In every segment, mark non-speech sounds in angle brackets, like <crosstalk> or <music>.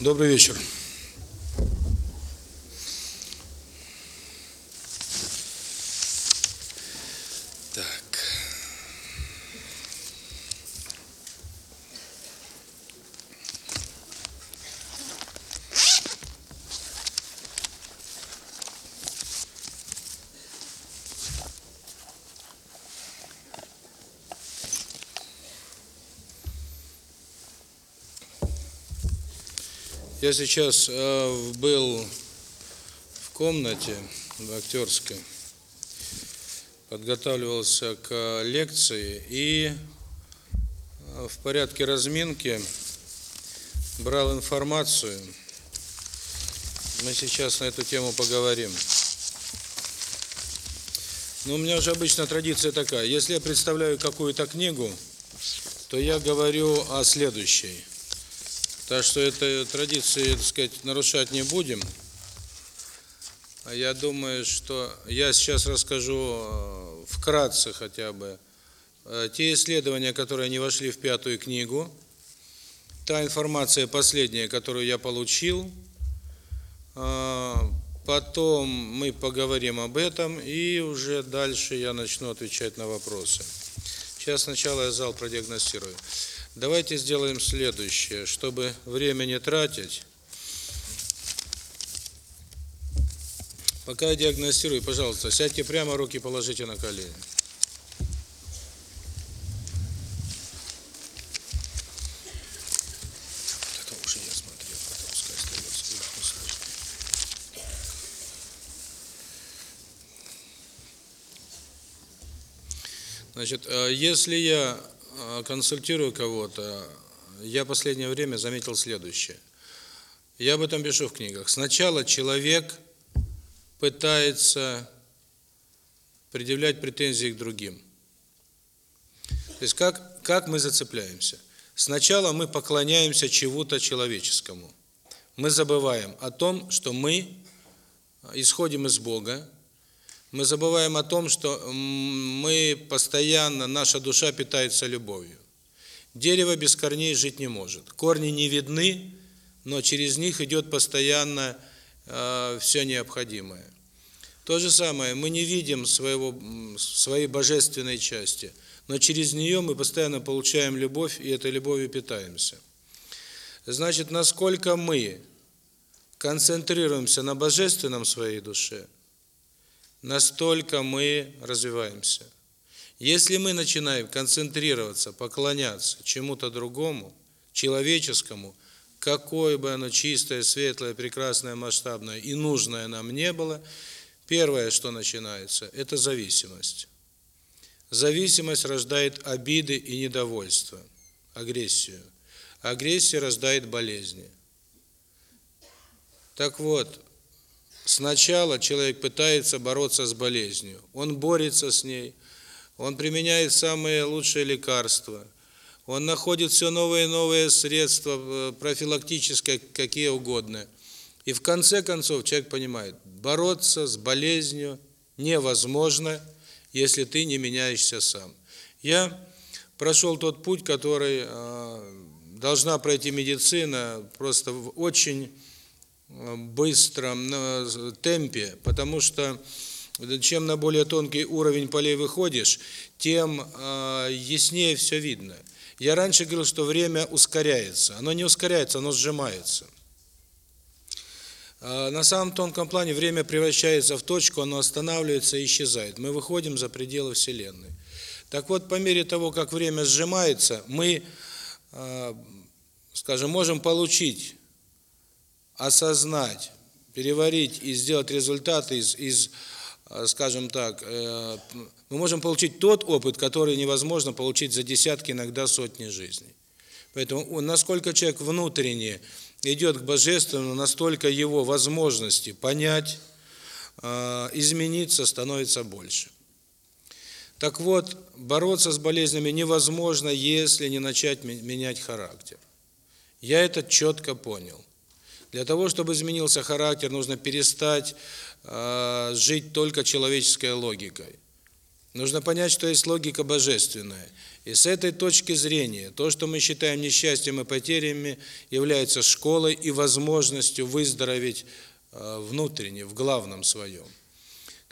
Добрый вечер. Я сейчас э, был в комнате в актерской, подготавливался к лекции и э, в порядке разминки брал информацию. Мы сейчас на эту тему поговорим. Но у меня уже обычно традиция такая. Если я представляю какую-то книгу, то я говорю о следующей. Так что этой традиции, так сказать, нарушать не будем. А Я думаю, что я сейчас расскажу э, вкратце хотя бы э, те исследования, которые не вошли в пятую книгу, та информация последняя, которую я получил, э, потом мы поговорим об этом, и уже дальше я начну отвечать на вопросы. Сейчас сначала я зал продиагностирую. Давайте сделаем следующее, чтобы время не тратить. Пока я диагностирую, пожалуйста, сядьте прямо, руки положите на колени. Значит, э, если я консультирую кого-то, я последнее время заметил следующее. Я об этом пишу в книгах. Сначала человек пытается предъявлять претензии к другим. То есть как, как мы зацепляемся? Сначала мы поклоняемся чему-то человеческому. Мы забываем о том, что мы исходим из Бога, мы забываем о том, что мы постоянно, наша душа питается любовью. Дерево без корней жить не может. Корни не видны, но через них идет постоянно э, все необходимое. То же самое, мы не видим своего, своей божественной части, но через нее мы постоянно получаем любовь, и этой любовью питаемся. Значит, насколько мы концентрируемся на божественном своей душе – настолько мы развиваемся. Если мы начинаем концентрироваться, поклоняться чему-то другому, человеческому, какое бы оно чистое, светлое, прекрасное, масштабное и нужное нам не было, первое, что начинается, это зависимость. Зависимость рождает обиды и недовольство, агрессию. Агрессия рождает болезни. Так вот, Сначала человек пытается бороться с болезнью. Он борется с ней, он применяет самые лучшие лекарства, он находит все новые и новые средства э, профилактические, какие угодно. И в конце концов человек понимает, бороться с болезнью невозможно, если ты не меняешься сам. Я прошел тот путь, который э, должна пройти медицина, просто в очень быстром темпе, потому что чем на более тонкий уровень полей выходишь, тем э, яснее все видно. Я раньше говорил, что время ускоряется. Оно не ускоряется, оно сжимается. Э, на самом тонком плане время превращается в точку, оно останавливается и исчезает. Мы выходим за пределы Вселенной. Так вот, по мере того, как время сжимается, мы, э, скажем, можем получить осознать, переварить и сделать результат из, из э, скажем так, э, мы можем получить тот опыт, который невозможно получить за десятки, иногда сотни жизней. Поэтому насколько человек внутренне идет к Божественному, настолько его возможности понять, э, измениться становится больше. Так вот, бороться с болезнями невозможно, если не начать менять характер. Я это четко понял. Для того, чтобы изменился характер, нужно перестать э, жить только человеческой логикой. Нужно понять, что есть логика божественная. И с этой точки зрения, то, что мы считаем несчастьем и потерями, является школой и возможностью выздороветь э, внутренне, в главном своем.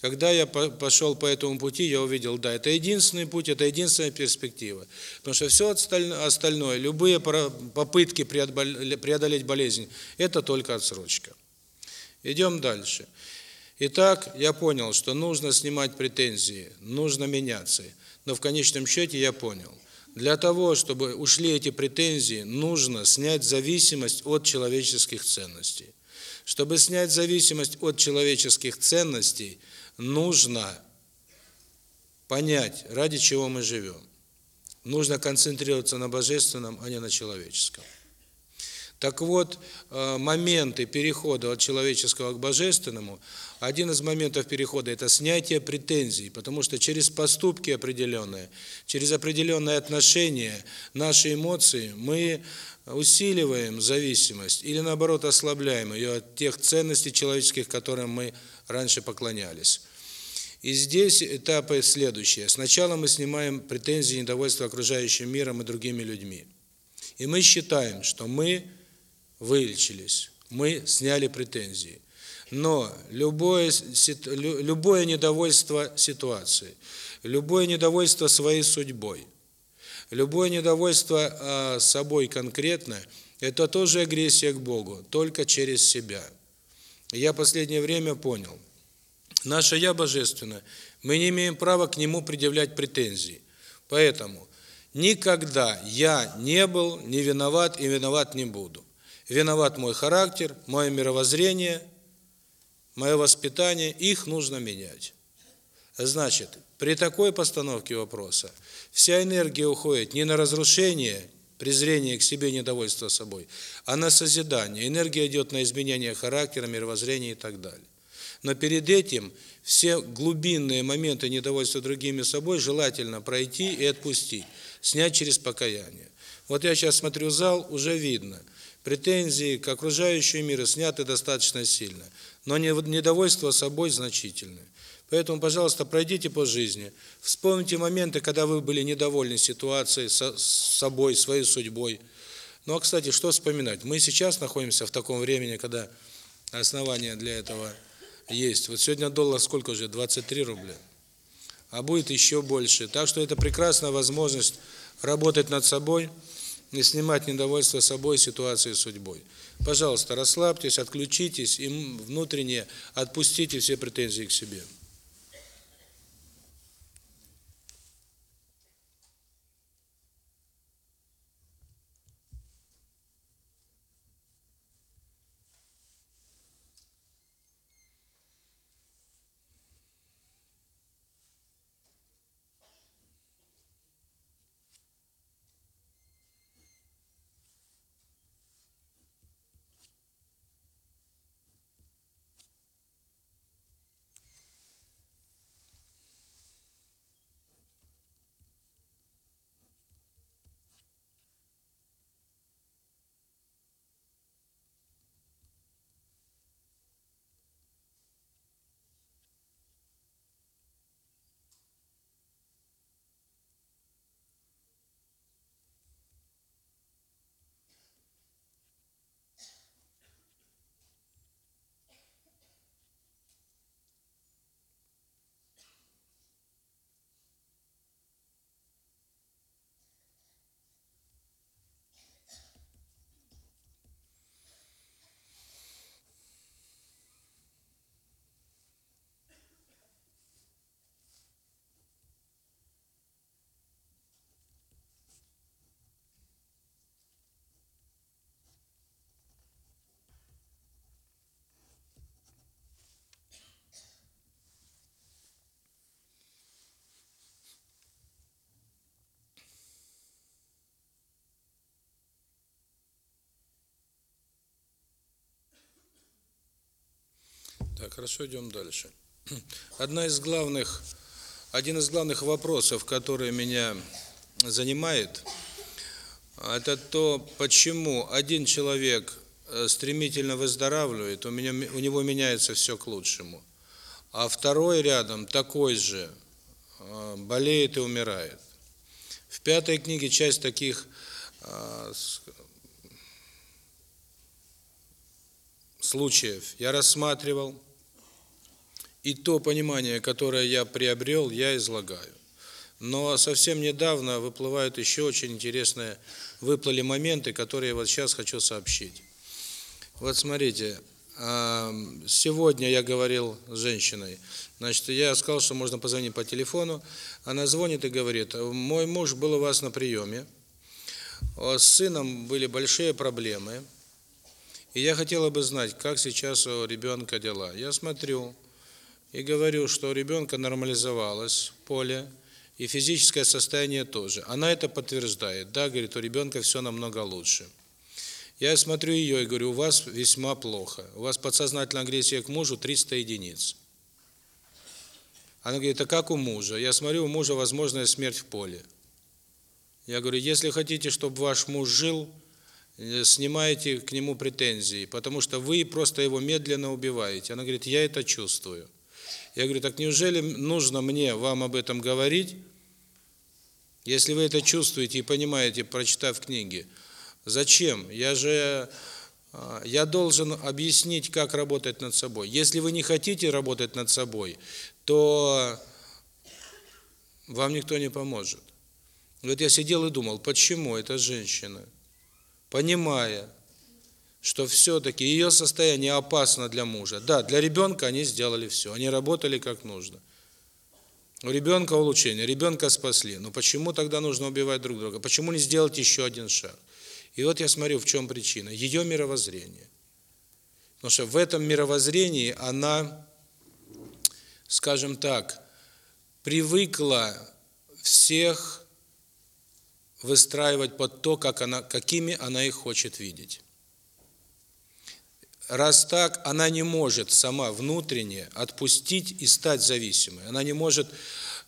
Когда я пошел по этому пути, я увидел, да, это единственный путь, это единственная перспектива. Потому что все остальное, любые попытки преодолеть болезнь, это только отсрочка. Идем дальше. Итак, я понял, что нужно снимать претензии, нужно меняться. Но в конечном счете я понял, для того, чтобы ушли эти претензии, нужно снять зависимость от человеческих ценностей. Чтобы снять зависимость от человеческих ценностей, нужно понять, ради чего мы живем. Нужно концентрироваться на божественном, а не на человеческом. Так вот, э, моменты перехода от человеческого к божественному, один из моментов перехода – это снятие претензий, потому что через поступки определенные, через определенные отношения, наши эмоции, мы усиливаем зависимость или, наоборот, ослабляем ее от тех ценностей человеческих, которым мы раньше поклонялись. И здесь этапы следующие. Сначала мы снимаем претензии и недовольство окружающим миром и другими людьми. И мы считаем, что мы вылечились, мы сняли претензии. Но любое, любое недовольство ситуацией, любое недовольство своей судьбой, любое недовольство а, собой конкретно – это тоже агрессия к Богу, только через себя. Я последнее время понял, наше «Я» божественное, мы не имеем права к нему предъявлять претензии. Поэтому никогда я не был, не виноват и виноват не буду. Виноват мой характер, мое мировоззрение, мое воспитание, их нужно менять. Значит, при такой постановке вопроса вся энергия уходит не на разрушение, презрение к себе, недовольство собой, а на созидание. Энергия идет на изменение характера, мировоззрения и так далее. Но перед этим все глубинные моменты недовольства другими собой желательно пройти и отпустить, снять через покаяние. Вот я сейчас смотрю зал, уже видно – Претензии к окружающему миру сняты достаточно сильно, но недовольство собой значительное. Поэтому, пожалуйста, пройдите по жизни, вспомните моменты, когда вы были недовольны ситуацией, со, собой, своей судьбой. Ну, а, кстати, что вспоминать? Мы сейчас находимся в таком времени, когда основания для этого есть. Вот сегодня доллар сколько уже? 23 рубля. А будет еще больше. Так что это прекрасная возможность работать над собой, не снимать недовольство собой, ситуацией, судьбой. Пожалуйста, расслабьтесь, отключитесь и внутренне отпустите все претензии к себе. Так, хорошо, идем дальше. <clears throat> Одна из главных, один из главных вопросов, который меня занимает, это то, почему один человек э, стремительно выздоравливает, у, меня, у него меняется все к лучшему, а второй рядом такой же э, болеет и умирает. В пятой книге часть таких случаев я рассматривал, и то понимание, которое я приобрел, я излагаю. Но совсем недавно выплывают еще очень интересные, выплыли моменты, которые вот сейчас хочу сообщить. Вот смотрите, сегодня я говорил с женщиной, значит, я сказал, что можно позвонить по телефону, она звонит и говорит, мой муж был у вас на приеме, с сыном были большие проблемы, и я хотела бы знать, как сейчас у ребенка дела. Я смотрю и говорю, что у ребенка нормализовалось поле, и физическое состояние тоже. Она это подтверждает. Да, говорит, у ребенка все намного лучше. Я смотрю ее и говорю, у вас весьма плохо. У вас подсознательная агрессия к мужу 300 единиц. Она говорит, а как у мужа? Я смотрю, у мужа возможная смерть в поле. Я говорю, если хотите, чтобы ваш муж жил, э, снимайте к нему претензии, потому что вы просто его медленно убиваете. Она говорит, я это чувствую. Я говорю, так неужели нужно мне вам об этом говорить, если вы это чувствуете и понимаете, прочитав книги? Зачем? Я же а, я должен объяснить, как работать над собой. Если вы не хотите работать над собой, то вам никто не поможет. Вот я сидел и думал, почему эта женщина, понимая, что все-таки ее состояние опасно для мужа. Да, для ребенка они сделали все, они работали как нужно. У ребенка улучшение, ребенка спасли. Но почему тогда нужно убивать друг друга? Почему не сделать еще один шаг? И вот я смотрю, в чем причина. Ее мировоззрение. Потому что в этом мировоззрении она, скажем так, привыкла всех выстраивать под то, как она, какими она их хочет видеть. Раз так, она не может сама внутренне отпустить и стать зависимой. Она не может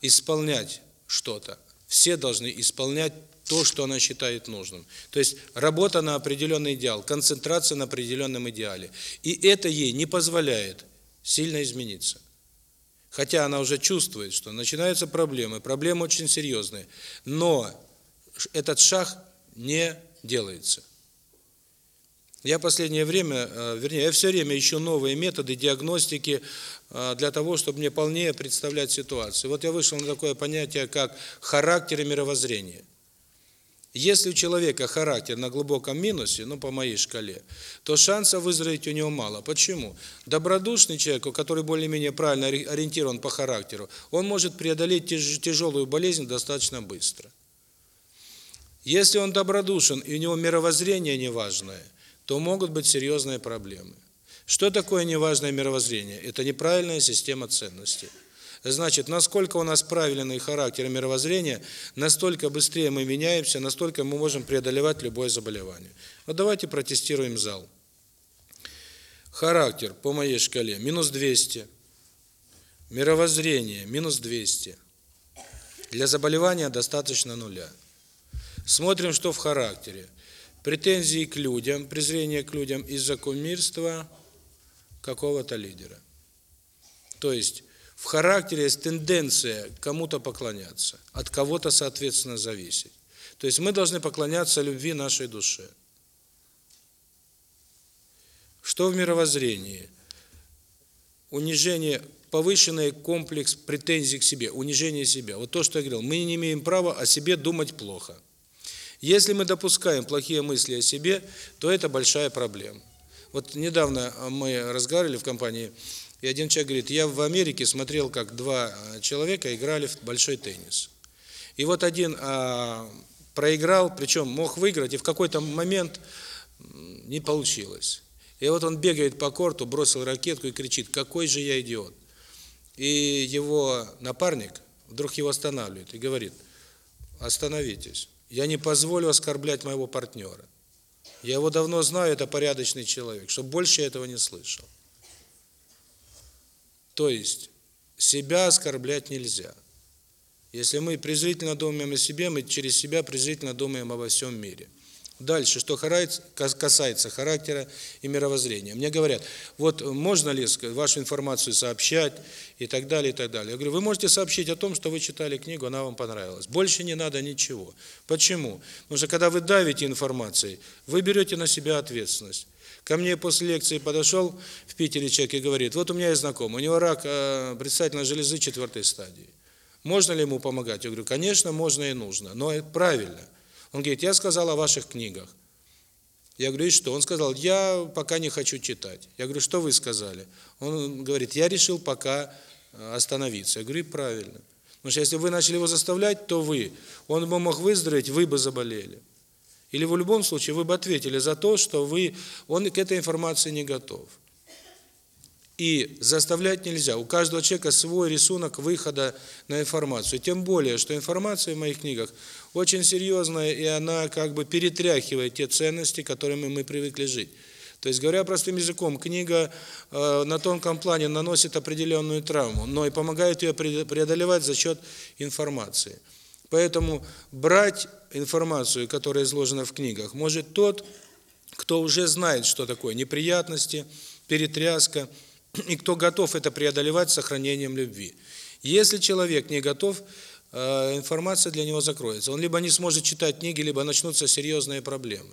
исполнять что-то. Все должны исполнять то, что она считает нужным. То есть работа на определенный идеал, концентрация на определенном идеале. И это ей не позволяет сильно измениться. Хотя она уже чувствует, что начинаются проблемы, проблемы очень серьезные. Но этот шаг не делается. Я последнее время, э, вернее, я все время ищу новые методы диагностики э, для того, чтобы мне полнее представлять ситуацию. Вот я вышел на такое понятие, как характер и мировоззрение. Если у человека характер на глубоком минусе, ну, по моей шкале, то шансов выздороветь у него мало. Почему? Добродушный человек, который более-менее правильно ориентирован по характеру, он может преодолеть тяжелую болезнь достаточно быстро. Если он добродушен и у него мировоззрение неважное, то могут быть серьезные проблемы. Что такое неважное мировоззрение? Это неправильная система ценностей. Значит, насколько у нас правильный характер и мировоззрение, настолько быстрее мы меняемся, настолько мы можем преодолевать любое заболевание. Вот давайте протестируем зал. Характер по моей шкале минус 200. Мировоззрение минус 200. Для заболевания достаточно нуля. Смотрим, что в характере. Претензии к людям, презрение к людям из-за кумирства какого-то лидера. То есть в характере есть тенденция кому-то поклоняться, от кого-то, соответственно, зависеть. То есть мы должны поклоняться любви нашей душе. Что в мировоззрении? Унижение, повышенный комплекс претензий к себе, унижение себя. Вот то, что я говорил, мы не имеем права о себе думать плохо. Если мы допускаем плохие мысли о себе, то это большая проблема. Вот недавно мы разговаривали в компании и один человек говорит, я в Америке смотрел, как два э, человека играли в большой теннис. И вот один а, проиграл, причем мог выиграть, и в какой-то момент не получилось. И вот он бегает по корту, бросил ракетку и кричит, какой же я идиот. И его напарник вдруг его останавливает и говорит, остановитесь, я не позволю оскорблять моего партнера. Я его давно знаю, это порядочный человек, чтобы больше этого не слышал. То есть себя оскорблять нельзя. Если мы презрительно думаем о себе, мы через себя презрительно думаем обо всем мире. Дальше, что касается характера и мировоззрения. Мне говорят, вот можно ли вашу информацию сообщать и так далее, и так далее. Я говорю, вы можете сообщить о том, что вы читали книгу, она вам понравилась. Больше не надо ничего. Почему? Потому что когда вы давите информацией, вы берете на себя ответственность. Ко мне после лекции подошел в Питере человек и говорит, вот у меня есть знакомый, у него рак э, предстательной железы четвертой стадии. Можно ли ему помогать? Я говорю, конечно, можно и нужно, но это правильно. Он говорит, я сказал о ваших книгах. Я говорю, и что? Он сказал, я пока не хочу читать. Я говорю, что вы сказали? Он говорит, я решил пока э, остановиться. Я говорю, правильно. Потому что если вы начали его заставлять, то вы. Он бы мог выздороветь, вы бы заболели. Или в любом случае вы бы ответили за то, что вы, он к этой информации не готов. И заставлять нельзя. У каждого человека свой рисунок выхода на информацию. Тем более, что информация в моих книгах очень серьезная, и она как бы перетряхивает те ценности, которыми мы привыкли жить. То есть, говоря простым языком, книга э, на тонком плане наносит определенную травму, но и помогает ее преодолевать за счет информации. Поэтому брать информацию, которая изложена в книгах, может тот, кто уже знает, что такое неприятности, перетряска, и кто готов это преодолевать сохранением любви. Если человек не готов, э, информация для него закроется. Он либо не сможет читать книги, либо начнутся серьезные проблемы.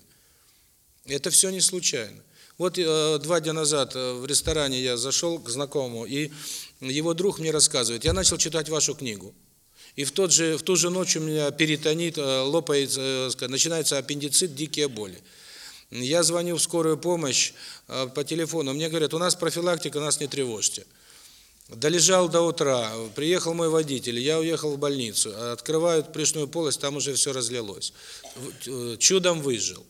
Это все не случайно. Вот э, два дня назад э, в ресторане я зашел к знакомому, и его друг мне рассказывает, я начал читать вашу книгу. И в, тот же, в ту же ночь у меня перитонит, лопается, начинается аппендицит, дикие боли. Я звоню в скорую помощь э, по телефону, мне говорят, у нас профилактика, нас не тревожьте. Долежал до утра, приехал мой водитель, я уехал в больницу, открывают брюшную полость, там уже все разлилось. Э, чудом выжил.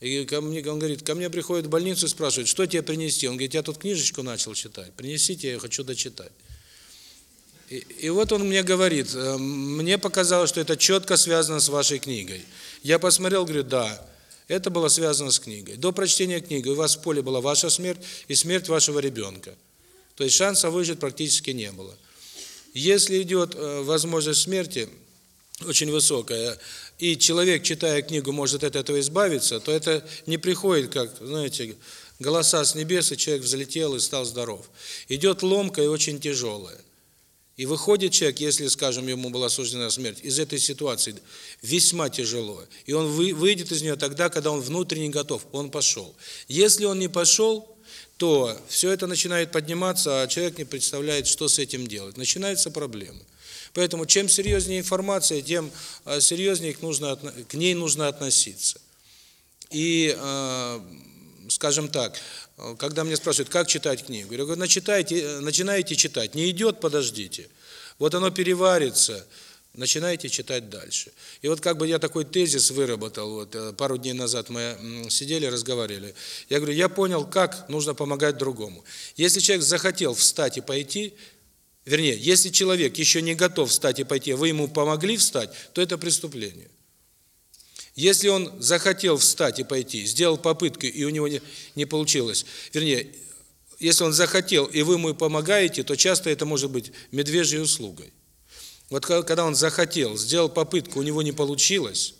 И ко мне, он говорит, ко мне приходит в больницу и спрашивает, что тебе принести? Он говорит, я тут книжечку начал читать, принесите, я хочу дочитать. И, и вот он мне говорит, «Э, мне показалось, что это четко связано с вашей книгой. Я посмотрел, говорю, да, это было связано с книгой. До прочтения книги у вас в поле была ваша смерть и смерть вашего ребенка. То есть шанса выжить практически не было. Если идет э, возможность смерти очень высокая, и человек, читая книгу, может от этого избавиться, то это не приходит, как, знаете, голоса с небес, и человек взлетел и стал здоров. Идет ломка и очень тяжелая. И выходит человек, если, скажем, ему была суждена смерть, из этой ситуации весьма тяжело. И он выйдет из нее тогда, когда он внутренне готов, он пошел. Если он не пошел, то все это начинает подниматься, а человек не представляет, что с этим делать. Начинаются проблемы. Поэтому чем серьезнее информация, тем а, серьезнее к, нужно, к ней нужно относиться. И, а, скажем так, когда мне спрашивают, как читать книгу, я говорю, начитайте, начинаете читать, не идет, подождите. Вот оно переварится, начинаете читать дальше. И вот как бы я такой тезис выработал, вот э, пару дней назад мы сидели, разговаривали. Я говорю, я понял, как нужно помогать другому. Если человек захотел встать и пойти, вернее, если человек еще не готов встать и пойти, вы ему помогли встать, то это преступление. Если он захотел встать и пойти, сделал попытку, и у него не, не получилось, вернее, если он захотел, и вы ему помогаете, то часто это может быть медвежьей услугой. Вот когда он захотел, сделал попытку, у него не получилось,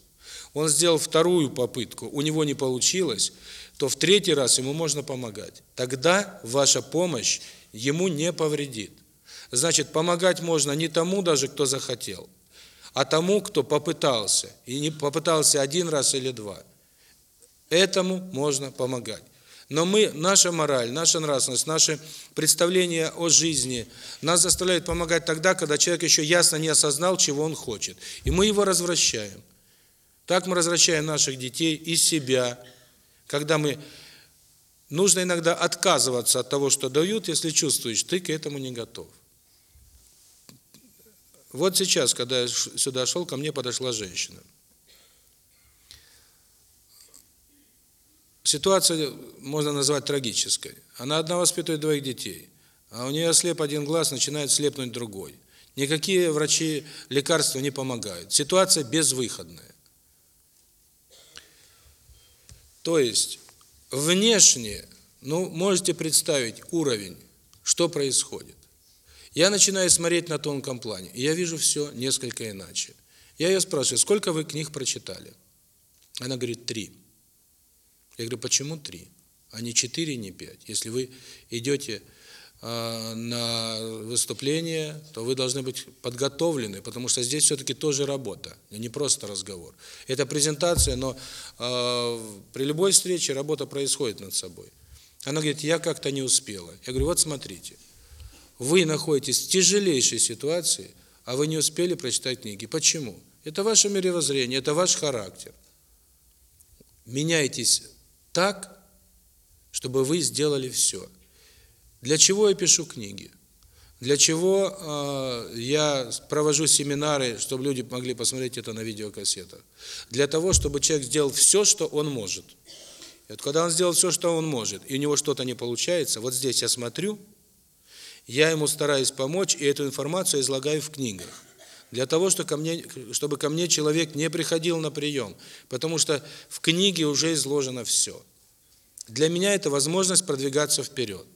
он сделал вторую попытку, у него не получилось, то в третий раз ему можно помогать. Тогда ваша помощь ему не повредит. Значит, помогать можно не тому даже, кто захотел, а тому, кто попытался, и не попытался один раз или два. Этому можно помогать. Но мы, наша мораль, наша нравственность, наше представление о жизни нас заставляет помогать тогда, когда человек еще ясно не осознал, чего он хочет. И мы его развращаем. Так мы развращаем наших детей и себя, когда мы... Нужно иногда отказываться от того, что дают, если чувствуешь, ты к этому не готов. Вот сейчас, когда я сюда шел, ко мне подошла женщина. Ситуация можно назвать трагической. Она одна воспитывает двоих детей, а у нее ослеп один глаз, начинает слепнуть другой. Никакие врачи, лекарства не помогают. Ситуация безвыходная. То есть, внешне, ну, можете представить уровень, что происходит. Я начинаю смотреть на тонком плане, и я вижу все несколько иначе. Я ее спрашиваю, сколько вы книг прочитали? Она говорит, три. Я говорю, почему три? А не четыре, не пять. Если вы идете э, на выступление, то вы должны быть подготовлены, потому что здесь все-таки тоже работа, не просто разговор. Это презентация, но э, при любой встрече работа происходит над собой. Она говорит, я как-то не успела. Я говорю, вот смотрите, вы находитесь в тяжелейшей ситуации, а вы не успели прочитать книги. Почему? Это ваше мировоззрение, это ваш характер. Меняйтесь так, чтобы вы сделали все. Для чего я пишу книги? Для чего э, я провожу семинары, чтобы люди могли посмотреть это на видеокассетах? Для того, чтобы человек сделал все, что он может. И вот когда он сделал все, что он может, и у него что-то не получается, вот здесь я смотрю, я ему стараюсь помочь, и эту информацию излагаю в книгах. Для того, чтобы ко мне, чтобы ко мне человек не приходил на прием, потому что в книге уже изложено все. Для меня это возможность продвигаться вперед.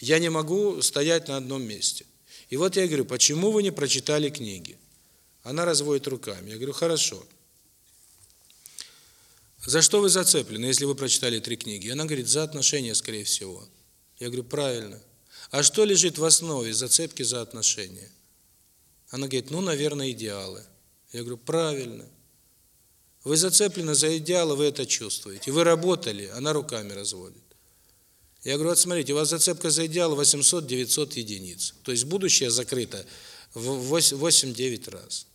Я не могу стоять на одном месте. И вот я говорю, почему вы не прочитали книги? Она разводит руками. Я говорю, хорошо. За что вы зацеплены, если вы прочитали три книги? Она говорит, за отношения, скорее всего. Я говорю, правильно. А что лежит в основе зацепки за отношения? Она говорит, ну, наверное, идеалы. Я говорю, правильно. Вы зацеплены за идеалы, вы это чувствуете. Вы работали, она руками разводит. Я говорю, вот смотрите, у вас зацепка за идеал 800-900 единиц. То есть будущее закрыто в 8-9 раз.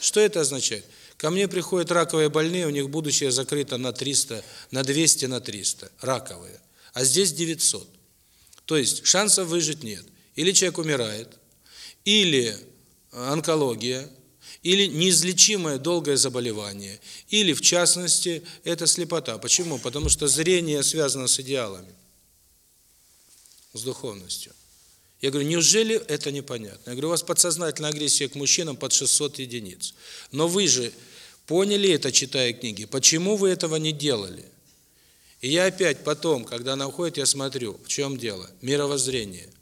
Что это означает? Ко мне приходят раковые больные, у них будущее закрыто на 300, на 200, на 300, раковые. А здесь 900. То есть шансов выжить нет. Или человек умирает, или онкология, или неизлечимое долгое заболевание, или, в частности, это слепота. Почему? Потому что зрение связано с идеалами, с духовностью. Я говорю, неужели это непонятно? Я говорю, у вас подсознательная агрессия к мужчинам под 600 единиц. Но вы же поняли это, читая книги. Почему вы этого не делали? И я опять потом, когда она уходит, я смотрю, в чем дело. Мировоззрение.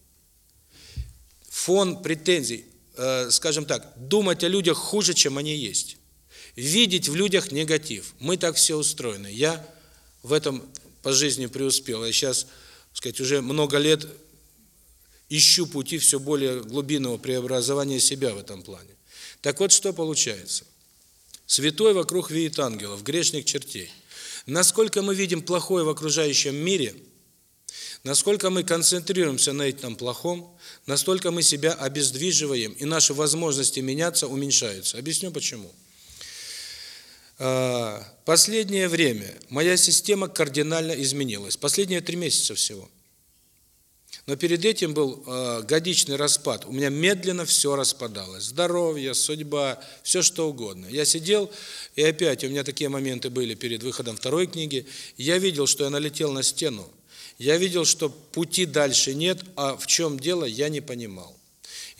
Фон претензий. Э, скажем так, думать о людях хуже, чем они есть. Видеть в людях негатив. Мы так все устроены. Я в этом по жизни преуспел. Я сейчас, сказать, уже много лет ищу пути все более глубинного преобразования себя в этом плане. Так вот, что получается? Святой вокруг видит ангелов, грешник чертей. Насколько мы видим плохое в окружающем мире – Насколько мы концентрируемся на этом плохом, настолько мы себя обездвиживаем, и наши возможности меняться уменьшаются. Объясню почему. А, последнее время моя система кардинально изменилась. Последние три месяца всего. Но перед этим был э, годичный распад. У меня медленно все распадалось. Здоровье, судьба, все что угодно. Я сидел, и опять у меня такие моменты были перед выходом второй книги. Я видел, что я налетел на стену. Я видел, что пути дальше нет, а в чем дело, я не понимал.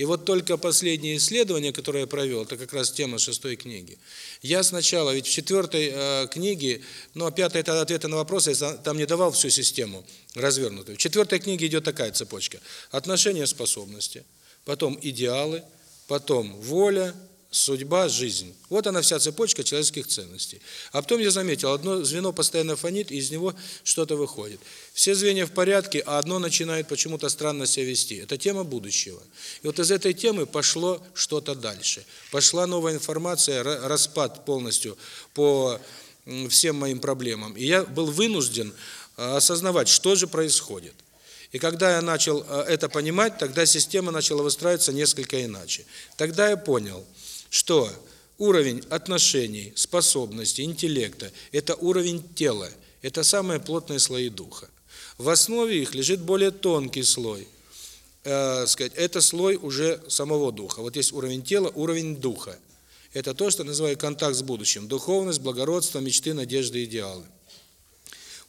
И вот только последнее исследование, которое я провел, это как раз тема шестой книги. Я сначала, ведь в четвертой э, книге, ну, а пятая это ответы на вопросы, я там не давал всю систему развернутую. В четвертой книге идет такая цепочка. Отношения, способности, потом идеалы, потом воля, судьба, жизнь. Вот она вся цепочка человеческих ценностей. А потом я заметил, одно звено постоянно фонит, и из него что-то выходит. Все звенья в порядке, а одно начинает почему-то странно себя вести. Это тема будущего. И вот из этой темы пошло что-то дальше. Пошла новая информация, распад полностью по всем моим проблемам. И я был вынужден а, осознавать, что же происходит. И когда я начал а, это понимать, тогда система начала выстраиваться несколько иначе. Тогда я понял – что уровень отношений, способностей, интеллекта – это уровень тела, это самые плотные слои духа. В основе их лежит более тонкий слой, э, сказать, это слой уже самого духа. Вот есть уровень тела, уровень духа. Это то, что называют контакт с будущим, духовность, благородство, мечты, надежды, идеалы.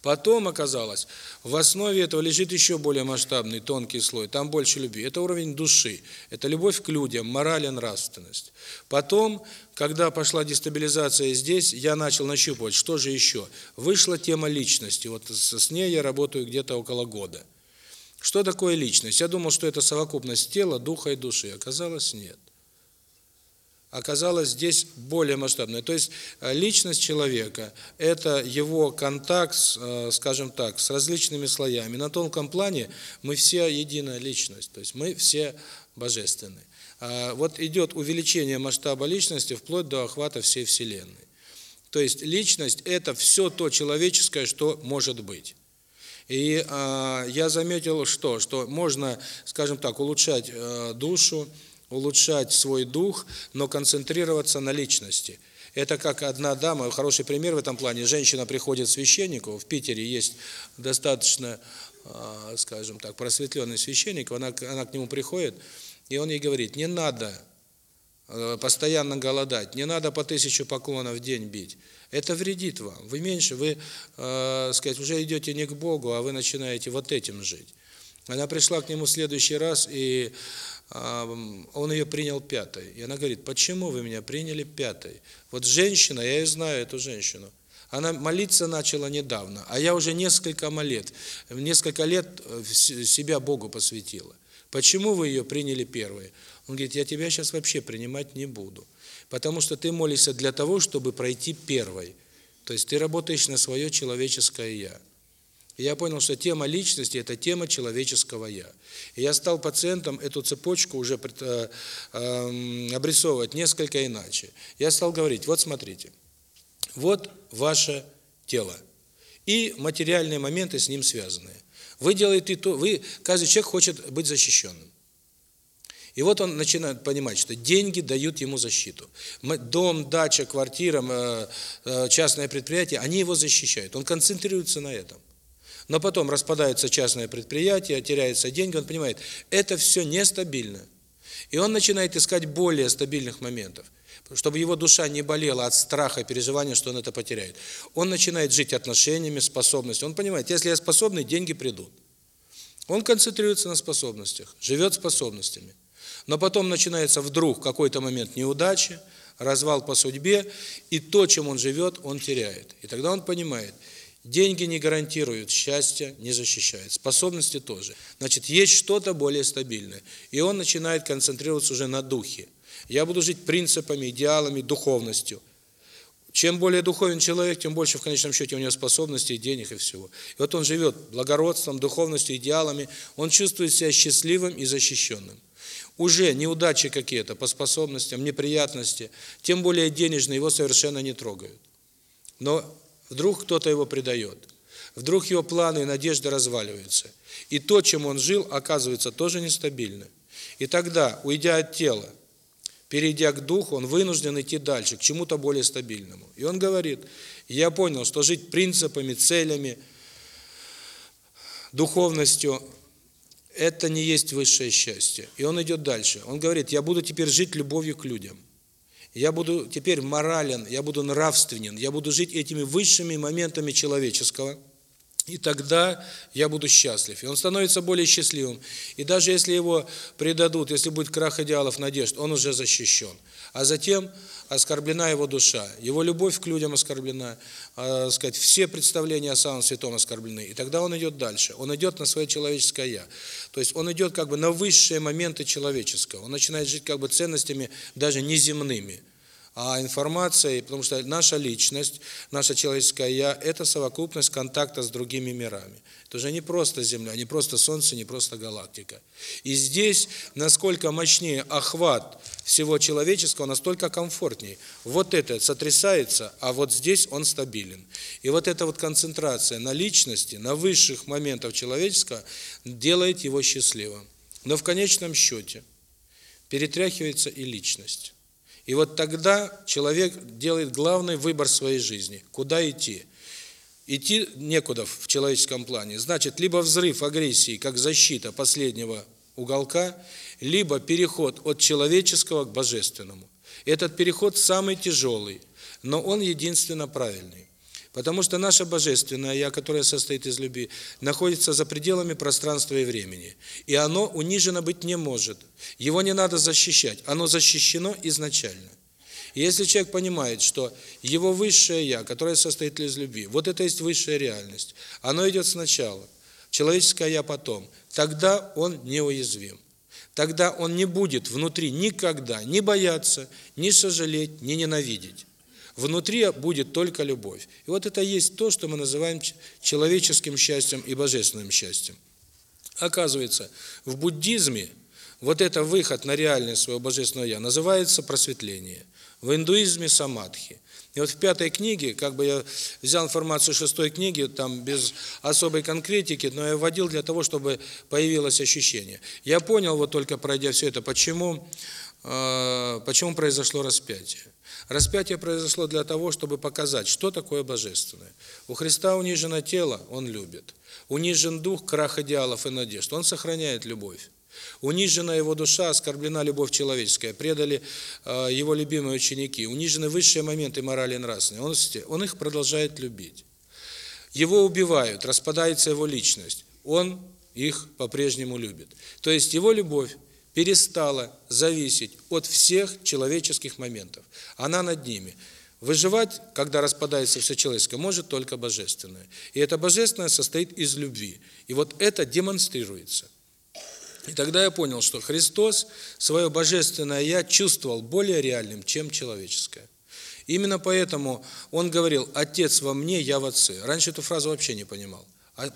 Потом оказалось, в основе этого лежит еще более масштабный, тонкий слой, там больше любви. Это уровень души, это любовь к людям, мораль и нравственность. Потом, когда пошла дестабилизация здесь, я начал нащупывать, что же еще. Вышла тема личности, вот с ней я работаю где-то около года. Что такое личность? Я думал, что это совокупность тела, духа и души. Оказалось, нет. Оказалась здесь более масштабной. То есть э, личность человека – это его контакт, э, скажем так, с различными слоями. На тонком плане мы все единая личность, то есть мы все божественны. А вот идет увеличение масштаба личности вплоть до охвата всей Вселенной. То есть личность – это все то человеческое, что может быть. И э, я заметил, что, что можно, скажем так, улучшать э, душу, улучшать свой дух, но концентрироваться на личности. Это как одна дама, хороший пример в этом плане. Женщина приходит к священнику, в Питере есть достаточно, а, скажем так, просветленный священник, она, она к нему приходит, и он ей говорит, не надо э, постоянно голодать, не надо по тысячу поклонов в день бить. Это вредит вам. Вы меньше, вы, э, сказать, уже идете не к Богу, а вы начинаете вот этим жить. Она пришла к нему в следующий раз, и он ее принял пятой. И она говорит, почему вы меня приняли пятой? Вот женщина, я ее знаю, эту женщину. Она молиться начала недавно, а я уже несколько лет, несколько лет э, себя Богу посвятила. Почему вы ее приняли первой? Он говорит, я тебя сейчас вообще принимать не буду. Потому что ты молишься для того, чтобы пройти первой. То есть ты работаешь на свое человеческое «я». И я понял, что тема личности – это тема человеческого «я». И я стал пациентам эту цепочку уже э, эм, обрисовывать несколько иначе. Я стал говорить, вот смотрите, вот ваше тело и материальные моменты с ним связанные. Вы делаете то, вы, каждый человек хочет быть защищенным. И вот он начинает понимать, что деньги дают ему защиту. Дом, дача, квартира, э, э, частное предприятие, они его защищают. Он концентрируется на этом. Но потом распадаются частные предприятия, теряются деньги, он понимает, это все нестабильно. И он начинает искать более стабильных моментов, чтобы его душа не болела от страха, переживания, что он это потеряет. Он начинает жить отношениями, способностью. Он понимает, если я способный, деньги придут. Он концентрируется на способностях, живет способностями. Но потом начинается вдруг какой-то момент неудачи, развал по судьбе, и то, чем он живет, он теряет. И тогда он понимает – Деньги не гарантируют счастья, не защищают. Способности тоже. Значит, есть что-то более стабильное. И он начинает концентрироваться уже на духе. Я буду жить принципами, идеалами, духовностью. Чем более духовен человек, тем больше в конечном счете у него способностей, денег и всего. И вот он живет благородством, духовностью, идеалами. Он чувствует себя счастливым и защищенным. Уже неудачи какие-то по способностям, неприятности, тем более денежные, его совершенно не трогают. Но Вдруг кто-то его предает. Вдруг его планы и надежды разваливаются. И то, чем он жил, оказывается тоже нестабильно. И тогда, уйдя от тела, перейдя к духу, он вынужден идти дальше, к чему-то более стабильному. И он говорит, я понял, что жить принципами, целями, духовностью – это не есть высшее счастье. И он идет дальше. Он говорит, я буду теперь жить любовью к людям. Я буду теперь морален, я буду нравственен, я буду жить этими высшими моментами человеческого, и тогда я буду счастлив. И он становится более счастливым. И даже если его предадут, если будет крах идеалов, надежд, он уже защищен. А затем оскорблена его душа, его любовь к людям оскорблена, э, сказать, все представления о самом святом оскорблены. И тогда он идет дальше. Он идет на свое человеческое «я». То есть он идет как бы на высшие моменты человеческого. Он начинает жить как бы ценностями даже неземными а информацией, потому что наша личность, наше человеческое «я» – это совокупность контакта с другими мирами. Это уже не просто Земля, не просто Солнце, не просто галактика. И здесь, насколько мощнее охват всего человеческого, настолько комфортнее. Вот это сотрясается, а вот здесь он стабилен. И вот эта вот концентрация на личности, на высших моментах человеческого делает его счастливым. Но в конечном счете перетряхивается и личность. И вот тогда человек делает главный выбор своей жизни. Куда идти? Идти некуда в человеческом плане. Значит, либо взрыв агрессии, как защита последнего уголка, либо переход от человеческого к божественному. Этот переход самый тяжелый, но он единственно правильный. Потому что наше Божественное Я, которое состоит из любви, находится за пределами пространства и времени. И оно унижено быть не может. Его не надо защищать. Оно защищено изначально. И если человек понимает, что его высшее Я, которое состоит из любви, вот это есть высшая реальность, оно идет сначала, человеческое Я потом, тогда он неуязвим. тогда он не будет внутри никогда ни бояться, ни сожалеть, ни ненавидеть. Внутри будет только любовь. И вот это есть то, что мы называем человеческим счастьем и божественным счастьем. Оказывается, в буддизме вот это выход на реальность своего божественного я называется просветление. В индуизме самадхи. И вот в пятой книге, как бы я взял информацию шестой книги, там без особой конкретики, но я вводил для того, чтобы появилось ощущение. Я понял, вот только пройдя все это, почему, э, почему произошло распятие. Распятие произошло для того, чтобы показать, что такое божественное. У Христа унижено тело, Он любит. Унижен дух, крах идеалов и надежд. Он сохраняет любовь. Унижена его душа, оскорблена любовь человеческая, предали э, его любимые ученики, унижены высшие моменты морали и нравственной. Он, он их продолжает любить. Его убивают, распадается его личность. Он их по-прежнему любит. То есть его любовь перестала зависеть от всех человеческих моментов. Она над ними. Выживать, когда распадается все человеческое, может только божественное. И это божественное состоит из любви. И вот это демонстрируется. И тогда я понял, что Христос свое божественное «Я» чувствовал более реальным, чем человеческое. Именно поэтому Он говорил «Отец во мне, я в Отце». Раньше эту фразу вообще не понимал. А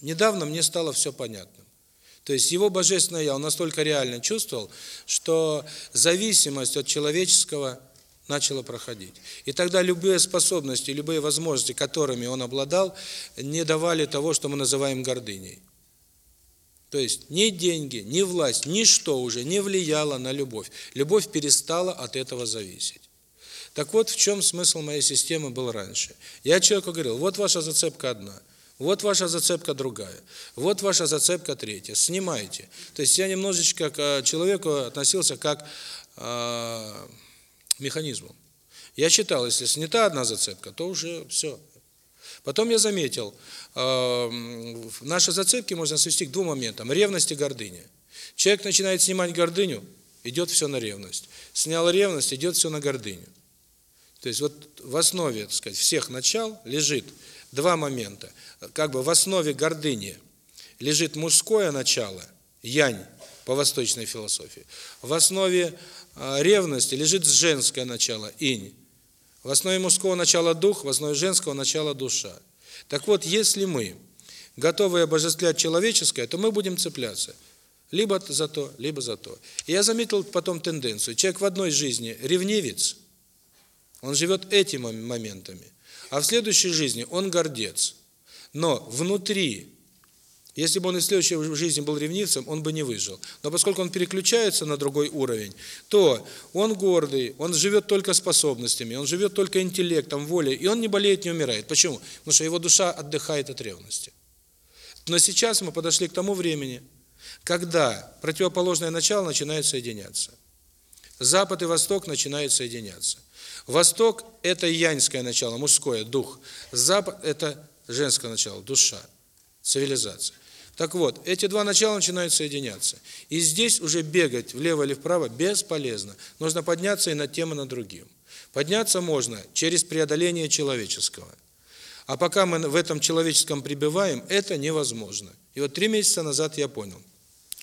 недавно мне стало все понятно. То есть Его божественное «Я» Он настолько реально чувствовал, что зависимость от человеческого начала проходить. И тогда любые способности, любые возможности, которыми Он обладал, не давали того, что мы называем гордыней. То есть ни деньги, ни власть, ничто уже не влияло на любовь. Любовь перестала от этого зависеть. Так вот, в чем смысл моей системы был раньше. Я человеку говорил, вот ваша зацепка одна, вот ваша зацепка другая, вот ваша зацепка третья, снимайте. То есть я немножечко к человеку относился как э, механизму. Я считал, если снята одна зацепка, то уже все. Потом я заметил, Эм, наши зацепки можно свести к двум моментам – ревность и гордыня. Человек начинает снимать гордыню, идет все на ревность. Снял ревность, идет все на гордыню. То есть вот в основе, так сказать, всех начал лежит два момента. Как бы в основе гордыни лежит мужское начало, янь, по восточной философии. В основе э, ревности лежит женское начало, инь. В основе мужского начала дух, в основе женского начала душа. Так вот, если мы готовы обожествлять человеческое, то мы будем цепляться либо за то, либо за то. И я заметил потом тенденцию. Человек в одной жизни ревнивец, он живет этими моментами, а в следующей жизни он гордец. Но внутри если бы он и в следующей жизни был ревнивцем, он бы не выжил. Но поскольку он переключается на другой уровень, то он гордый, он живет только способностями, он живет только интеллектом, волей, и он не болеет, не умирает. Почему? Потому что его душа отдыхает от ревности. Но сейчас мы подошли к тому времени, когда противоположное начало начинает соединяться. Запад и Восток начинают соединяться. Восток – это яньское начало, мужское, дух. Запад – это женское начало, душа, цивилизация. Так вот, эти два начала начинают соединяться. И здесь уже бегать влево или вправо бесполезно. Нужно подняться и над тем, и над другим. Подняться можно через преодоление человеческого. А пока мы в этом человеческом пребываем, это невозможно. И вот три месяца назад я понял,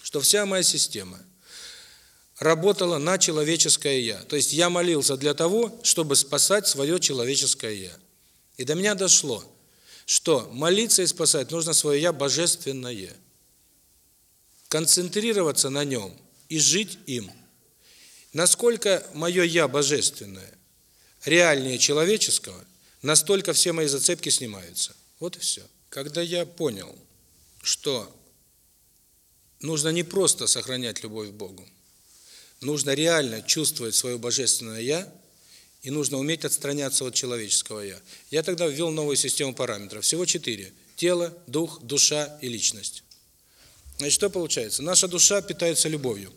что вся моя система работала на человеческое «я». То есть я молился для того, чтобы спасать свое человеческое «я». И до меня дошло – что молиться и спасать нужно свое «я» божественное. Концентрироваться на нем и жить им. Насколько мое «я» божественное реальнее человеческого, настолько все мои зацепки снимаются. Вот и все. Когда я понял, что нужно не просто сохранять любовь к Богу, нужно реально чувствовать свое божественное «я», и нужно уметь отстраняться от человеческого «я». Я тогда ввел новую систему параметров. Всего четыре. Тело, дух, душа и личность. Значит, что получается? Наша душа питается любовью.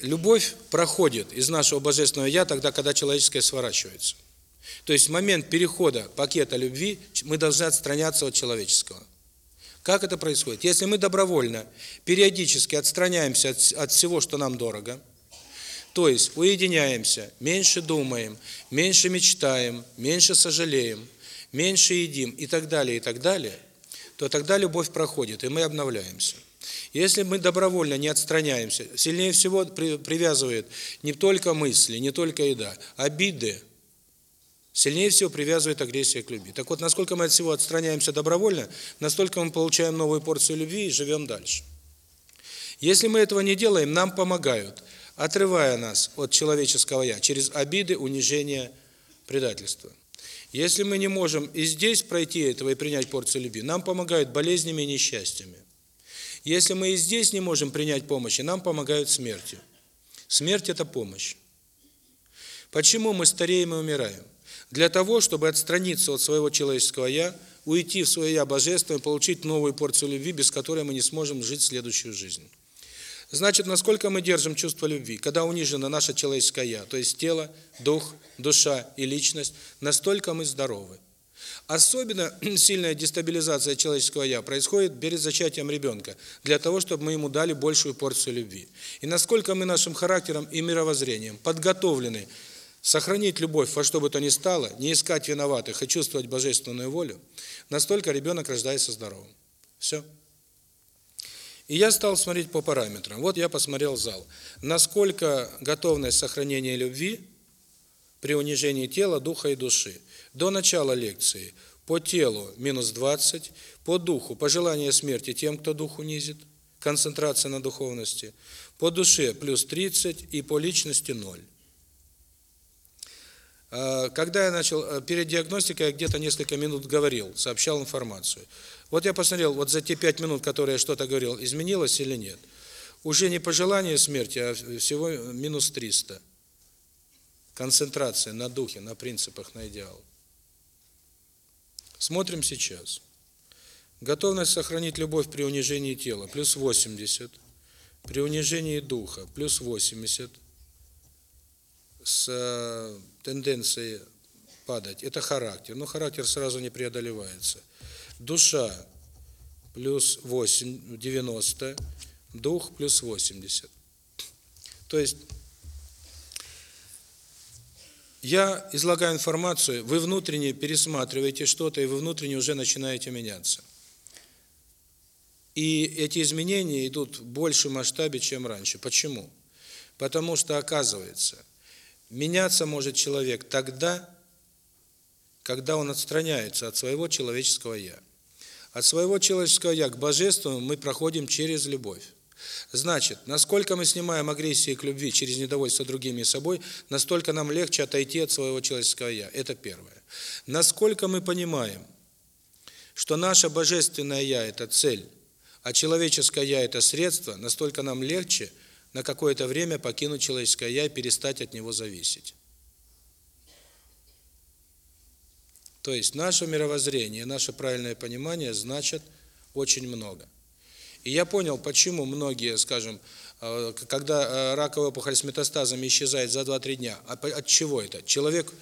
Любовь проходит из нашего божественного «я» тогда, когда человеческое сворачивается. То есть момент перехода пакета любви мы должны отстраняться от человеческого. Как это происходит? Если мы добровольно, периодически отстраняемся от, от всего, что нам дорого – то есть уединяемся, меньше думаем, меньше мечтаем, меньше сожалеем, меньше едим и так далее, и так далее, то тогда любовь проходит, и мы обновляемся. Если мы добровольно не отстраняемся, сильнее всего привязывает не только мысли, не только еда, обиды, сильнее всего привязывает агрессия к любви. Так вот, насколько мы от всего отстраняемся добровольно, настолько мы получаем новую порцию любви и живем дальше. Если мы этого не делаем, нам помогают, отрывая нас от человеческого «я» через обиды, унижение, предательство. Если мы не можем и здесь пройти этого и принять порцию любви, нам помогают болезнями и несчастьями. Если мы и здесь не можем принять помощи, нам помогают смертью. Смерть – это помощь. Почему мы стареем и умираем? Для того, чтобы отстраниться от своего человеческого «я», уйти в свое «я» божественное, получить новую порцию любви, без которой мы не сможем жить следующую жизнь. Значит, насколько мы держим чувство любви, когда унижено наше человеческое «я», то есть тело, дух, душа и личность, настолько мы здоровы. Особенно <clears throat> сильная дестабилизация человеческого «я» происходит перед зачатием ребенка, для того, чтобы мы ему дали большую порцию любви. И насколько мы нашим характером и мировоззрением подготовлены сохранить любовь во что бы то ни стало, не искать виноватых и чувствовать божественную волю, настолько ребенок рождается здоровым. Все. И я стал смотреть по параметрам. Вот я посмотрел зал. Насколько готовность сохранения любви при унижении тела, духа и души – до начала лекции по телу минус 20, по духу пожелание смерти тем, кто дух унизит, концентрация на духовности, по душе плюс 30 и по личности 0. А, когда я начал, э, перед диагностикой я где-то несколько минут говорил, сообщал информацию. Вот я посмотрел, вот за те пять минут, которые я что-то говорил, изменилось или нет. Уже не пожелание смерти, а всего минус 300. Концентрация на духе, на принципах, на идеал. Смотрим сейчас. Готовность сохранить любовь при унижении тела плюс 80, при унижении духа плюс 80 с тенденцией падать. Это характер, но характер сразу не преодолевается. Душа плюс 8, 90, дух плюс 80. То есть я излагаю информацию, вы внутренне пересматриваете что-то, и вы внутренне уже начинаете меняться. И эти изменения идут в большем масштабе, чем раньше. Почему? Потому что, оказывается, меняться может человек тогда, когда он отстраняется от своего человеческого «я». От своего человеческого «я» к божественному мы проходим через любовь. Значит, насколько мы снимаем агрессию к любви через недовольство другими и собой, настолько нам легче отойти от своего человеческого «я». Это первое. Насколько мы понимаем, что наше божественное «я» – это цель, а человеческое «я» – это средство, настолько нам легче на какое-то время покинуть человеческое «я» и перестать от него зависеть. То есть наше мировоззрение, наше правильное понимание значит очень много. И я понял, почему многие, скажем, э, когда э, раковая опухоль с метастазами исчезает за 2-3 дня, а от чего это? Человек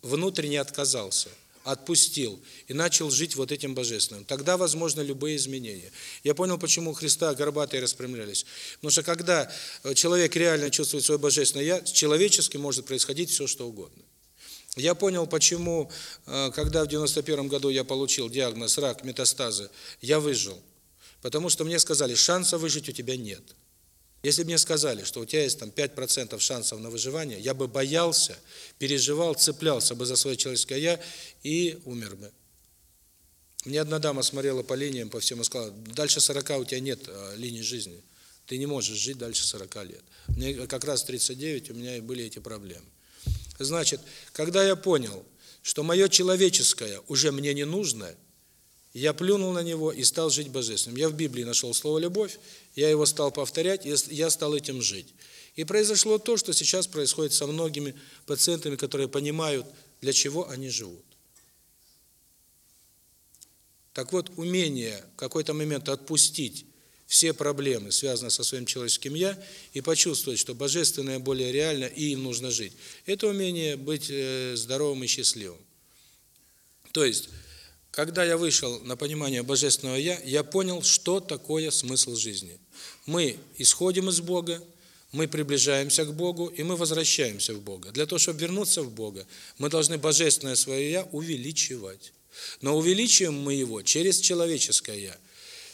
внутренне отказался, отпустил и начал жить вот этим божественным. Тогда возможны любые изменения. Я понял, почему у Христа горбатые распрямлялись. Потому что когда э, человек реально чувствует свое божественное «я», человечески может происходить все, что угодно. Я понял, почему, когда в 91 году я получил диагноз рак, метастазы, я выжил. Потому что мне сказали, шансов выжить у тебя нет. Если бы мне сказали, что у тебя есть там 5% шансов на выживание, я бы боялся, переживал, цеплялся бы за свое человеческое «я» и умер бы. Мне одна дама смотрела по линиям, по всему, сказала, дальше 40 у тебя нет а, линии жизни. Ты не можешь жить дальше 40 лет. Мне как раз 39, у меня и были эти проблемы. Значит, когда я понял, что мое человеческое уже мне не нужно – я плюнул на него и стал жить божественным. Я в Библии нашел слово «любовь», я его стал повторять, и я стал этим жить. И произошло то, что сейчас происходит со многими пациентами, которые понимают, для чего они живут. Так вот, умение в какой-то момент отпустить все проблемы, связанные со своим человеческим «я», и почувствовать, что божественное более реально, и им нужно жить. Это умение быть э, здоровым и счастливым. То есть, когда я вышел на понимание Божественного Я, я понял, что такое смысл жизни. Мы исходим из Бога, мы приближаемся к Богу, и мы возвращаемся в Бога. Для того, чтобы вернуться в Бога, мы должны Божественное свое Я увеличивать. Но увеличиваем мы его через человеческое Я.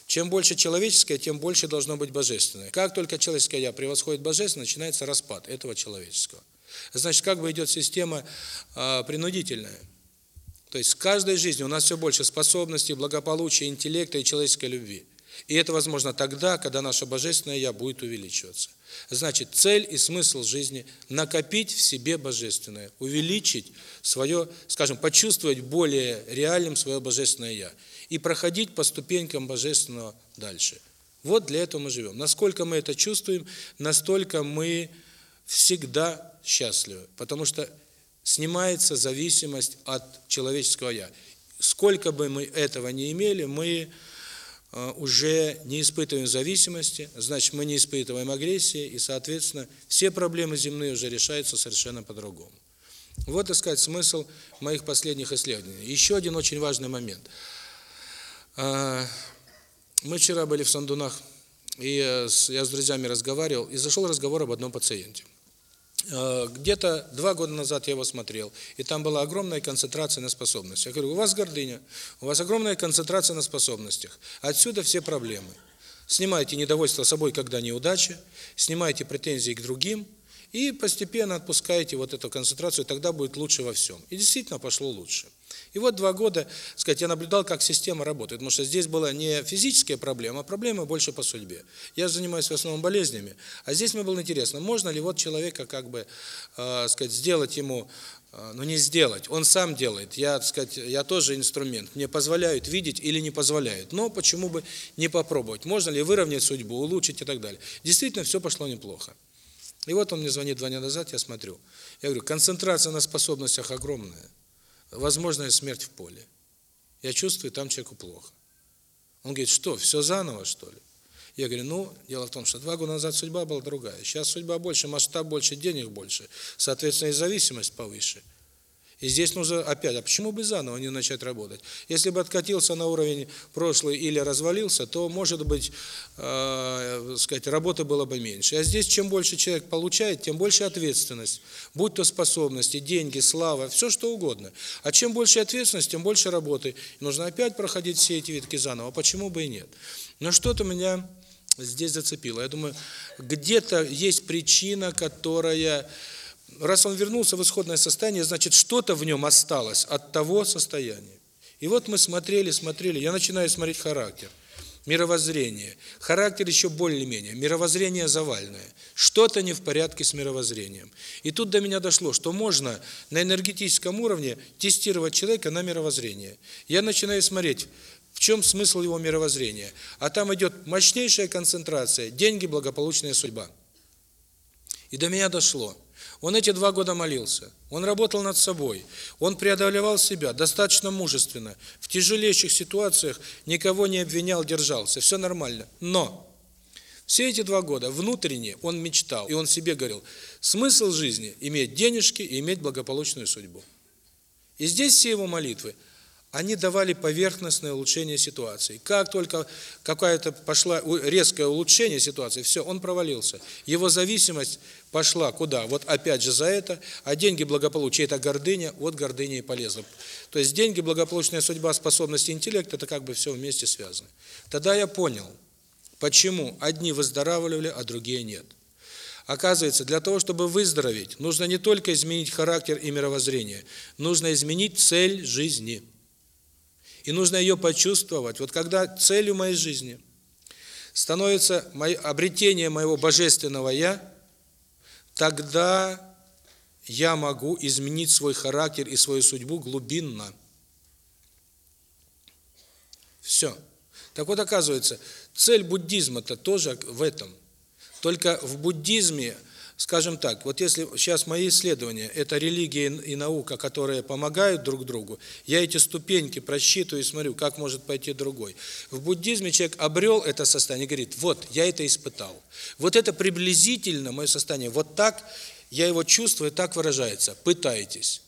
Чем больше человеческое, тем больше должно быть божественное. Как только человеческое «я» превосходит божественное, начинается распад этого человеческого. Значит, как бы идет система э, принудительная. То есть в каждой жизни у нас все больше способностей, благополучия, интеллекта и человеческой любви. И это возможно тогда, когда наше божественное «я» будет увеличиваться. Значит, цель и смысл жизни – накопить в себе божественное, увеличить свое, скажем, почувствовать более реальным свое божественное «я» и проходить по ступенькам божественного дальше. Вот для этого мы живем. Насколько мы это чувствуем, настолько мы всегда счастливы, потому что снимается зависимость от человеческого «я». Сколько бы мы этого не имели, мы а, уже не испытываем зависимости, значит, мы не испытываем агрессии, и, соответственно, все проблемы земные уже решаются совершенно по-другому. Вот, так сказать, смысл моих последних исследований. Еще один очень важный момент. А, мы вчера были в Сандунах, и я с друзьями разговаривал, и зашел разговор об одном пациенте. Э, где-то два года назад я его смотрел, и там была огромная концентрация на способностях. Я говорю, у вас гордыня, у вас огромная концентрация на способностях. Отсюда все проблемы. Снимайте недовольство собой, когда неудача, снимайте претензии к другим, и постепенно отпускаете вот эту концентрацию, тогда будет лучше во всем. И действительно пошло лучше. И вот два года, сказать, я наблюдал, как система работает, потому что здесь была не физическая проблема, а проблема больше по судьбе. Я занимаюсь в основном болезнями, а здесь мне было интересно, можно ли вот человека как бы, э, сказать, сделать ему, э, ну не сделать, он сам делает. Я, сказать, я тоже инструмент, мне позволяют видеть или не позволяют. Но почему бы не попробовать? Можно ли выровнять судьбу, улучшить и так далее? Действительно, все пошло неплохо. И вот он мне звонит два дня назад, я смотрю. Я говорю, концентрация на способностях огромная возможная смерть в поле. Я чувствую, там человеку плохо. Он говорит, что, все заново, что ли? Я говорю, ну, дело в том, что два года назад судьба была другая. Сейчас судьба больше, масштаб больше, денег больше. Соответственно, и зависимость повыше. И здесь нужно опять, а почему бы заново не начать работать? Если бы откатился на уровень прошлый или развалился, то, может быть, э, сказать, работы было бы меньше. А здесь чем больше человек получает, тем больше ответственность. Будь то способности, деньги, слава, все что угодно. А чем больше ответственность, тем больше работы. Нужно опять проходить все эти витки заново. Почему бы и нет? Но что-то меня здесь зацепило. Я думаю, где-то есть причина, которая раз он вернулся в исходное состояние, значит, что-то в нем осталось от того состояния. И вот мы смотрели, смотрели, я начинаю смотреть характер, мировоззрение. Характер еще более-менее, мировоззрение завальное. Что-то не в порядке с мировоззрением. И тут до меня дошло, что можно на энергетическом уровне тестировать человека на мировоззрение. Я начинаю смотреть, в чем смысл его мировоззрения. А там идет мощнейшая концентрация, деньги, благополучная судьба. И до меня дошло – он эти два года молился, он работал над собой, он преодолевал себя достаточно мужественно, в тяжелейших ситуациях никого не обвинял, держался, все нормально. Но все эти два года внутренне он мечтал, и он себе говорил, смысл жизни – иметь денежки и иметь благополучную судьбу. И здесь все его молитвы – они давали поверхностное улучшение ситуации. Как только какая-то пошла резкое улучшение ситуации, все, он провалился. Его зависимость пошла куда? Вот опять же за это, а деньги благополучие это гордыня, вот гордыня и полезно. То есть деньги, благополучная судьба, способность, интеллект это как бы все вместе связано. Тогда я понял, почему одни выздоравливали, а другие нет. Оказывается, для того, чтобы выздороветь, нужно не только изменить характер и мировоззрение, нужно изменить цель жизни. И нужно ее почувствовать. Вот когда целью моей жизни становится обретение моего божественного «я», тогда я могу изменить свой характер и свою судьбу глубинно. Все. Так вот, оказывается, цель буддизма-то тоже в этом. Только в буддизме скажем так, вот если сейчас мои исследования, это религия и наука, которые помогают друг другу, я эти ступеньки просчитываю и смотрю, как может пойти другой. В буддизме человек обрел это состояние, говорит, вот, я это испытал. Вот это приблизительно мое состояние, вот так я его чувствую, так выражается, пытайтесь.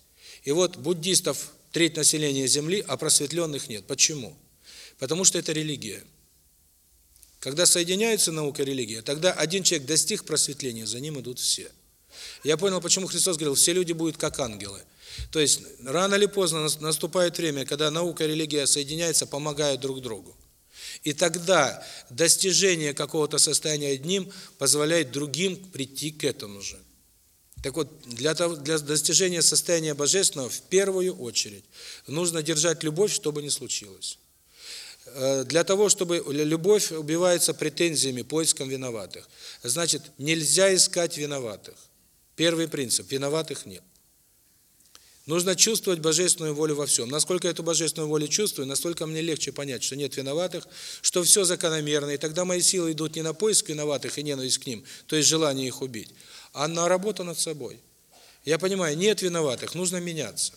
И вот буддистов треть населения Земли, а просветленных нет. Почему? Потому что это религия. Когда соединяются наука и религия, тогда один человек достиг просветления, за ним идут все. Я понял, почему Христос говорил, все люди будут как ангелы. То есть рано или поздно наступает время, когда наука и религия соединяются, помогают друг другу. И тогда достижение какого-то состояния одним позволяет другим прийти к этому же. Так вот, для, того, для достижения состояния божественного в первую очередь нужно держать любовь, что бы ни случилось. Э, для того, чтобы любовь убивается претензиями, поиском виноватых. Значит, нельзя искать виноватых. Первый принцип – виноватых нет. Нужно чувствовать божественную волю во всем. Насколько эту божественную волю чувствую, настолько мне легче понять, что нет виноватых, что все закономерно, и тогда мои силы идут не на поиск виноватых и ненависть к ним, то есть желание их убить, а на работу над собой. Я понимаю, нет виноватых, нужно меняться.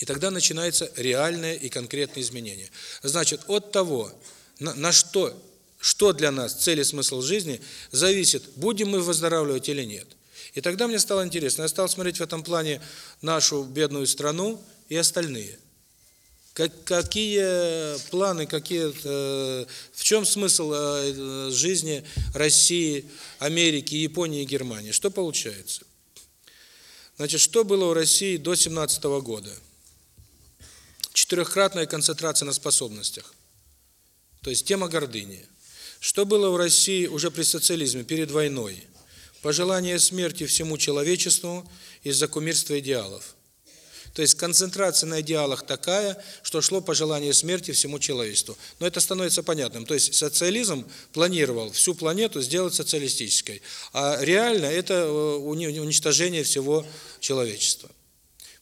И тогда начинается реальное и конкретное изменение. Значит, от того, на, на что, что для нас цель и смысл жизни, зависит, будем мы выздоравливать или нет. И тогда мне стало интересно, я стал смотреть в этом плане нашу бедную страну и остальные. Как, какие планы, какие, э, в чем смысл э, жизни России, Америки, Японии и Германии? Что получается? Значит, что было у России до 17 года? Четырехкратная концентрация на способностях. То есть тема гордыни. Что было у России уже при социализме, перед войной? Пожелание смерти всему человечеству из-за кумирства идеалов. То есть концентрация на идеалах такая, что шло пожелание смерти всему человечеству. Но это становится понятным. То есть социализм планировал всю планету сделать социалистической, а реально это э, уничтожение всего человечества.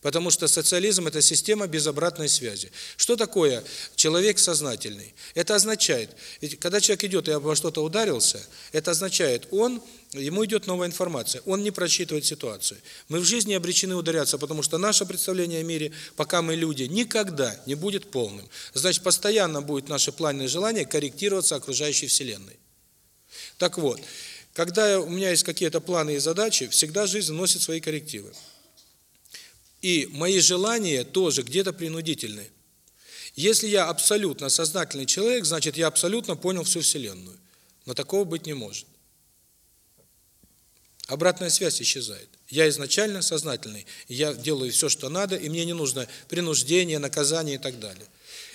Потому что социализм – это система без обратной связи. Что такое человек сознательный? Это означает, ведь когда человек идет и обо что-то ударился, это означает, он, ему идет новая информация, он не просчитывает ситуацию. Мы в жизни обречены ударяться, потому что наше представление о мире, пока мы люди, никогда не будет полным. Значит, постоянно будет наше планное желание корректироваться окружающей Вселенной. Так вот, когда у меня есть какие-то планы и задачи, всегда жизнь вносит свои коррективы. И мои желания тоже где-то принудительны. Если я абсолютно сознательный человек, значит, я абсолютно понял всю Вселенную. Но такого быть не может. Обратная связь исчезает. Я изначально сознательный, я делаю все, что надо, и мне не нужно принуждение, наказание и так далее.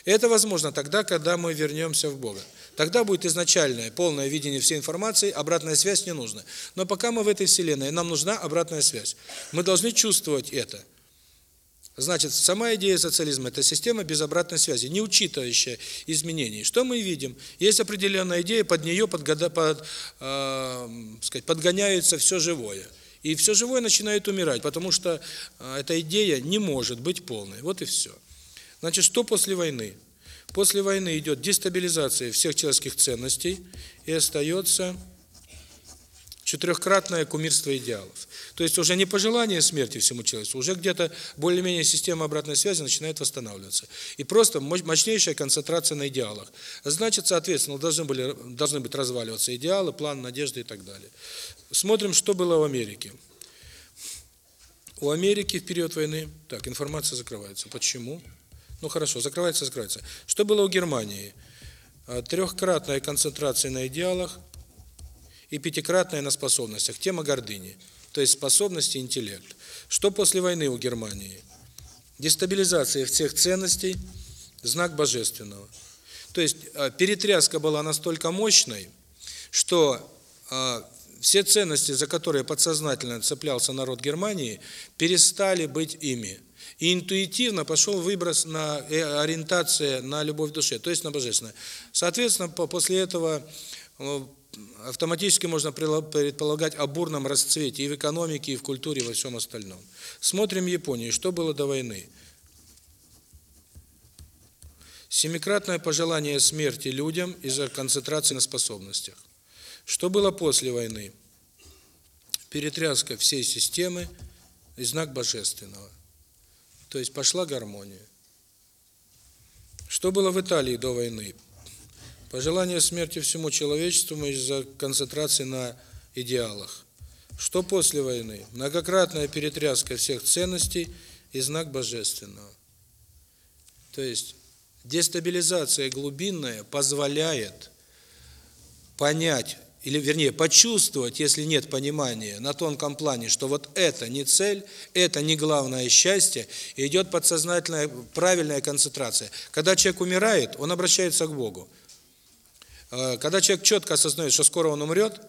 Это возможно тогда, когда мы вернемся в Бога. Тогда будет изначальное, полное видение всей информации, обратная связь не нужна. Но пока мы в этой Вселенной, нам нужна обратная связь. Мы должны чувствовать это. Значит, сама идея социализма – это система без обратной связи, не учитывающая изменений. Что мы видим? Есть определенная идея, под нее подгода, под, э, сказать, подгоняется все живое. И все живое начинает умирать, потому что э, эта идея не может быть полной. Вот и все. Значит, что после войны? После войны идет дестабилизация всех человеческих ценностей и остается четырехкратное кумирство идеалов. То есть уже не пожелание смерти всему человечеству, уже где-то более-менее система обратной связи начинает восстанавливаться. И просто мощнейшая концентрация на идеалах. Значит, соответственно, должны, были, должны быть разваливаться идеалы, план, надежды и так далее. Смотрим, что было в Америке. У Америки в период войны... Так, информация закрывается. Почему? Ну хорошо, закрывается, закрывается. Что было у Германии? Трехкратная концентрация на идеалах и пятикратная на способностях. Тема гордыни то есть способности, интеллект. Что после войны у Германии? Дестабилизация всех ценностей, знак божественного. То есть а, перетряска была настолько мощной, что а, все ценности, за которые подсознательно цеплялся народ Германии, перестали быть ими. И интуитивно пошел выброс на э, ориентация на любовь в душе, то есть на божественное. Соответственно, после этого э, автоматически можно предполагать о бурном расцвете и в экономике, и в культуре, и во всем остальном. Смотрим Японию. Что было до войны? Семикратное пожелание смерти людям из-за концентрации на способностях. Что было после войны? Перетряска всей системы и знак божественного. То есть пошла гармония. Что было в Италии до войны? Пожелание смерти всему человечеству из-за концентрации на идеалах. Что после войны? Многократная перетряска всех ценностей и знак божественного. То есть дестабилизация глубинная позволяет понять или вернее почувствовать, если нет понимания на тонком плане, что вот это не цель, это не главное счастье, и идет подсознательная правильная концентрация. Когда человек умирает, он обращается к Богу. Э, когда человек четко осознает, что скоро он умрет,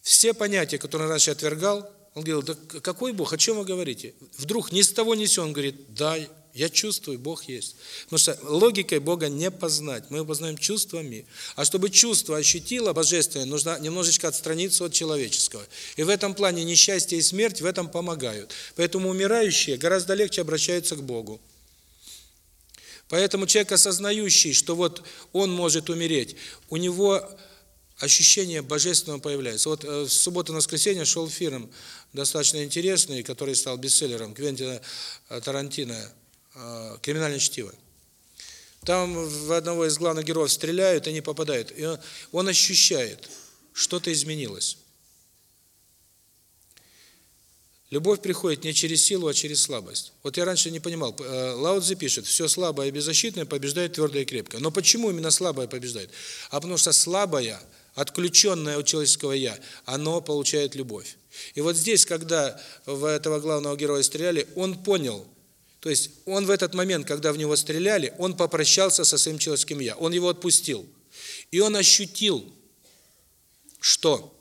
все понятия, которые он раньше отвергал, он говорил, да какой Бог, о чем вы говорите? Вдруг ни с того ни сего он говорит, да, я чувствую, Бог есть. Потому что логикой Бога не познать, мы познаем чувствами. А чтобы чувство ощутило божественное, нужно немножечко отстраниться от человеческого. И в этом плане несчастье и смерть в этом помогают. Поэтому умирающие гораздо легче обращаются к Богу. Поэтому человек, осознающий, что вот он может умереть, у него ощущение божественного появляется. Вот э, в субботу-воскресенье шел фильм достаточно интересный, который стал бестселлером, Квентина э, Тарантино Э, криминальное чтиво. Там в одного из главных героев стреляют и не попадают. И он, он ощущает, что-то изменилось. Любовь приходит не через силу, а через слабость. Вот я раньше не понимал. Э, Лао Цзи пишет, все слабое и беззащитное побеждает твердое и крепкое. Но почему именно слабое побеждает? А потому что слабое, отключенное от человеческого «я», оно получает любовь. И вот здесь, когда в этого главного героя стреляли, он понял, то есть он в этот момент, когда в него стреляли, он попрощался со своим человеческим «я», он его отпустил. И он ощутил, что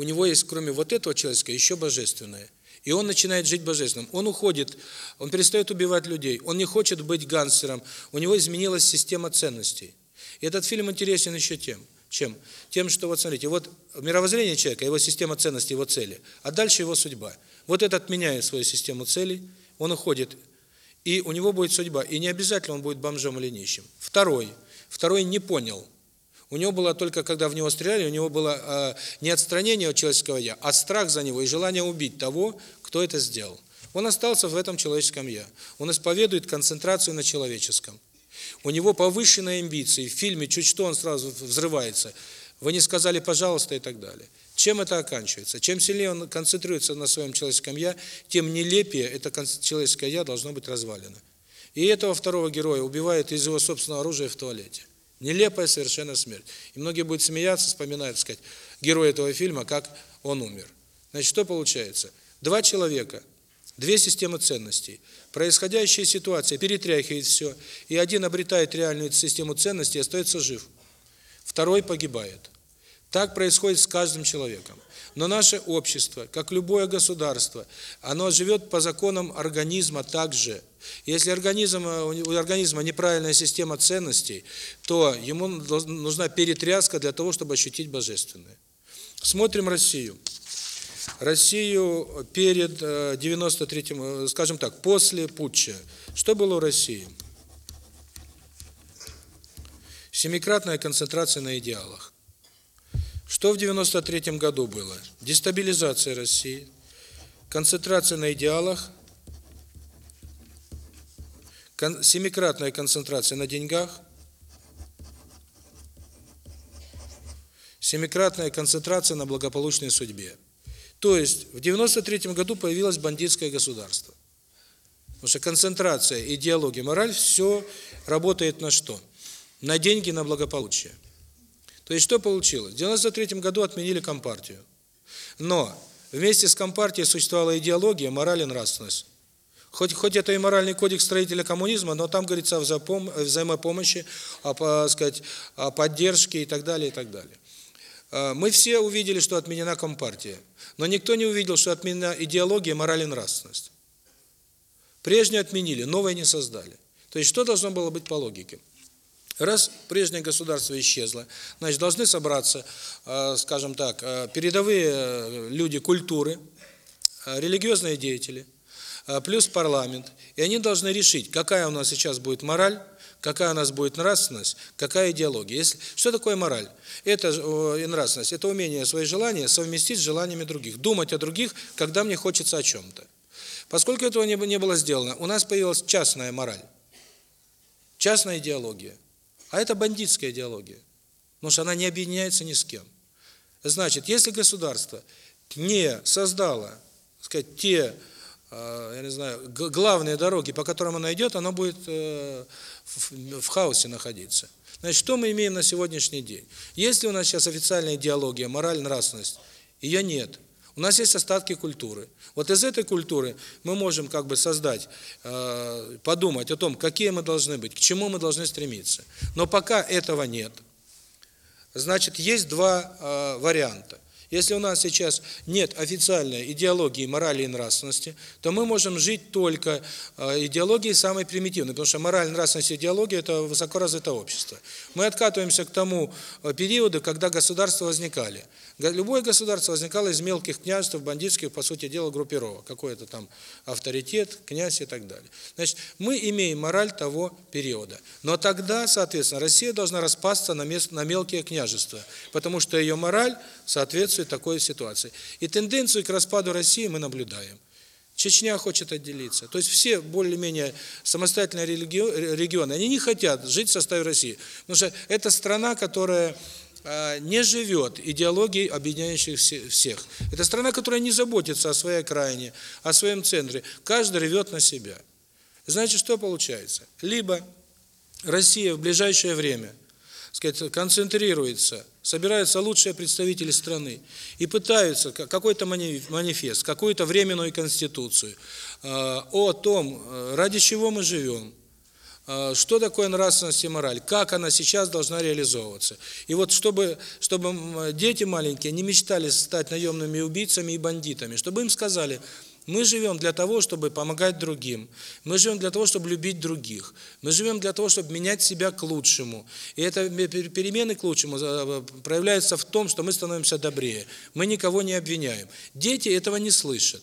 у него есть, кроме вот этого человеческого, еще божественное. И он начинает жить божественным. Он уходит, он перестает убивать людей, он не хочет быть гангстером, у него изменилась система ценностей. И этот фильм интересен еще тем, чем? Тем, что вот смотрите, вот мировоззрение человека, его система ценностей, его цели, а дальше его судьба. Вот этот меняет свою систему целей, он уходит, и у него будет судьба. И не обязательно он будет бомжом или нищим. Второй. Второй не понял. У него было только, когда в него стреляли, у него было э, не отстранение от человеческого «я», а страх за него и желание убить того, кто это сделал. Он остался в этом человеческом «я». Он исповедует концентрацию на человеческом. У него повышенные амбиции. В фильме чуть что он сразу взрывается. Вы не сказали «пожалуйста» и так далее. Чем это оканчивается? Чем сильнее он концентрируется на своем человеческом «я», тем нелепее это человеческое «я» должно быть развалено. И этого второго героя убивают из его собственного оружия в туалете. Нелепая совершенно смерть. И многие будут смеяться, вспоминать, сказать, герой этого фильма, как он умер. Значит, что получается? Два человека, две системы ценностей. Происходящая ситуация перетряхивает все, и один обретает реальную систему ценностей и остается жив. Второй погибает. Так происходит с каждым человеком. Но наше общество, как любое государство, оно живет по законам организма также. Если организм, у организма неправильная система ценностей, то ему нужна перетряска для того, чтобы ощутить божественное. Смотрим Россию. Россию перед 93-м, э, скажем так, после путча. Что было у России? Семикратная концентрация на идеалах. Что в 93 году было? Дестабилизация России, концентрация на идеалах, семикратная концентрация на деньгах, семикратная концентрация на благополучной судьбе. То есть в 93 году появилось бандитское государство. Потому что концентрация, идеология, мораль, все работает на что? На деньги, на благополучие. То есть что получилось? В 93 году отменили Компартию. Но вместе с Компартией существовала идеология, мораль и нравственность. Хоть, хоть это и моральный кодекс строителя коммунизма, но там говорится о взаимопомощи, о, сказать, о поддержке и так далее, и так далее. А, мы все увидели, что отменена Компартия, но никто не увидел, что отменена идеология, мораль и нравственность. Прежнюю отменили, новое не создали. То есть что должно было быть по логике? Раз прежнее государство исчезло, значит, должны собраться, э, скажем так, э, передовые э, люди культуры, религиозные деятели, плюс парламент, и они должны решить, какая у нас сейчас будет мораль, какая у нас будет нравственность, какая идеология. Если, что такое мораль? Это и нравственность, это умение свои желания совместить с желаниями других, думать о других, когда мне хочется о чем-то. Поскольку этого не было сделано, у нас появилась частная мораль, частная идеология. А это бандитская идеология. Потому что она не объединяется ни с кем. Значит, если государство не создало, сказать, те, я не знаю, главные дороги, по которым оно идет, оно будет э, в хаосе находиться. Значит, что мы имеем на сегодняшний день? Если у нас сейчас официальная идеология, мораль, нравственность, ее нет. У нас есть остатки культуры. Вот из этой культуры мы можем как бы создать, э, подумать о том, какие мы должны быть, к чему мы должны стремиться. Но пока этого нет, значит, есть два э, варианта. Если у нас сейчас нет официальной идеологии морали и нравственности, то мы можем жить только э, идеологией самой примитивной, потому что мораль, нравственность и идеология – это высокоразвитое общество. Мы откатываемся к тому э, периоду, когда государства возникали. Любое государство возникало из мелких княжеств, бандитских, по сути дела, группировок. Какой-то там авторитет, князь и так далее. Значит, мы имеем мораль того периода. Но тогда, соответственно, Россия должна распасться на, мест, на мелкие княжества, потому что ее мораль соответствует такой ситуации. И тенденцию к распаду России мы наблюдаем. Чечня хочет отделиться. То есть все более-менее самостоятельные регионы, они не хотят жить в составе России. Потому что это страна, которая не живет идеологией, объединяющих всех. Это страна, которая не заботится о своей окраине, о своем центре. Каждый ревет на себя. Значит, что получается? Либо Россия в ближайшее время сказать, концентрируется, собираются лучшие представители страны и пытаются какой-то манифест, какую-то временную конституцию а, о том, э, ради чего мы живем, что такое нравственность и мораль, как она сейчас должна реализовываться. И вот чтобы, чтобы дети маленькие не мечтали стать наемными убийцами и бандитами, чтобы им сказали, мы живем для того, чтобы помогать другим. Мы живем для того, чтобы любить других. Мы живем для того, чтобы менять себя к лучшему. И это перемены к лучшему э, проявляются в том, что мы становимся добрее. Мы никого не обвиняем. Дети этого не слышат.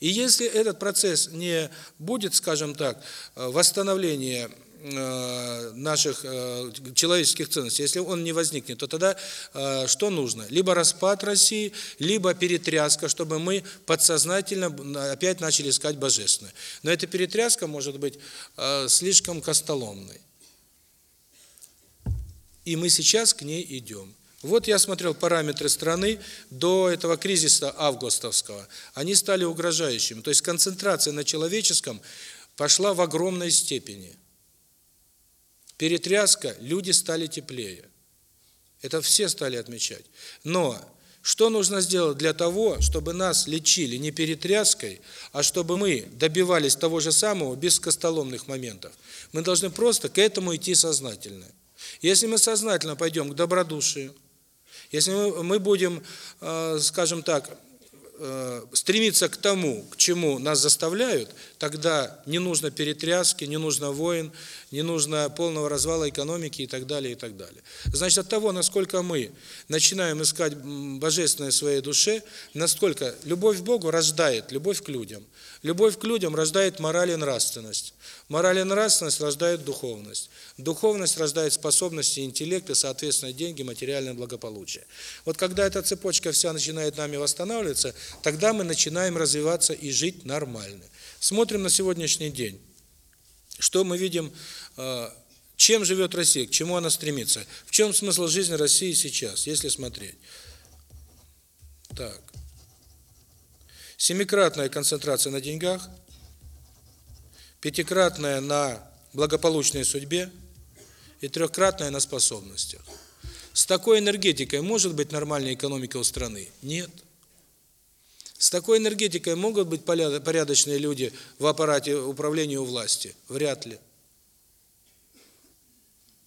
И если этот процесс не будет, скажем так, э, восстановления э, наших э, человеческих ценностей, если он не возникнет, то тогда что нужно? Либо распад России, либо перетряска, чтобы мы подсознательно опять начали искать божественное. Но эта перетряска может быть слишком костоломной. И мы сейчас к ней идем. Вот я смотрел параметры страны до этого кризиса августовского. Они стали угрожающими. То есть концентрация на человеческом пошла в огромной степени. Перетряска, люди стали теплее. Это все стали отмечать. Но что нужно сделать для того, чтобы нас лечили не перетряской, а чтобы мы добивались того же самого без костоломных моментов? Мы должны просто к этому идти сознательно. Если мы сознательно пойдем к добродушию, если мы будем, э, скажем так, стремиться к тому, к чему нас заставляют, тогда не нужно перетряски, не нужно войн, не нужно полного развала экономики и так далее, и так далее. Значит, от того, насколько мы начинаем искать божественное в своей душе, насколько любовь к Богу рождает любовь к людям. Любовь к людям рождает мораль и нравственность. Мораль и нравственность рождает духовность. Духовность рождает способности, интеллект и, соответственно, деньги, материальное благополучие. Вот когда эта цепочка вся начинает нами восстанавливаться, тогда мы начинаем развиваться и жить нормально. Смотрим на сегодняшний день. Что мы видим, э, чем живет Россия, к чему она стремится? В чем смысл жизни России сейчас, если смотреть? Так. Семикратная концентрация на деньгах, пятикратная на благополучной судьбе и трехкратная на способностях. С такой энергетикой может быть нормальная экономика у страны? Нет. С такой энергетикой могут быть порядочные люди в аппарате управления у власти? Вряд ли.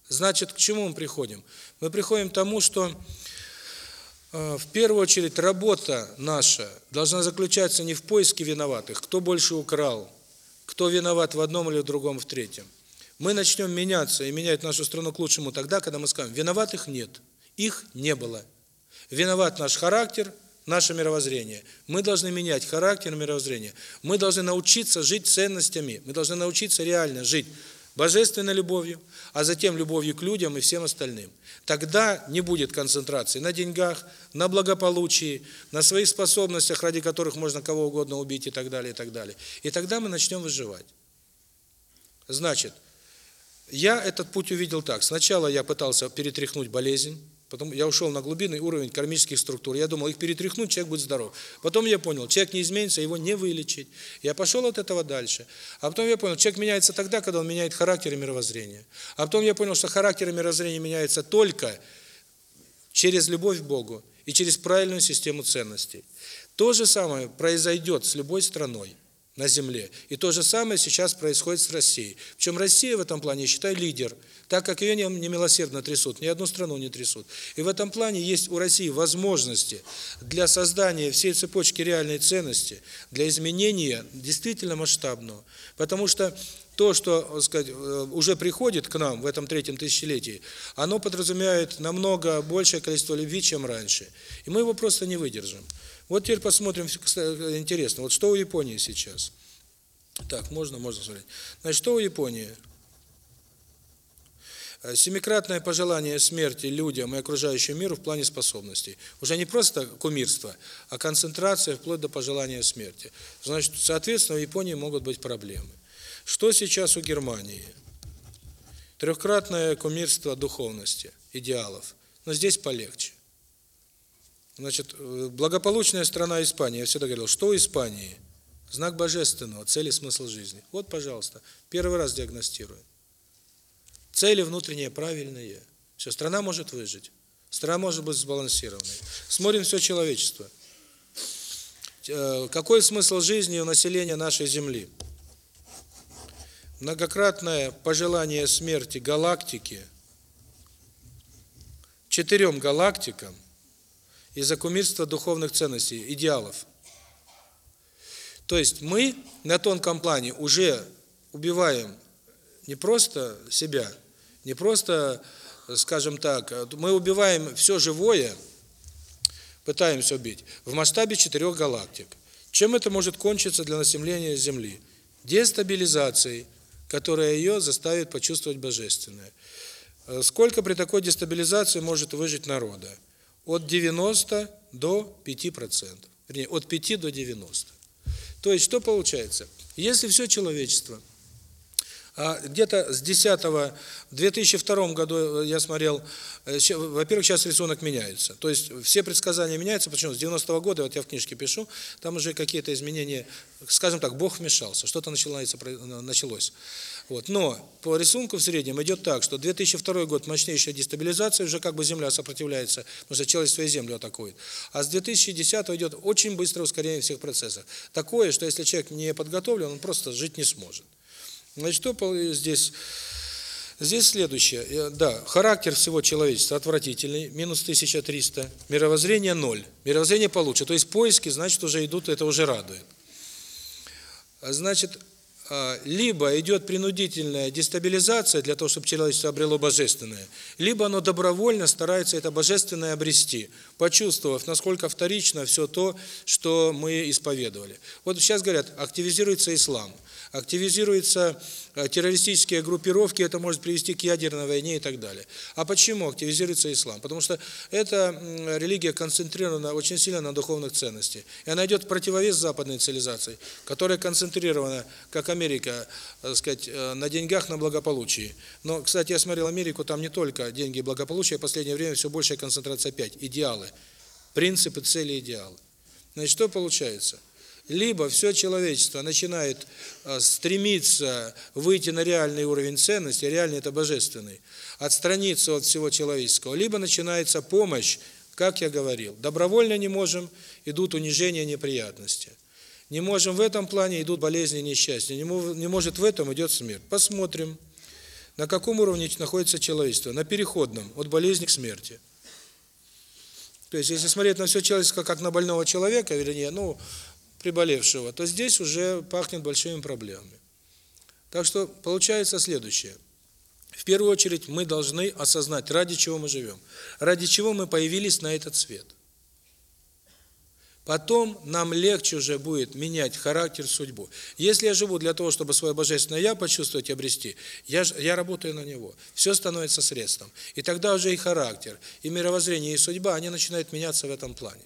Значит, к чему мы приходим? Мы приходим к тому, что э, в первую очередь работа наша должна заключаться не в поиске виноватых, кто больше украл, кто виноват в одном или в другом, в третьем. Мы начнем меняться и менять нашу страну к лучшему тогда, когда мы скажем, виноватых нет, их не было. Виноват наш характер, наше мировоззрение. Мы должны менять характер и мировоззрение. Мы должны научиться жить ценностями, мы должны научиться реально жить божественной любовью, а затем любовью к людям и всем остальным. Тогда не будет концентрации на деньгах, на благополучии, на своих способностях, ради которых можно кого угодно убить и так далее, и так далее. И тогда мы начнем выживать. Значит, я этот путь увидел так. Сначала я пытался перетряхнуть болезнь, Потом я ушел на глубинный уровень кармических структур. Я думал, их перетряхнуть, человек будет здоров. Потом я понял, человек не изменится, его не вылечить. Я пошел от этого дальше. А потом я понял, человек меняется тогда, когда он меняет характер и мировоззрение. А потом я понял, что характер и мировоззрение меняется только через любовь к Богу и через правильную систему ценностей. То же самое произойдет с любой страной на земле. И то же самое сейчас происходит с Россией. Причем Россия в этом плане, я считаю, лидер, так как ее немилосердно трясут, ни одну страну не трясут. И в этом плане есть у России возможности для создания всей цепочки реальной ценности, для изменения действительно масштабного. Потому что то, что сказать, э, уже приходит к нам в этом третьем тысячелетии, оно подразумевает намного большее количество любви, чем раньше. И мы его просто не выдержим. Вот теперь посмотрим, интересно, вот что у Японии сейчас? Так, можно, можно смотреть. Значит, что у Японии? Э, семикратное пожелание смерти людям и окружающему миру в плане способностей. Уже не просто кумирство, а концентрация вплоть до пожелания смерти. Значит, соответственно, в Японии могут быть проблемы. Что сейчас у Германии? Трехкратное кумирство духовности, идеалов. Но здесь полегче. Значит, э, благополучная страна Испания. Я всегда говорил, что у Испании? Знак божественного, цель и смысл жизни. Вот, пожалуйста, первый раз диагностируем. Цели внутренние правильные. Все, страна может выжить. Страна может быть сбалансированной. Смотрим все человечество. Э, какой смысл жизни у населения нашей Земли? Многократное пожелание смерти галактики четырем галактикам – из-за кумирства духовных ценностей, идеалов. То есть мы на тонком плане уже убиваем не просто себя, не просто, скажем так, мы убиваем все живое, пытаемся убить, в масштабе четырех галактик. Чем это может кончиться для населения Земли? Дестабилизацией, которая ее заставит почувствовать божественное. Сколько при такой дестабилизации может выжить народа? От 90 до 5%. Вернее, от 5 до 90. То есть, что получается? Если все человечество а где-то с 10 в 2002 году я смотрел, э, во-первых, сейчас рисунок меняется. То есть все предсказания меняются, почему? С 90 -го года, вот я в книжке пишу, там уже какие-то изменения, скажем так, Бог вмешался, что-то началось. началось. Вот. Но по рисунку в среднем идет так, что 2002 год мощнейшая дестабилизация, уже как бы Земля сопротивляется, потому что человечество и Землю атакует. А с 2010 идет очень быстрое ускорение всех процессов. Такое, что если человек не подготовлен, он просто жить не сможет. Значит, что здесь... Здесь следующее. Э, да, характер всего человечества отвратительный, минус 1300. Мировоззрение ноль. Мировоззрение получше. То есть поиски, значит, уже идут, это уже радует. Значит, либо идет принудительная дестабилизация для того, чтобы человечество обрело божественное, либо оно добровольно старается это божественное обрести, почувствовав, насколько вторично все то, что мы исповедовали. Вот сейчас говорят, активизируется ислам активизируются э, террористические группировки, это может привести к ядерной войне и так далее. А почему активизируется ислам? Потому что эта религия концентрирована очень сильно на духовных ценностях. И она идет в противовес западной цивилизации, которая концентрирована, как Америка, так сказать, э, на деньгах, на благополучии. Но, кстати, я смотрел Америку, там не только деньги и благополучие, в последнее время все большая концентрация опять, идеалы, принципы, цели, идеалы. Значит, что получается? Либо все человечество начинает а, стремиться выйти на реальный уровень ценности, реальный это божественный, отстраниться от всего человеческого, либо начинается помощь, как я говорил. Добровольно не можем, идут унижения, неприятности. Не можем в этом плане, идут болезни, несчастья. Не, не может в этом, идет смерть. Посмотрим, на каком уровне находится человечество. На переходном, от болезни к смерти. То есть, если смотреть на все человечество как на больного человека, вернее, ну, приболевшего, то здесь уже пахнет большими проблемами. Так что получается следующее. В первую очередь мы должны осознать, ради чего мы живем, ради чего мы появились на этот свет. Потом нам легче уже будет менять характер, судьбу. Если я живу для того, чтобы свое божественное я почувствовать и обрести, я я работаю на него. Все становится средством. И тогда уже и характер, и мировоззрение, и судьба, они начинают меняться в этом плане.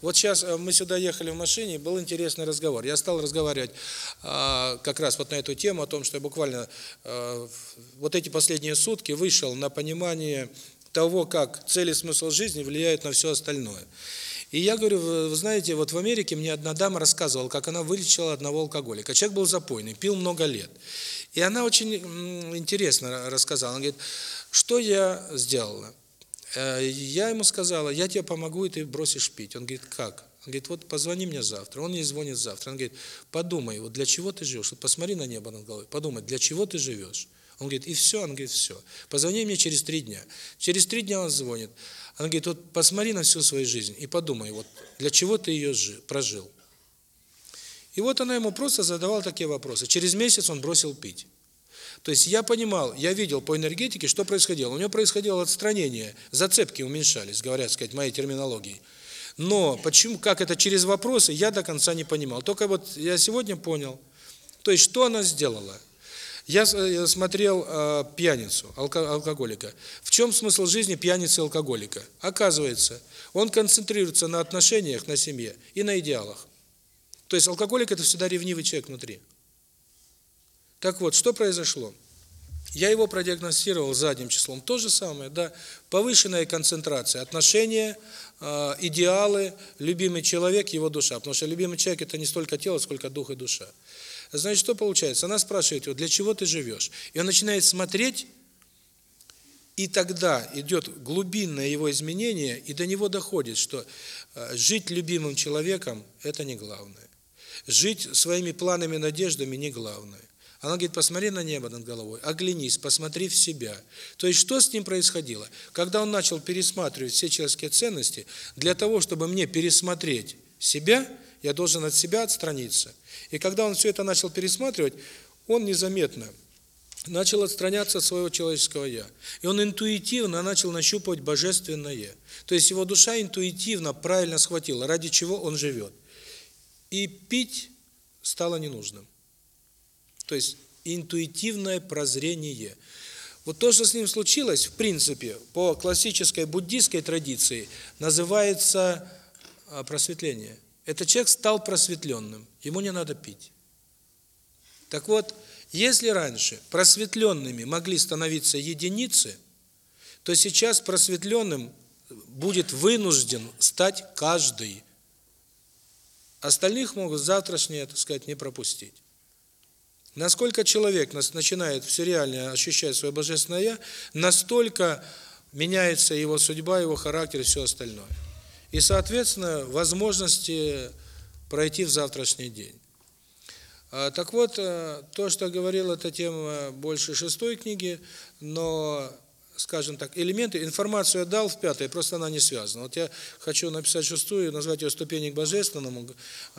Вот сейчас э, мы сюда ехали в машине, был интересный разговор. Я стал разговаривать а, как раз вот на эту тему, о том, что я буквально а, вот эти последние сутки вышел на понимание того, как цель и смысл жизни влияют на все остальное. И я говорю, вы знаете, вот в Америке мне одна дама рассказывала, как она вылечила одного алкоголика. Человек был запойный, пил много лет. И она очень интересно рассказала. Она говорит, что я сделала? Э, я ему сказала, я тебе помогу, и ты бросишь пить. Он говорит, как? Он говорит, вот позвони мне завтра. Он ей звонит завтра. Он говорит, подумай, вот для чего ты живешь? Вот посмотри на небо над головой, подумай, для чего ты живешь? Он говорит, и все? Он говорит, все. Позвони мне через три дня. Через три дня он звонит. Он говорит, вот посмотри на всю свою жизнь и подумай, вот для чего ты ее прожил. И вот она ему просто задавала такие вопросы. Через месяц он бросил пить. То есть я понимал, я видел по энергетике, что происходило. У него происходило отстранение, зацепки уменьшались, говорят, сказать, моей терминологией. Но почему, как это через вопросы, я до конца не понимал. Только вот я сегодня понял. То есть что она сделала? Я э, смотрел э, пьяницу, алко алкоголика. В чем смысл жизни пьяницы алкоголика? Оказывается, он концентрируется на отношениях, на семье и на идеалах. То есть алкоголик – это всегда ревнивый человек внутри. Так вот, что произошло? Я его продиагностировал задним числом. То же самое, да, повышенная концентрация, отношения, э, идеалы, любимый человек, его душа. Потому что любимый человек – это не столько тело, сколько дух и душа. Значит, что получается? Она спрашивает его, для чего ты живешь? И он начинает смотреть, и тогда идет глубинное его изменение, и до него доходит, что э, жить любимым человеком – это не главное. Жить своими планами, надеждами – не главное. Она говорит, посмотри на небо над головой, оглянись, посмотри в себя. То есть, что с ним происходило? Когда он начал пересматривать все человеческие ценности, для того, чтобы мне пересмотреть себя, я должен от себя отстраниться – и когда он все это начал пересматривать, он незаметно начал отстраняться от своего человеческого «я». И он интуитивно начал нащупывать божественное. То есть его душа интуитивно правильно схватила, ради чего он живет. И пить стало ненужным. То есть интуитивное прозрение. Вот то, что с ним случилось, в принципе, по классической буддийской традиции, называется а, просветление. Этот человек стал просветленным, ему не надо пить. Так вот, если раньше просветленными могли становиться единицы, то сейчас просветленным будет вынужден стать каждый. Остальных могут завтрашнее, так сказать, не пропустить. Насколько человек начинает все реально ощущать свое божественное «я», настолько меняется его судьба, его характер и все остальное и, соответственно, возможности пройти в завтрашний день. А, так вот, э, то, что говорил, это тема больше шестой книги, но скажем так, элементы, информацию я дал в пятой, просто она не связана. Вот я хочу написать шестую, назвать ее «Ступени к Божественному»,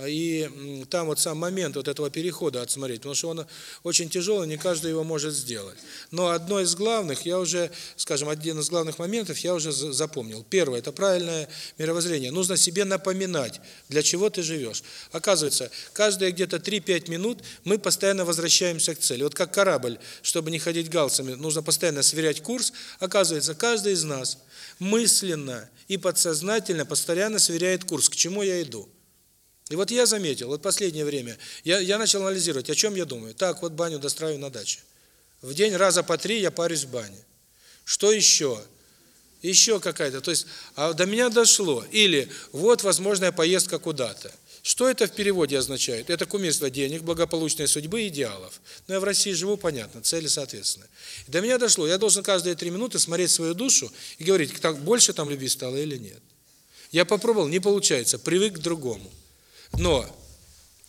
и там вот сам момент вот этого перехода отсмотреть, потому что он очень тяжелый, не каждый его может сделать. Но одно из главных, я уже, скажем, один из главных моментов я уже запомнил. Первое – это правильное мировоззрение. Нужно себе напоминать, для чего ты живешь. Оказывается, каждые где-то 3-5 минут мы постоянно возвращаемся к цели. Вот как корабль, чтобы не ходить галсами, нужно постоянно сверять курс, Оказывается, каждый из нас мысленно и подсознательно постоянно сверяет курс, к чему я иду. И вот я заметил, вот последнее время, я, я начал анализировать, о чем я думаю. Так, вот баню достраиваю на даче. В день раза по три я парюсь в бане. Что еще? Еще какая-то. То есть, а до меня дошло. Или вот возможная поездка куда-то. Что это в переводе означает? Это кумирство денег, благополучной судьбы, идеалов. Но я в России живу, понятно, цели соответственно. До меня дошло, я должен каждые три минуты смотреть свою душу и говорить, так больше там любви стало или нет. Я попробовал, не получается, привык к другому. Но,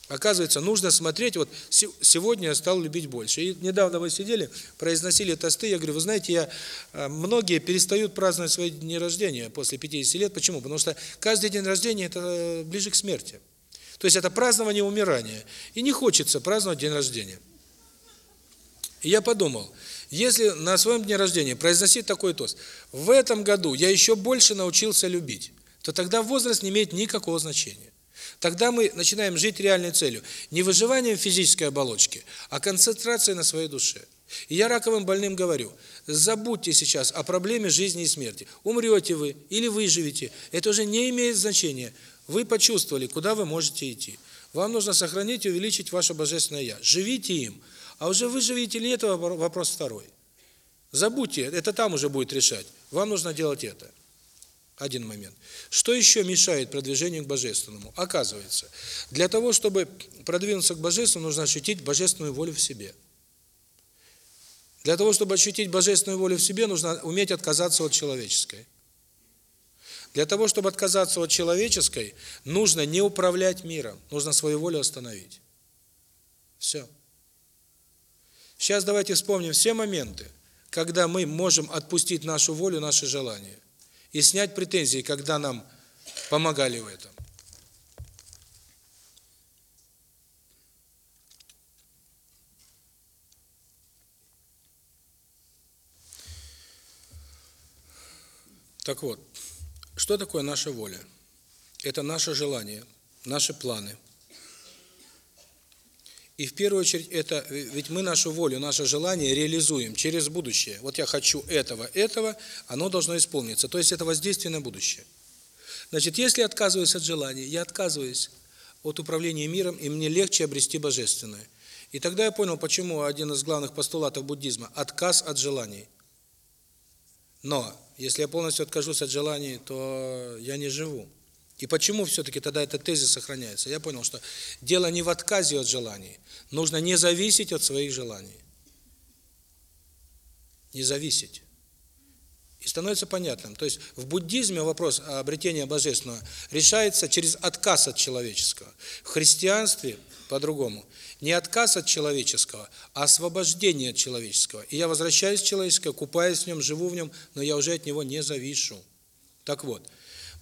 оказывается, нужно смотреть, вот сегодня я стал любить больше. И недавно вы сидели, произносили тосты, я говорю, вы знаете, я а, многие перестают праздновать свои дни рождения после 50 лет. Почему? Потому что каждый день рождения – это э, ближе к смерти. То есть это празднование умирания. И не хочется праздновать день рождения. И я подумал, если на своем дне рождения произносить такой тост, в этом году я еще больше научился любить, то тогда возраст не имеет никакого значения. Тогда мы начинаем жить реальной целью. Не выживанием физической оболочки, а концентрацией на своей душе. И я раковым больным говорю, забудьте сейчас о проблеме жизни и смерти. Умрете вы или выживете, это уже не имеет значения. Вы почувствовали, куда вы можете идти. Вам нужно сохранить и увеличить ваше Божественное Я. Живите им. А уже вы живете или нет, вопрос второй. Забудьте, это там уже будет решать. Вам нужно делать это. Один момент. Что еще мешает продвижению к Божественному? Оказывается, для того, чтобы продвинуться к Божественному, нужно ощутить Божественную волю в себе. Для того, чтобы ощутить Божественную волю в себе, нужно уметь отказаться от человеческой. Для того, чтобы отказаться от человеческой, нужно не управлять миром, нужно свою волю остановить. Все. Сейчас давайте вспомним все моменты, когда мы можем отпустить нашу волю, наши желания, и снять претензии, когда нам помогали в этом. Так вот, что такое наша воля? Это наше желание, наши планы. И в первую очередь это, ведь мы нашу волю, наше желание реализуем через будущее. Вот я хочу этого, этого, оно должно исполниться. То есть это воздействие на будущее. Значит, если отказываюсь от желания, я отказываюсь от управления миром, и мне легче обрести божественное. И тогда я понял, почему один из главных постулатов буддизма – отказ от желаний. Но если я полностью откажусь от желаний, то я не живу. И почему все-таки тогда этот тезис сохраняется? Я понял, что дело не в отказе от желаний. Нужно не зависеть от своих желаний. Не зависеть. И становится понятным. То есть в буддизме вопрос обретения божественного решается через отказ от человеческого. В христианстве по-другому. Не отказ от человеческого, а освобождение от человеческого. И я возвращаюсь в человеческое, купаюсь в нем, живу в нем, но я уже от него не завишу. Так вот,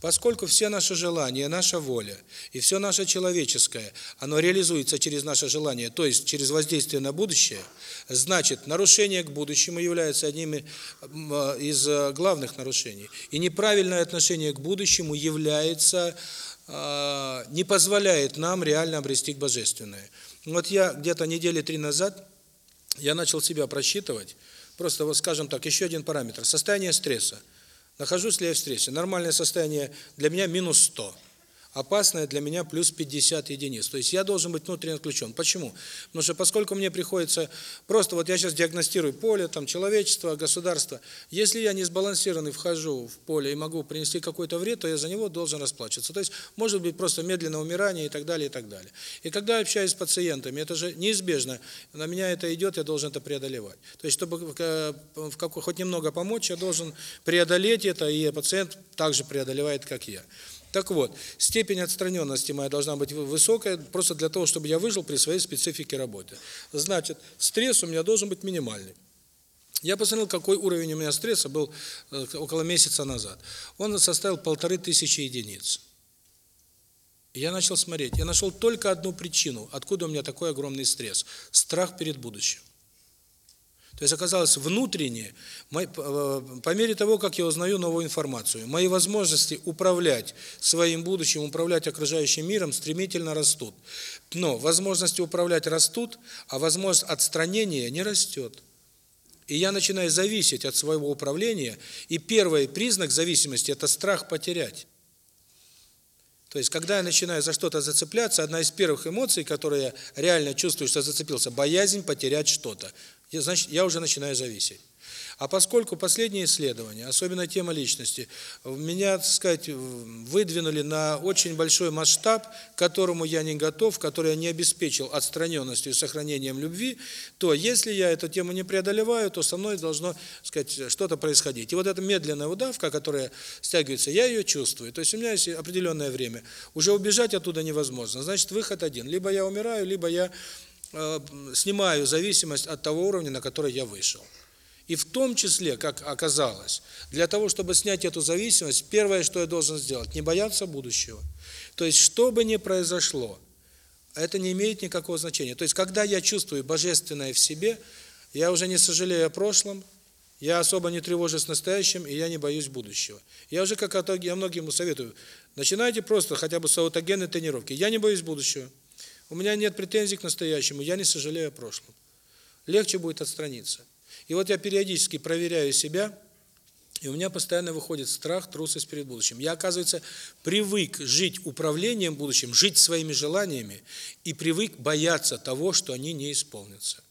поскольку все наши желания, наша воля и все наше человеческое, оно реализуется через наше желание, то есть через воздействие на будущее, значит, нарушение к будущему является одним из главных нарушений. И неправильное отношение к будущему является не позволяет нам реально обрести божественное. Вот я где-то недели три назад я начал себя просчитывать. Просто вот, скажем так, еще один параметр состояние стресса. Нахожусь ли я в стрессе? Нормальное состояние для меня минус 100 опасное для меня плюс 50 единиц. То есть я должен быть внутренне отключен. Почему? Потому что поскольку мне приходится просто вот я сейчас диагностирую поле, там человечество, государство. Если я не сбалансированный вхожу в поле и могу принести какой-то вред, то я за него должен расплачиваться. То есть может быть просто медленное умирание и так далее и так далее. И когда я общаюсь с пациентами, это же неизбежно. На меня это идет, я должен это преодолевать. То есть чтобы в какой хоть немного помочь, я должен преодолеть это, и пациент также преодолевает, как я. Так вот, степень отстраненности моя должна быть высокая, просто для того, чтобы я выжил при своей специфике работы. Значит, стресс у меня должен быть минимальный. Я посмотрел, какой уровень у меня стресса был э, около месяца назад. Он составил полторы тысячи единиц. Я начал смотреть. Я нашел только одну причину, откуда у меня такой огромный стресс. Страх перед будущим. То есть оказалось внутренне, э, по мере того, как я узнаю новую информацию, мои возможности управлять своим будущим, управлять окружающим миром стремительно растут. Но возможности управлять растут, а возможность отстранения не растет. И я начинаю зависеть от своего управления, и первый признак зависимости – это страх потерять. То есть, когда я начинаю за что-то зацепляться, одна из первых эмоций, которые я реально чувствую, что зацепился – боязнь потерять что-то значит, я уже начинаю зависеть. А поскольку последние исследования, особенно тема личности, меня, так сказать, выдвинули на очень большой масштаб, к которому я не готов, который я не обеспечил отстраненностью и сохранением любви, то если я эту тему не преодолеваю, то со мной должно, так сказать, что-то происходить. И вот эта медленная удавка, которая стягивается, я ее чувствую. То есть у меня есть определенное время. Уже убежать оттуда невозможно. Значит, выход один. Либо я умираю, либо я снимаю зависимость от того уровня, на который я вышел. И в том числе, как оказалось, для того, чтобы снять эту зависимость, первое, что я должен сделать, не бояться будущего. То есть, что бы ни произошло, это не имеет никакого значения. То есть, когда я чувствую божественное в себе, я уже не сожалею о прошлом, я особо не тревожусь настоящим, и я не боюсь будущего. Я уже, как я многим советую, начинайте просто хотя бы с аутогенной тренировки. Я не боюсь будущего. У меня нет претензий к настоящему, я не сожалею о прошлом. Легче будет отстраниться. И вот я периодически проверяю себя, и у меня постоянно выходит страх, трусость перед будущим. Я, оказывается, привык жить управлением будущим, жить своими желаниями, и привык бояться того, что они не исполнятся.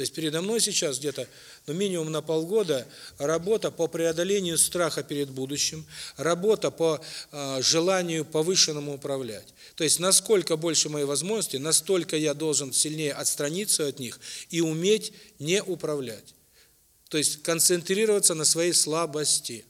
То есть передо мной сейчас где-то ну, минимум на полгода работа по преодолению страха перед будущим, работа по э, желанию повышенному управлять. То есть насколько больше мои возможности, настолько я должен сильнее отстраниться от них и уметь не управлять. То есть концентрироваться на своей слабости.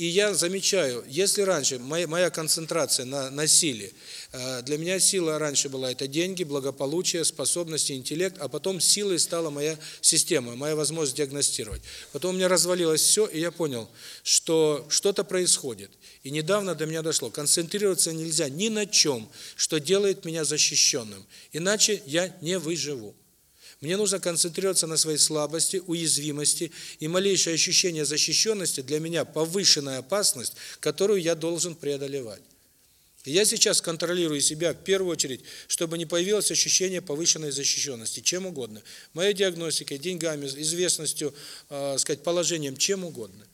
И я замечаю, если раньше моя, моя концентрация на, на силе, э, для меня сила раньше была это деньги, благополучие, способности, интеллект, а потом силой стала моя система, моя возможность диагностировать. Потом у меня развалилось все, и я понял, что что-то происходит. И недавно до меня дошло, концентрироваться нельзя ни на чем, что делает меня защищенным, иначе я не выживу. Мне нужно концентрироваться на своей слабости, уязвимости, и малейшее ощущение защищенности для меня повышенная опасность, которую я должен преодолевать. Я сейчас контролирую себя в первую очередь, чтобы не появилось ощущение повышенной защищенности, чем угодно. Моей диагностикой, деньгами, известностью, э, сказать, положением, чем угодно.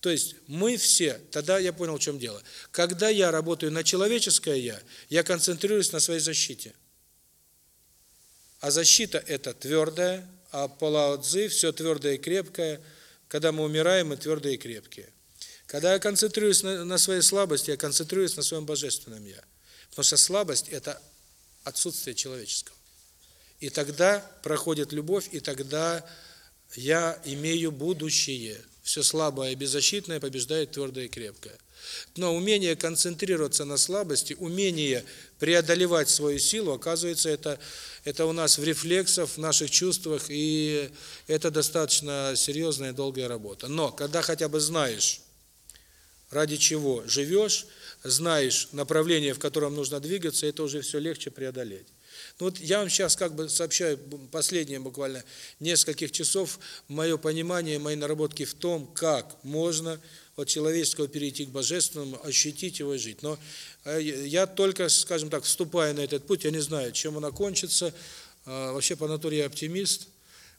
То есть мы все, тогда я понял, в чем дело. Когда я работаю на человеческое «я», я концентрируюсь на своей защите. А защита – это твердая, а по все твердое и крепкое. Когда мы умираем, мы твердые и крепкие. Когда я концентрируюсь на, на своей слабости, я концентрируюсь на своем божественном «я». Потому что слабость – это отсутствие человеческого. И тогда проходит любовь, и тогда я имею будущее. Все слабое и беззащитное побеждает твердое и крепкое. Но умение концентрироваться на слабости, умение преодолевать свою силу, оказывается, это это у нас в рефлексах, в наших чувствах, и это достаточно серьезная и долгая работа. Но когда хотя бы знаешь, ради чего живешь, знаешь направление, в котором нужно двигаться, это уже все легче преодолеть. Ну вот я вам сейчас как бы сообщаю последние буквально нескольких часов мое понимание, мои наработки в том, как можно от человеческого перейти к божественному, ощутить его и жить. Но э, я только, скажем так, вступая на этот путь, я не знаю, чем он окончится. А, вообще по натуре я оптимист.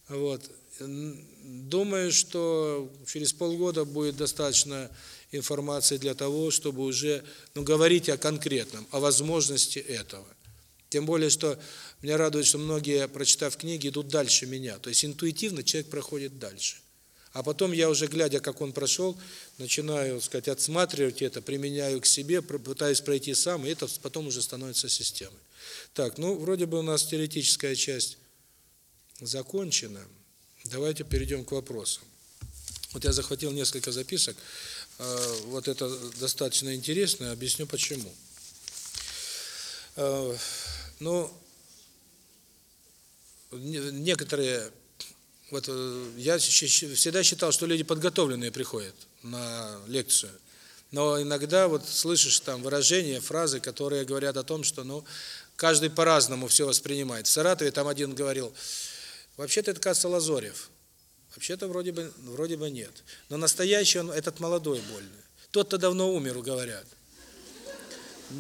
Вот. Думаю, что через полгода будет достаточно информации для того, чтобы уже ну, говорить о конкретном, о возможности этого. Тем более, что меня радует, что многие, прочитав книги, идут дальше меня. То есть интуитивно человек проходит дальше. А потом я уже, глядя, как он прошел, начинаю, сказать, отсматривать это, применяю к себе, пытаюсь пройти сам, и это потом уже становится системой. Так, ну, вроде бы у нас теоретическая часть закончена. Давайте перейдем к вопросам. Вот я захватил несколько записок. А, вот это достаточно интересно, объясню почему. А, ну, некоторые вот э, я всегда считал, что люди подготовленные приходят на лекцию. Но иногда вот слышишь там выражения, фразы, которые говорят о том, что ну каждый по-разному все воспринимает. В Саратове там один говорил: "Вообще-то это кажется Лазорев". Вообще-то вроде бы вроде бы нет. Но настоящий он этот молодой больный. Тот-то давно умер, говорят.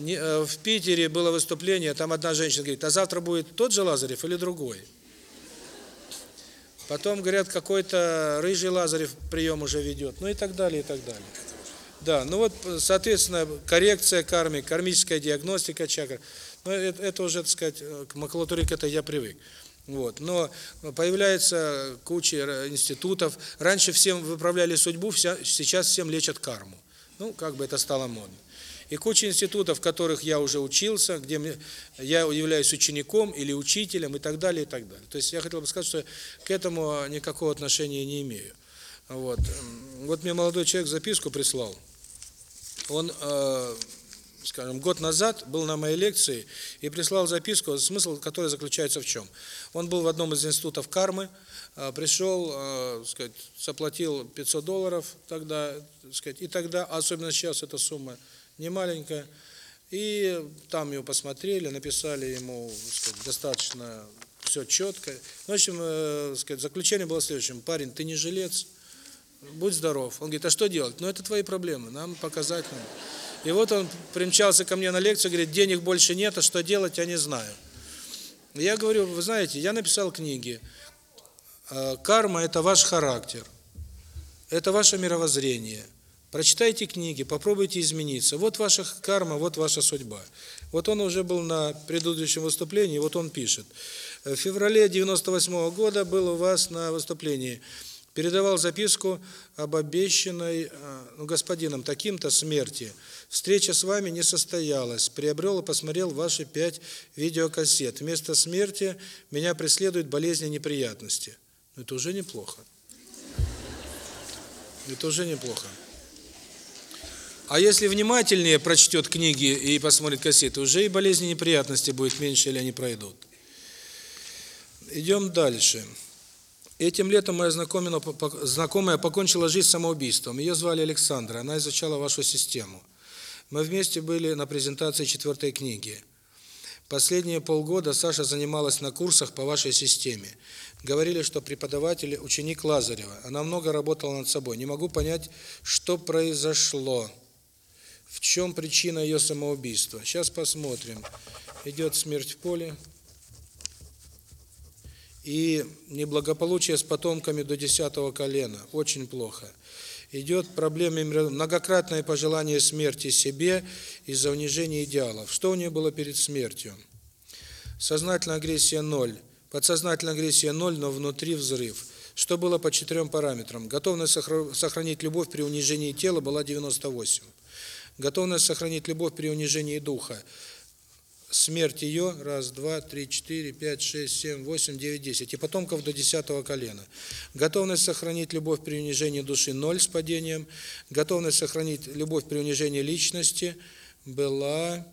Э, в Питере было выступление, там одна женщина говорит: "А завтра будет тот же Лазарев или другой?" Потом, говорят, какой-то рыжий Лазарев прием уже ведет, ну и так далее, и так далее. Да, ну вот, соответственно, коррекция кармы, кармическая диагностика чакр, ну это, это уже, так сказать, к макулатуре к этой я привык. Вот. Но появляется куча институтов. Раньше всем выправляли судьбу, сейчас всем лечат карму. Ну, как бы это стало модно и куча институтов, в которых я уже учился, где я являюсь учеником или учителем и так далее, и так далее. То есть я хотел бы сказать, что к этому никакого отношения не имею. Вот. Вот мне молодой человек записку прислал. Он, э, скажем, год назад был на моей лекции и прислал записку, смысл которой заключается в чем? Он был в одном из институтов кармы, э, пришел, э, сказать, заплатил 500 долларов тогда, сказать, и тогда, особенно сейчас эта сумма не маленькая. И там его посмотрели, написали ему, сказать, достаточно все четко. В общем, э, сказать, заключение было следующим: парень, ты не жилец, будь здоров. Он говорит: "А что делать?" "Ну это твои проблемы, нам показать надо". И вот он примчался ко мне на лекцию, говорит: "Денег больше нет, а что делать, я не знаю". Я говорю: "Вы знаете, я написал книги. Э, карма это ваш характер. Это ваше мировоззрение. Прочитайте книги, попробуйте измениться. Вот ваша карма, вот ваша судьба. Вот он уже был на предыдущем выступлении, вот он пишет. В феврале 98 -го года был у вас на выступлении. Передавал записку об обещанной ну, господином таким-то смерти. Встреча с вами не состоялась. Приобрел и посмотрел ваши пять видеокассет. Вместо смерти меня преследуют болезни и неприятности. Это уже неплохо. Это уже неплохо. А если внимательнее прочтет книги и посмотрит кассеты, уже и болезни и неприятности будет меньше или они пройдут. Идем дальше. Этим летом моя знакомая покончила жизнь самоубийством. Ее звали Александра, она изучала вашу систему. Мы вместе были на презентации четвертой книги. Последние полгода Саша занималась на курсах по вашей системе. Говорили, что преподаватель – ученик Лазарева. Она много работала над собой. Не могу понять, что произошло. В чем причина ее самоубийства? Сейчас посмотрим. Идет смерть в поле. И неблагополучие с потомками до десятого колена. Очень плохо. Идет проблема многократное пожелание смерти себе из-за унижения идеалов. Что у нее было перед смертью? Сознательная агрессия – ноль. Подсознательная агрессия – ноль, но внутри взрыв. Что было по четырем параметрам? Готовность сохранить любовь при унижении тела была 98. Готовность сохранить любовь при унижении духа. Смерть ее, раз, два, три, четыре, пять, шесть, семь, восемь, девять, десять. И потомков до десятого колена. Готовность сохранить любовь при унижении души, ноль с падением. Готовность сохранить любовь при унижении личности была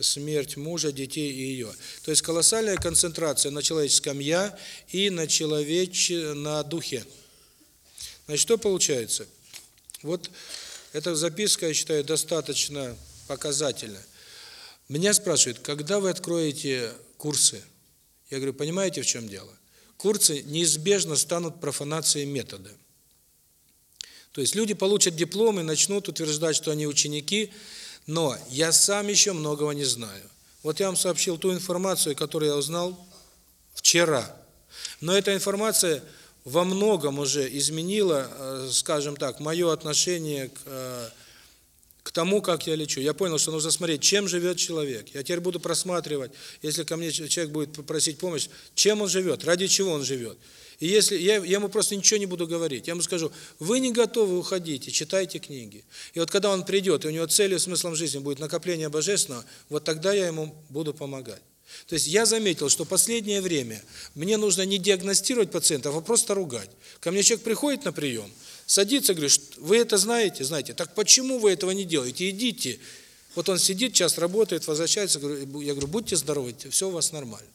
смерть мужа, детей и ее. То есть колоссальная концентрация на человеческом «я» и на человеч... на духе. Значит, что получается? Вот эта записка, я считаю, достаточно показательна. Меня спрашивают, когда вы откроете курсы? Я говорю, понимаете, в чем дело? Курсы неизбежно станут профанацией метода. То есть люди получат дипломы, начнут утверждать, что они ученики, но я сам еще многого не знаю. Вот я вам сообщил ту информацию, которую я узнал вчера. Но эта информация во многом уже изменила, э, скажем так, мое отношение к, э, к тому, как я лечу. Я понял, что нужно смотреть, чем живет человек. Я теперь буду просматривать, если ко мне человек будет просить помощь, чем он живет, ради чего он живет. И если я, я ему просто ничего не буду говорить, я ему скажу, вы не готовы, уходите, читайте книги. И вот когда он придет, и у него целью, смыслом жизни будет накопление Божественного, вот тогда я ему буду помогать. То есть я заметил, что последнее время мне нужно не диагностировать пациентов, а просто ругать. Ко мне человек приходит на прием, садится, говорит, вы это знаете? Знаете. Так почему вы этого не делаете? Идите. Вот он сидит, час работает, возвращается, я говорю, будьте здоровы, все у вас нормально.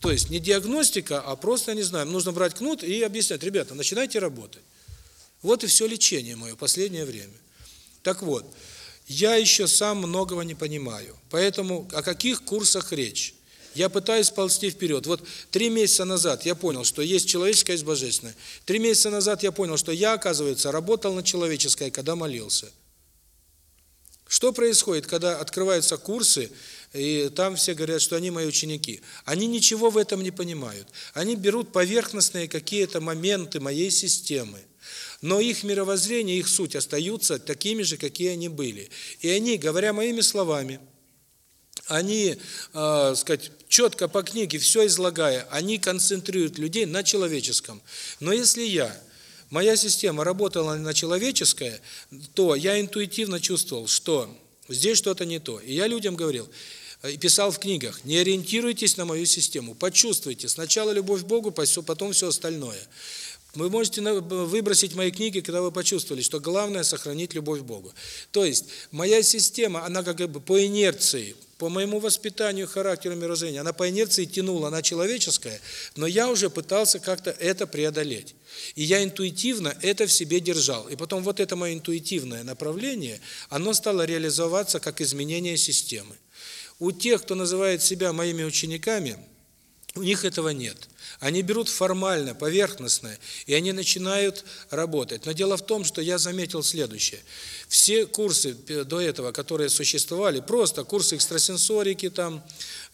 То есть не диагностика, а просто, не знаю, нужно брать кнут и объяснять, ребята, начинайте работать. Вот и все лечение мое последнее время. Так вот, я еще сам многого не понимаю. Поэтому о каких курсах речь? Я пытаюсь ползти вперед. Вот три месяца назад я понял, что есть человеческое, есть божественное. Три месяца назад я понял, что я, оказывается, работал на человеческое, когда молился. Что происходит, когда открываются курсы, и там все говорят, что они мои ученики? Они ничего в этом не понимают. Они берут поверхностные какие-то моменты моей системы но их мировоззрение, их суть остаются такими же, какие они были. И они, говоря моими словами, они, э, сказать, четко по книге все излагая, они концентрируют людей на человеческом. Но если я, моя система работала на человеческое, то я интуитивно чувствовал, что здесь что-то не то. И я людям говорил, и писал в книгах, не ориентируйтесь на мою систему, почувствуйте сначала любовь к Богу, потом все остальное. Вы можете выбросить мои книги, когда вы почувствовали, что главное – сохранить любовь к Богу. То есть, моя система, она как бы по инерции, по моему воспитанию, характеру, мирозрения, она по инерции тянула на человеческое, но я уже пытался как-то это преодолеть. И я интуитивно это в себе держал. И потом вот это мое интуитивное направление, оно стало реализоваться как изменение системы. У тех, кто называет себя моими учениками, у них этого нет. Они берут формально, поверхностное, и они начинают работать. Но дело в том, что я заметил следующее. Все курсы до этого, которые существовали, просто курсы экстрасенсорики, там,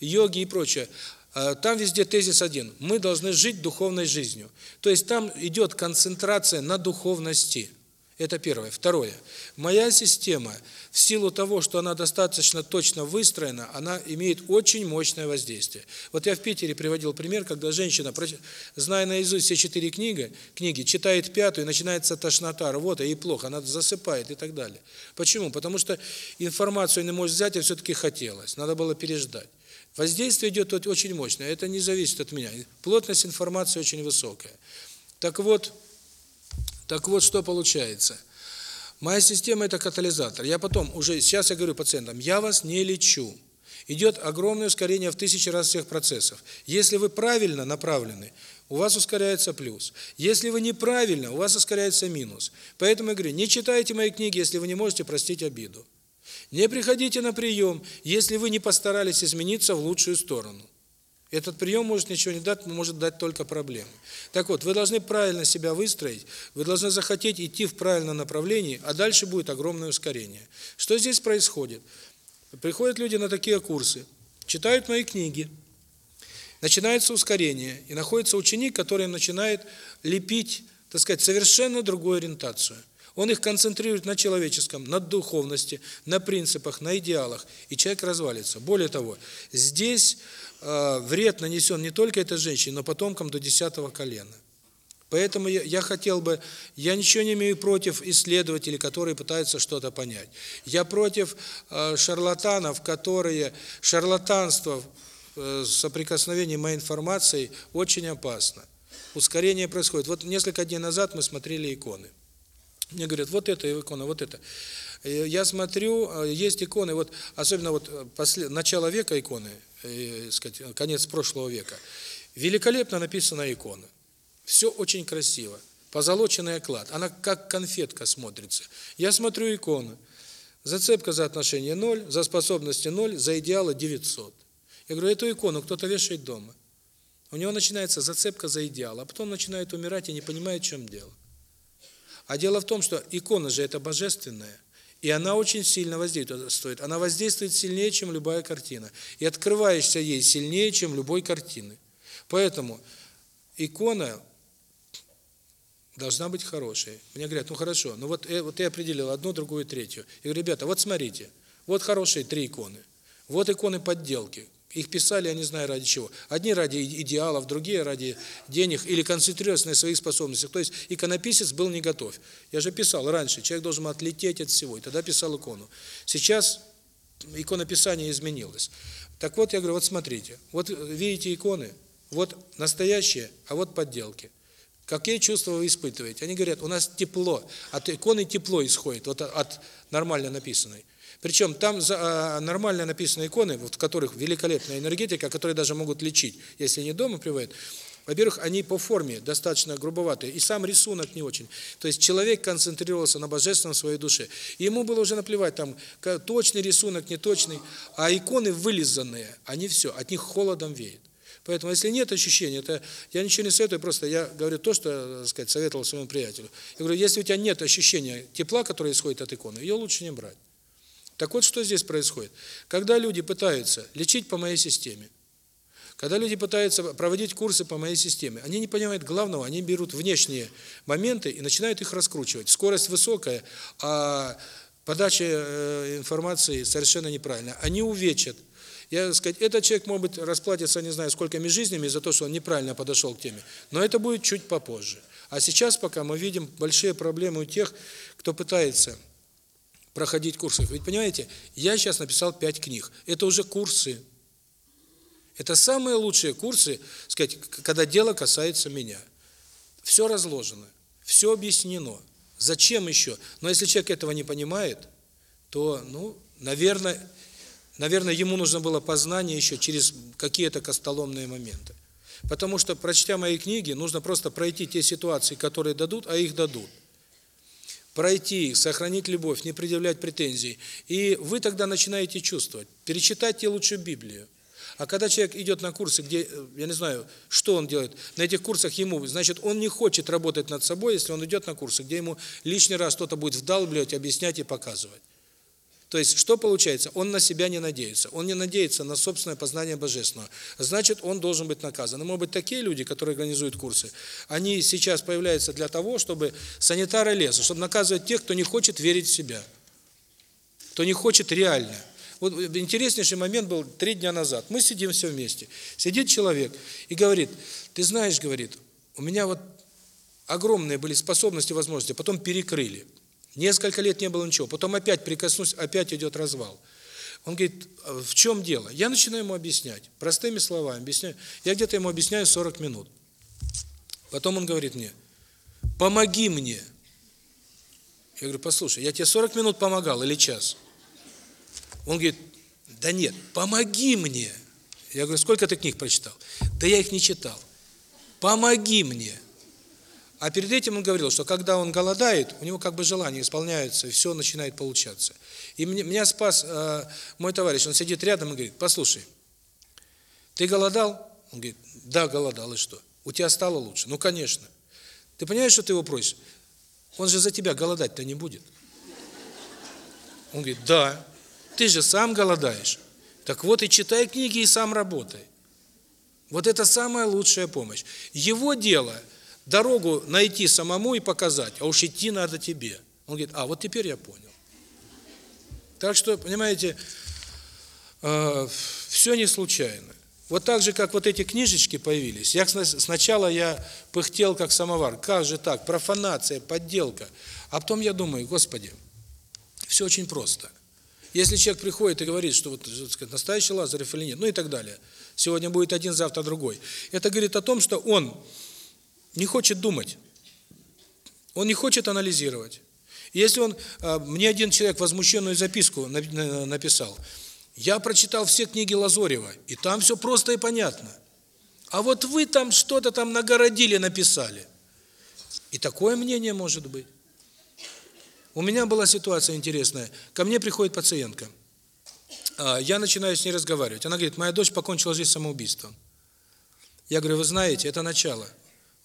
йоги и прочее, а, там везде тезис один. Мы должны жить духовной жизнью. То есть там идет концентрация на духовности. Это первое. Второе. Моя система, в силу того, что она достаточно точно выстроена, она имеет очень мощное воздействие. Вот я в Питере приводил пример, когда женщина, зная наизусть все четыре книги, книги читает пятую, начинается тошнота, рвота, ей плохо, она засыпает и так далее. Почему? Потому что информацию не может взять, а все-таки хотелось, надо было переждать. Воздействие идет очень мощное, это не зависит от меня. Плотность информации очень высокая. Так вот, так вот, что получается. Моя система – это катализатор. Я потом, уже сейчас я говорю пациентам, я вас не лечу. Идет огромное ускорение в тысячи раз всех процессов. Если вы правильно направлены, у вас ускоряется плюс. Если вы неправильно, у вас ускоряется минус. Поэтому я говорю, не читайте мои книги, если вы не можете простить обиду. Не приходите на прием, если вы не постарались измениться в лучшую сторону. Этот прием может ничего не дать, может дать только проблемы. Так вот, вы должны правильно себя выстроить, вы должны захотеть идти в правильном направлении, а дальше будет огромное ускорение. Что здесь происходит? Приходят люди на такие курсы, читают мои книги, начинается ускорение, и находится ученик, который начинает лепить, так сказать, совершенно другую ориентацию. Он их концентрирует на человеческом, на духовности, на принципах, на идеалах, и человек развалится. Более того, здесь вред нанесен не только этой женщине, но потомкам до десятого колена. Поэтому я, я хотел бы, я ничего не имею против исследователей, которые пытаются что-то понять. Я против э, шарлатанов, которые шарлатанство э, соприкосновение моей информацией очень опасно. Ускорение происходит. Вот несколько дней назад мы смотрели иконы. Мне говорят, вот это икона, вот это. Э, я смотрю, э, есть иконы, вот особенно вот э, после, начало века иконы, э, сказать, конец прошлого века. Великолепно написана икона. Все очень красиво. Позолоченный оклад. Она как конфетка смотрится. Я смотрю икону. Зацепка за отношение 0, за способности 0, за идеалы 900. Я говорю, эту икону кто-то вешает дома. У него начинается зацепка за идеал, а потом начинает умирать и не понимает, в чем дело. А дело в том, что икона же это божественная. И она очень сильно воздействует. Она воздействует сильнее, чем любая картина. И открываешься ей сильнее, чем любой картины. Поэтому икона должна быть хорошей. Мне говорят, ну хорошо, ну вот, э, вот я определил одну, другую, третью. Я говорю, ребята, вот смотрите, вот хорошие три иконы. Вот иконы подделки. Их писали, я не знаю ради чего. Одни ради идеалов, другие ради денег или концентрируясь на своих способностях. То есть иконописец был не готов. Я же писал раньше, человек должен отлететь от всего, и тогда писал икону. Сейчас иконописание изменилось. Так вот, я говорю, вот смотрите, вот видите иконы, вот настоящие, а вот подделки. Какие чувства вы испытываете? Они говорят, у нас тепло, от иконы тепло исходит, вот от нормально написанной. Причем там а, нормально написаны иконы, в которых великолепная энергетика, которые даже могут лечить, если не дома приводят. Во-первых, они по форме достаточно грубоватые, и сам рисунок не очень. То есть человек концентрировался на божественном своей душе. И ему было уже наплевать, там, точный рисунок, неточный, а иконы вылизанные, они все, от них холодом веет. Поэтому, если нет ощущения, это я ничего не советую, просто я говорю то, что, сказать, советовал своему приятелю. Я говорю, если у тебя нет ощущения тепла, которое исходит от иконы, ее лучше не брать. Так вот, что здесь происходит? Когда люди пытаются лечить по моей системе, когда люди пытаются проводить курсы по моей системе, они не понимают главного, они берут внешние моменты и начинают их раскручивать. Скорость высокая, а подача э, информации совершенно неправильная. Они увечат. Я сказать, этот человек, может быть, расплатится, не знаю, сколькими жизнями за то, что он неправильно подошел к теме. Но это будет чуть попозже. А сейчас пока мы видим большие проблемы у тех, кто пытается проходить курсы. Ведь понимаете, я сейчас написал пять книг. Это уже курсы. Это самые лучшие курсы, сказать, когда дело касается меня. Все разложено, все объяснено. Зачем еще? Но если человек этого не понимает, то, ну, наверное, наверное, ему нужно было познание еще через какие-то костоломные моменты. Потому что, прочтя мои книги, нужно просто пройти те ситуации, которые дадут, а их дадут пройти их, сохранить любовь, не предъявлять претензий. И вы тогда начинаете чувствовать. Перечитайте лучше Библию. А когда человек идет на курсы, где, э, я не знаю, что он делает, на этих курсах ему, значит, он не хочет работать над собой, если он идет на курсы, где ему лишний раз кто-то будет вдалбливать, объяснять и показывать. То есть, что получается? Он на себя не надеется. Он не надеется на собственное познание Божественного. Значит, он должен быть наказан. И, может быть, такие люди, которые организуют курсы, они сейчас появляются для того, чтобы санитары лезут, чтобы наказывать тех, кто не хочет верить в себя, кто не хочет реально. Вот интереснейший момент был три дня назад. Мы сидим все вместе. Сидит человек и говорит, ты знаешь, говорит, у меня вот огромные были способности, возможности, потом перекрыли. Несколько лет не было ничего. Потом опять прикоснусь, опять идет развал. Он говорит, «А в чем дело? Я начинаю ему объяснять, простыми словами объясняю. Я где-то ему объясняю 40 минут. Потом он говорит мне, помоги мне. Я говорю, послушай, я тебе 40 минут помогал или час? Он говорит, да нет, помоги мне. Я говорю, сколько ты книг прочитал? Да я их не читал. Помоги мне. А перед этим он говорил, что когда он голодает, у него как бы желания исполняются, все начинает получаться. И меня спас э, мой товарищ, он сидит рядом и говорит, послушай, ты голодал? Он говорит, да, голодал, и что? У тебя стало лучше? Ну, конечно. Ты понимаешь, что ты его просишь? Он же за тебя голодать-то не будет. Он говорит, да, ты же сам голодаешь. Так вот и читай книги и сам работай. Вот это самая лучшая помощь. Его дело – Дорогу найти самому и показать, а уж идти надо тебе. Он говорит, а вот теперь я понял. Так что, понимаете, э, все не случайно. Вот так же, как вот эти книжечки появились. Я сначала я пыхтел как самовар. Как же так? Профанация, подделка. А потом я думаю, Господи, все очень просто. Если человек приходит и говорит, что вот сказать, настоящий Лазарев или нет, ну и так далее. Сегодня будет один, завтра другой. Это говорит о том, что он не хочет думать. Он не хочет анализировать. Если он, а, мне один человек возмущенную записку написал, я прочитал все книги Лазорева, и там все просто и понятно. А вот вы там что-то там нагородили, написали. И такое мнение может быть. У меня была ситуация интересная. Ко мне приходит пациентка. А, я начинаю с ней разговаривать. Она говорит, моя дочь покончила жизнь самоубийством. Я говорю, вы знаете, это начало.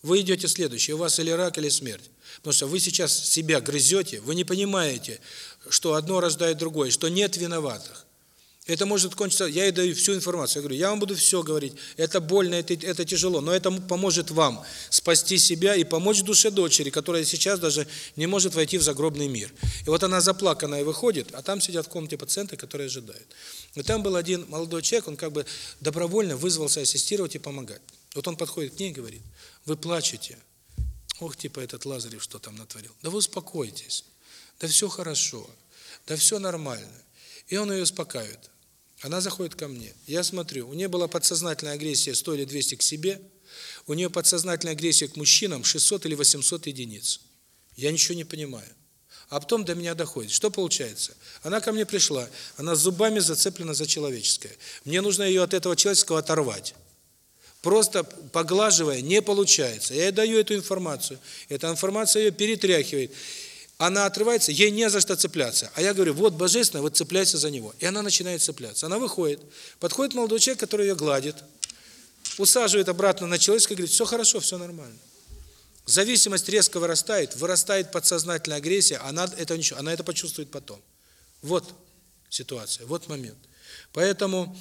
Вы идете следующее, у вас или рак, или смерть. Потому что вы сейчас себя грызете, вы не понимаете, что одно рождает другое, что нет виноватых. Это может кончиться, я ей даю всю информацию, я говорю, я вам буду все говорить, это больно, это, это тяжело, но это поможет вам спасти себя и помочь душе дочери, которая сейчас даже не может войти в загробный мир. И вот она заплаканная выходит, а там сидят в комнате пациенты, которые ожидают. И там был один молодой человек, он как бы добровольно вызвался ассистировать и помогать. Вот он подходит к ней и говорит, вы плачете. Ох, типа этот Лазарев что там натворил. Да вы успокойтесь. Да все хорошо. Да все нормально. И он ее успокаивает. Она заходит ко мне. Я смотрю, у нее была подсознательная агрессия 100 или 200 к себе, у нее подсознательная агрессия к мужчинам 600 или 800 единиц. Я ничего не понимаю. А потом до меня доходит. Что получается? Она ко мне пришла, она зубами зацеплена за человеческое. Мне нужно ее от этого человеческого оторвать. Просто поглаживая не получается. Я ей даю эту информацию. Эта информация ее перетряхивает. Она отрывается, ей не за что цепляться. А я говорю, вот божественно, вот цепляйся за него. И она начинает цепляться. Она выходит. Подходит молодой человек, который ее гладит. Усаживает обратно на человеческое, говорит, все хорошо, все нормально. Зависимость резко вырастает, вырастает подсознательная агрессия, она это ничего, она это почувствует потом. Вот ситуация, вот момент. Поэтому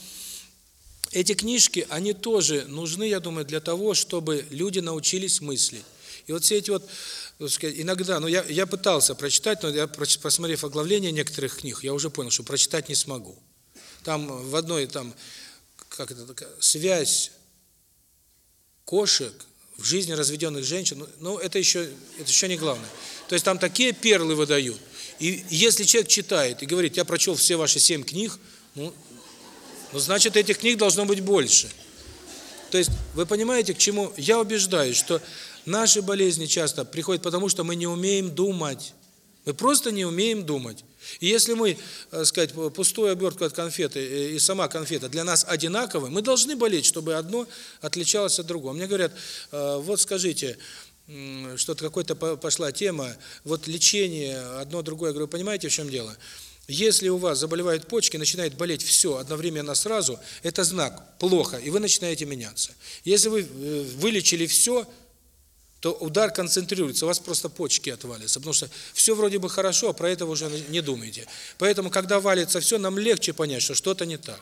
эти книжки, они тоже нужны, я думаю, для того, чтобы люди научились мыслить. И вот все эти вот, сказать, иногда, ну я, я пытался прочитать, но я, посмотрев оглавление некоторых книг, я уже понял, что прочитать не смогу. Там в одной, там, как это связь кошек в жизни разведенных женщин, ну, ну это еще, это еще не главное. То есть там такие перлы выдают. И если человек читает и говорит, я прочел все ваши семь книг, ну, ну, значит, этих книг должно быть больше. То есть, вы понимаете, к чему? Я убеждаюсь, что наши болезни часто приходят потому, что мы не умеем думать. Мы просто не умеем думать. И если мы, так сказать, пустую обертку от конфеты э, и сама конфета для нас одинаковы, мы должны болеть, чтобы одно отличалось от другого. Мне говорят, «Э, вот скажите, что-то какой-то пошла тема, вот лечение, одно другое. Я говорю, понимаете, в чем дело? Если у вас заболевают почки, начинает болеть все одновременно сразу, это знак плохо, и вы начинаете меняться. Если вы э, вылечили все, то удар концентрируется, у вас просто почки отвалятся, потому что все вроде бы хорошо, а про это уже не думаете. Поэтому, когда валится все, нам легче понять, что что-то не так.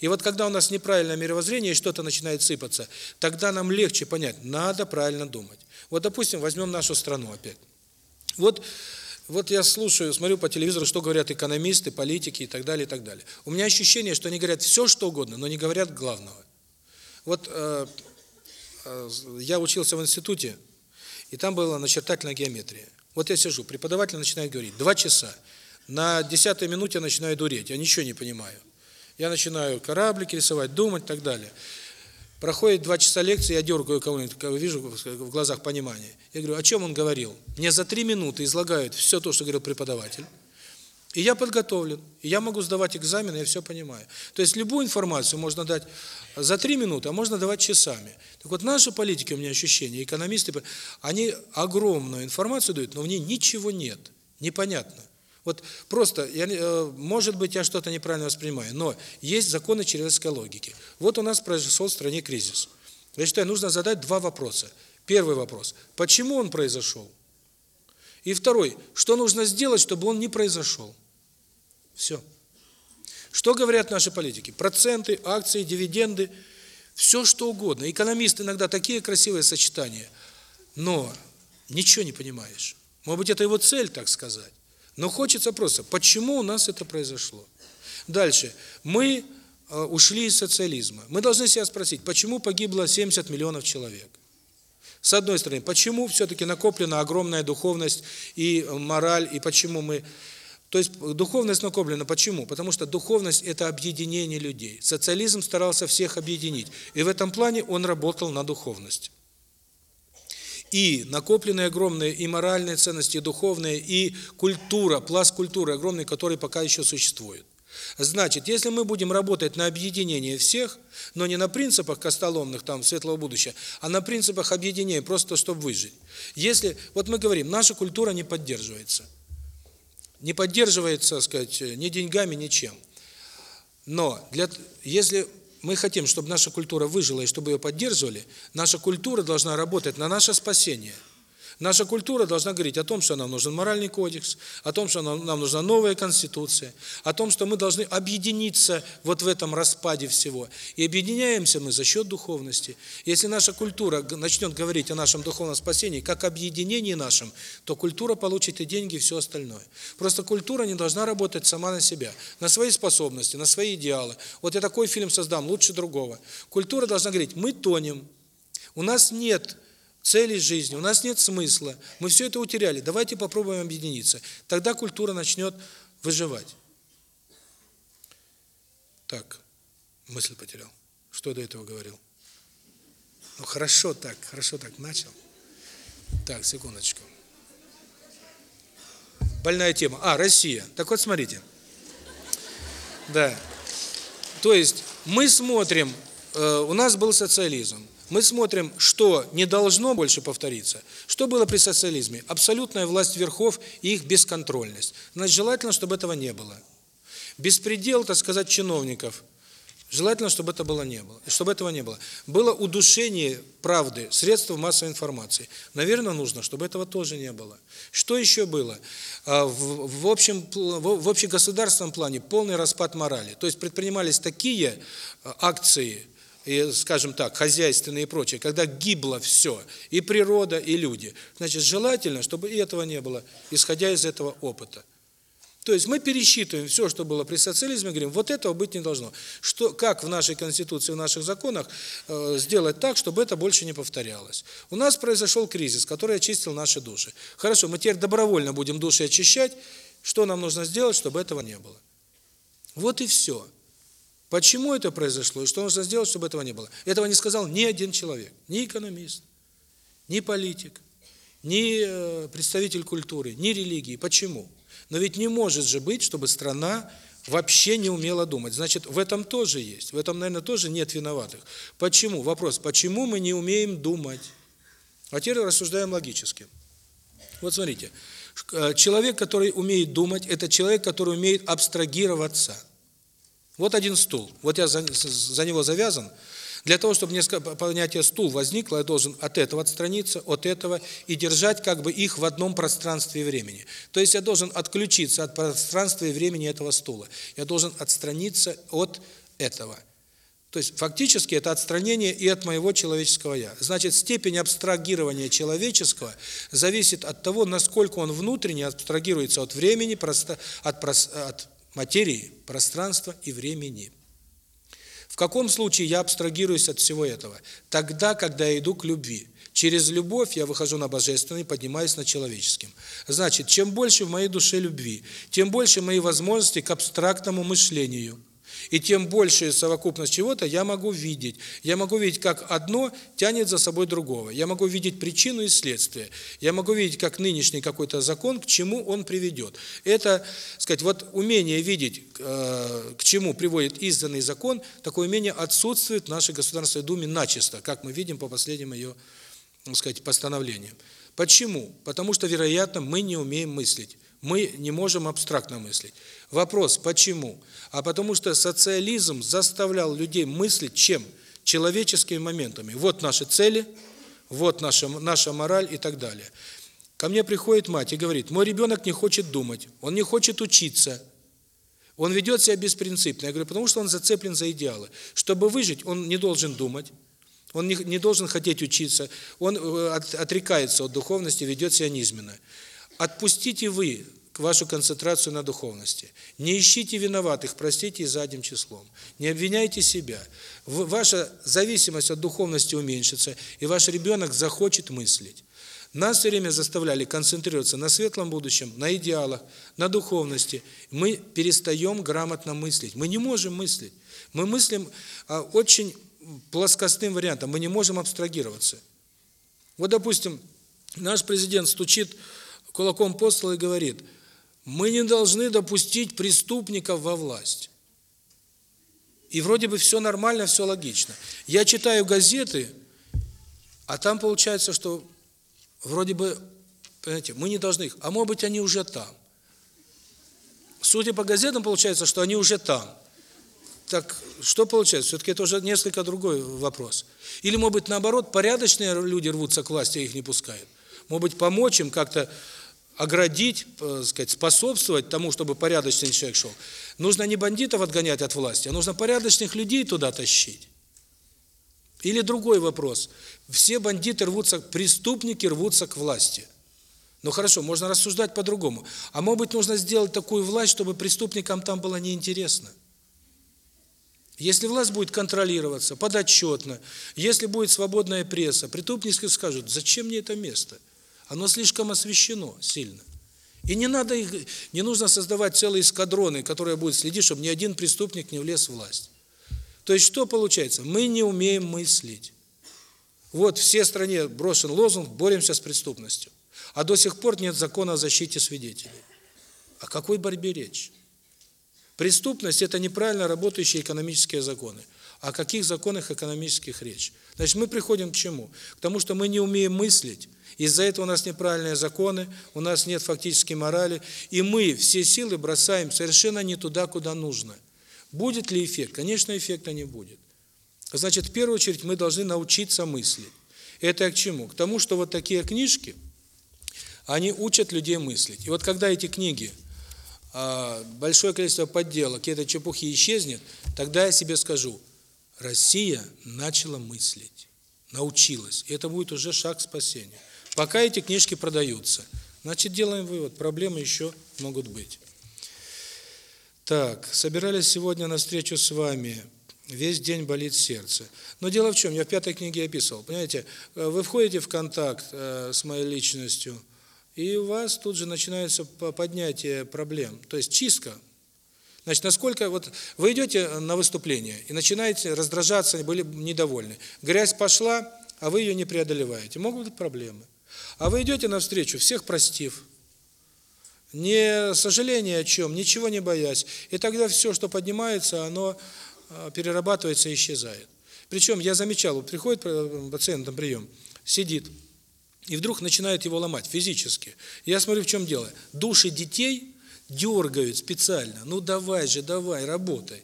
И вот когда у нас неправильное мировоззрение и что-то начинает сыпаться, тогда нам легче понять, надо правильно думать. Вот, допустим, возьмем нашу страну опять. Вот, вот я слушаю, смотрю по телевизору, что говорят экономисты, политики и так далее, и так далее. У меня ощущение, что они говорят все, что угодно, но не говорят главного. Вот э, э, я учился в институте, и там была начертательная геометрия. Вот я сижу, преподаватель начинает говорить, два часа. На десятой минуте я начинаю дуреть, я ничего не понимаю. Я начинаю кораблики рисовать, думать и так далее. Проходит два часа лекции, я дергаю кого-нибудь, вижу в глазах понимание. Я говорю, о чем он говорил? Мне за три минуты излагают все то, что говорил преподаватель. И я подготовлен, и я могу сдавать экзамены, я все понимаю. То есть любую информацию можно дать за три минуты, а можно давать часами. Так вот, наши политики, у меня ощущение, экономисты, они огромную информацию дают, но в ней ничего нет, непонятно. Вот просто, я, э, может быть, я что-то неправильно воспринимаю, но есть законы человеческой логики. Вот у нас произошел в стране кризис. Я считаю, нужно задать два вопроса. Первый вопрос. Почему он произошел? И второй. Что нужно сделать, чтобы он не произошел? Все. Что говорят наши политики? Проценты, акции, дивиденды, все что угодно. Экономисты иногда такие красивые сочетания, но ничего не понимаешь. Может быть, это его цель, так сказать. Но хочется просто, почему у нас это произошло? Дальше. Мы э, ушли из социализма. Мы должны себя спросить, почему погибло 70 миллионов человек? С одной стороны, почему все-таки накоплена огромная духовность и мораль, и почему мы... То есть духовность накоплена, почему? Потому что духовность – это объединение людей. Социализм старался всех объединить. И в этом плане он работал на духовность и накопленные огромные и моральные ценности, и духовные, и культура, пласт культуры огромный, который пока еще существует. Значит, если мы будем работать на объединение всех, но не на принципах костоломных там светлого будущего, а на принципах объединения, просто чтобы выжить. Если, вот мы говорим, наша культура не поддерживается. Не поддерживается, сказать, ни деньгами, ничем. Но для, если мы хотим, чтобы наша культура выжила и чтобы ее поддерживали, наша культура должна работать на наше спасение – Наша культура должна говорить о том, что нам нужен моральный кодекс, о том, что нам, нам нужна новая конституция, о том, что мы должны объединиться вот в этом распаде всего. И объединяемся мы за счет духовности. Если наша культура начнет говорить о нашем духовном спасении, как объединении нашем, то культура получит и деньги, и все остальное. Просто культура не должна работать сама на себя, на свои способности, на свои идеалы. Вот я такой фильм создам, лучше другого. Культура должна говорить, мы тонем, у нас нет цели жизни, у нас нет смысла, мы все это утеряли, давайте попробуем объединиться. Тогда культура начнет выживать. Так, мысль потерял. Что до этого говорил? Ну хорошо так, хорошо так, начал. Так, секундочку. Больная тема. А, Россия. Так вот, смотрите. Да. То есть, мы смотрим, э, у нас был социализм мы смотрим, что не должно больше повториться. Что было при социализме? Абсолютная власть верхов и их бесконтрольность. Значит, желательно, чтобы этого не было. Беспредел, так сказать, чиновников. Желательно, чтобы это было не было, чтобы этого не было. Было удушение правды, средств массовой информации. Наверное, нужно, чтобы этого тоже не было. Что еще было? А, в, в общем в общегосударственном плане полный распад морали. То есть предпринимались такие а, акции скажем так, хозяйственные и прочее, когда гибло все, и природа, и люди. Значит, желательно, чтобы и этого не было, исходя из этого опыта. То есть мы пересчитываем все, что было при социализме, говорим, вот этого быть не должно. Что, как в нашей Конституции, в наших законах э, сделать так, чтобы это больше не повторялось. У нас произошел кризис, который очистил наши души. Хорошо, мы теперь добровольно будем души очищать. Что нам нужно сделать, чтобы этого не было? Вот и все. Почему это произошло и что нужно сделать, чтобы этого не было? Этого не сказал ни один человек, ни экономист, ни политик, ни э, представитель культуры, ни религии. Почему? Но ведь не может же быть, чтобы страна вообще не умела думать. Значит, в этом тоже есть. В этом, наверное, тоже нет виноватых. Почему? Вопрос, почему мы не умеем думать? А теперь рассуждаем логически. Вот смотрите, э, человек, который умеет думать, это человек, который умеет абстрагироваться. Вот один стул. Вот я за, за него завязан. Для того, чтобы несколько понятие стул возникло, я должен от этого отстраниться, от этого и держать как бы их в одном пространстве и времени. То есть я должен отключиться от пространства и времени этого стула. Я должен отстраниться от этого. То есть фактически это отстранение и от моего человеческого я. Значит, степень абстрагирования человеческого зависит от того, насколько он внутренне абстрагируется от времени, от, от материи, пространства и времени каком случае я абстрагируюсь от всего этого? Тогда, когда я иду к любви. Через любовь я выхожу на божественный, поднимаюсь на человеческим. Значит, чем больше в моей душе любви, тем больше мои возможности к абстрактному мышлению. И тем большая совокупность чего-то я могу видеть. Я могу видеть, как одно тянет за собой другого. Я могу видеть причину и следствие. Я могу видеть, как нынешний какой-то закон, к чему он приведет. Это, сказать, вот умение видеть, э, к чему приводит изданный закон, такое умение отсутствует в нашей Государственной Думе начисто, как мы видим по последним ее, так сказать, постановлениям. Почему? Потому что, вероятно, мы не умеем мыслить. Мы не можем абстрактно мыслить. Вопрос, почему? А потому что социализм заставлял людей мыслить чем? Человеческими моментами. Вот наши цели, вот наша, наша мораль и так далее. Ко мне приходит мать и говорит, мой ребенок не хочет думать, он не хочет учиться, он ведет себя беспринципно. Я говорю, потому что он зацеплен за идеалы. Чтобы выжить, он не должен думать, он не, не должен хотеть учиться, он э, от, отрекается от духовности, ведет себя низменно. Отпустите вы вашу концентрацию на духовности. Не ищите виноватых, простите и задним числом. Не обвиняйте себя. Ваша зависимость от духовности уменьшится, и ваш ребенок захочет мыслить. Нас все время заставляли концентрироваться на светлом будущем, на идеалах, на духовности. Мы перестаем грамотно мыслить. Мы не можем мыслить. Мы мыслим а, очень плоскостным вариантом. Мы не можем абстрагироваться. Вот, допустим, наш президент стучит кулаком по столу и говорит, мы не должны допустить преступников во власть. И вроде бы все нормально, все логично. Я читаю газеты, а там получается, что вроде бы, понимаете, мы не должны их, а может быть они уже там. Судя по газетам, получается, что они уже там. Так что получается? Все-таки это уже несколько другой вопрос. Или, может быть, наоборот, порядочные люди рвутся к власти, а их не пускают. Может быть, помочь им как-то оградить, э, сказать, способствовать тому, чтобы порядочный человек шел. Нужно не бандитов отгонять от власти, а нужно порядочных людей туда тащить. Или другой вопрос. Все бандиты рвутся, преступники рвутся к власти. Ну хорошо, можно рассуждать по-другому. А может быть, нужно сделать такую власть, чтобы преступникам там было неинтересно. Если власть будет контролироваться, подотчетно, если будет свободная пресса, преступники скажут, зачем мне это место? Оно слишком освещено сильно. И не надо их, не нужно создавать целые эскадроны, которые будут следить, чтобы ни один преступник не влез в власть. То есть что получается? Мы не умеем мыслить. Вот все стране брошен лозунг «боремся с преступностью». А до сих пор нет закона о защите свидетелей. О какой борьбе речь? Преступность – это неправильно работающие экономические законы. О каких законах экономических речь? Значит, мы приходим к чему? К тому, что мы не умеем мыслить, из-за этого у нас неправильные законы, у нас нет фактически морали, и мы все силы бросаем совершенно не туда, куда нужно. Будет ли эффект? Конечно, эффекта не будет. Значит, в первую очередь мы должны научиться мыслить. Это к чему? К тому, что вот такие книжки, они учат людей мыслить. И вот когда эти книги, а, большое количество подделок, и этой чепухи исчезнет, тогда я себе скажу, Россия начала мыслить, научилась. И это будет уже шаг к спасению. Пока эти книжки продаются. Значит, делаем вывод, проблемы еще могут быть. Так, собирались сегодня на встречу с вами. Весь день болит сердце. Но дело в чем, я в пятой книге описывал. Понимаете, э, вы входите в контакт э, с моей личностью, и у вас тут же начинается поднятие проблем. То есть чистка. Значит, насколько вот вы идете на выступление и начинаете раздражаться, были недовольны. Грязь пошла, а вы ее не преодолеваете. Могут быть проблемы. А вы идете навстречу, всех простив, не сожаление о чем, ничего не боясь. И тогда все, что поднимается, оно а, перерабатывается и исчезает. Причем я замечал, приходит пациент на прием, сидит, и вдруг начинает его ломать физически. Я смотрю, в чем дело. Души детей дергают специально. Ну давай же, давай, работай.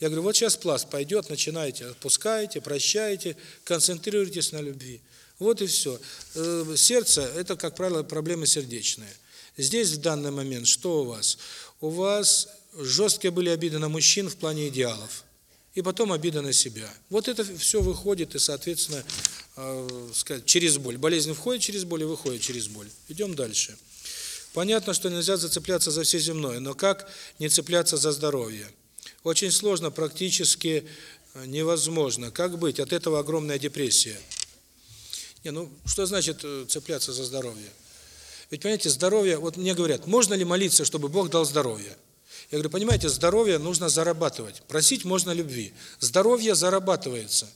Я говорю, вот сейчас пласт пойдет, начинайте, отпускаете, прощаете, концентрируйтесь на любви. Вот и все. Э, сердце – это, как правило, проблемы сердечные. Здесь в данный момент что у вас? У вас жесткие были обиды на мужчин в плане идеалов. И потом обида на себя. Вот это все выходит и, соответственно, э, сказать, через боль. Болезнь входит через боль и выходит через боль. Идем дальше. Понятно, что нельзя зацепляться за все земное, но как не цепляться за здоровье? Очень сложно, практически э, невозможно. Как быть? От этого огромная депрессия. Не, ну что значит э, цепляться за здоровье? Ведь, понимаете, здоровье, вот мне говорят, можно ли молиться, чтобы Бог дал здоровье? Я говорю, понимаете, здоровье нужно зарабатывать. Просить можно любви. Здоровье зарабатывается.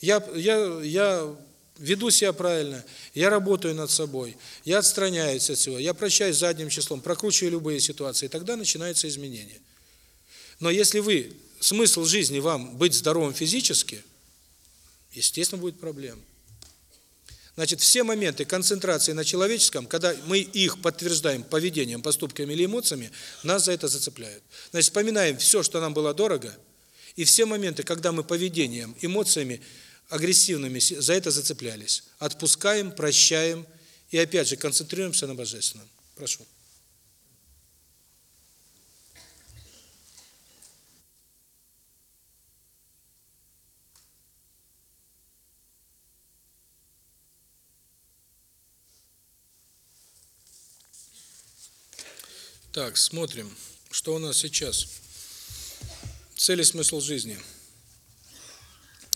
Я, я, я веду себя правильно, я работаю над собой, я отстраняюсь от всего, я прощаюсь задним числом, прокручиваю любые ситуации, и тогда начинается изменение. Но если вы, смысл жизни вам быть здоровым физически, естественно, будет проблема. Значит, все моменты концентрации на человеческом, когда мы их подтверждаем поведением, поступками или эмоциями, нас за это зацепляют. Значит, вспоминаем все, что нам было дорого, и все моменты, когда мы поведением, эмоциями агрессивными за это зацеплялись. Отпускаем, прощаем и опять же концентрируемся на Божественном. Прошу. Так, смотрим, что у нас сейчас. Цель и смысл жизни.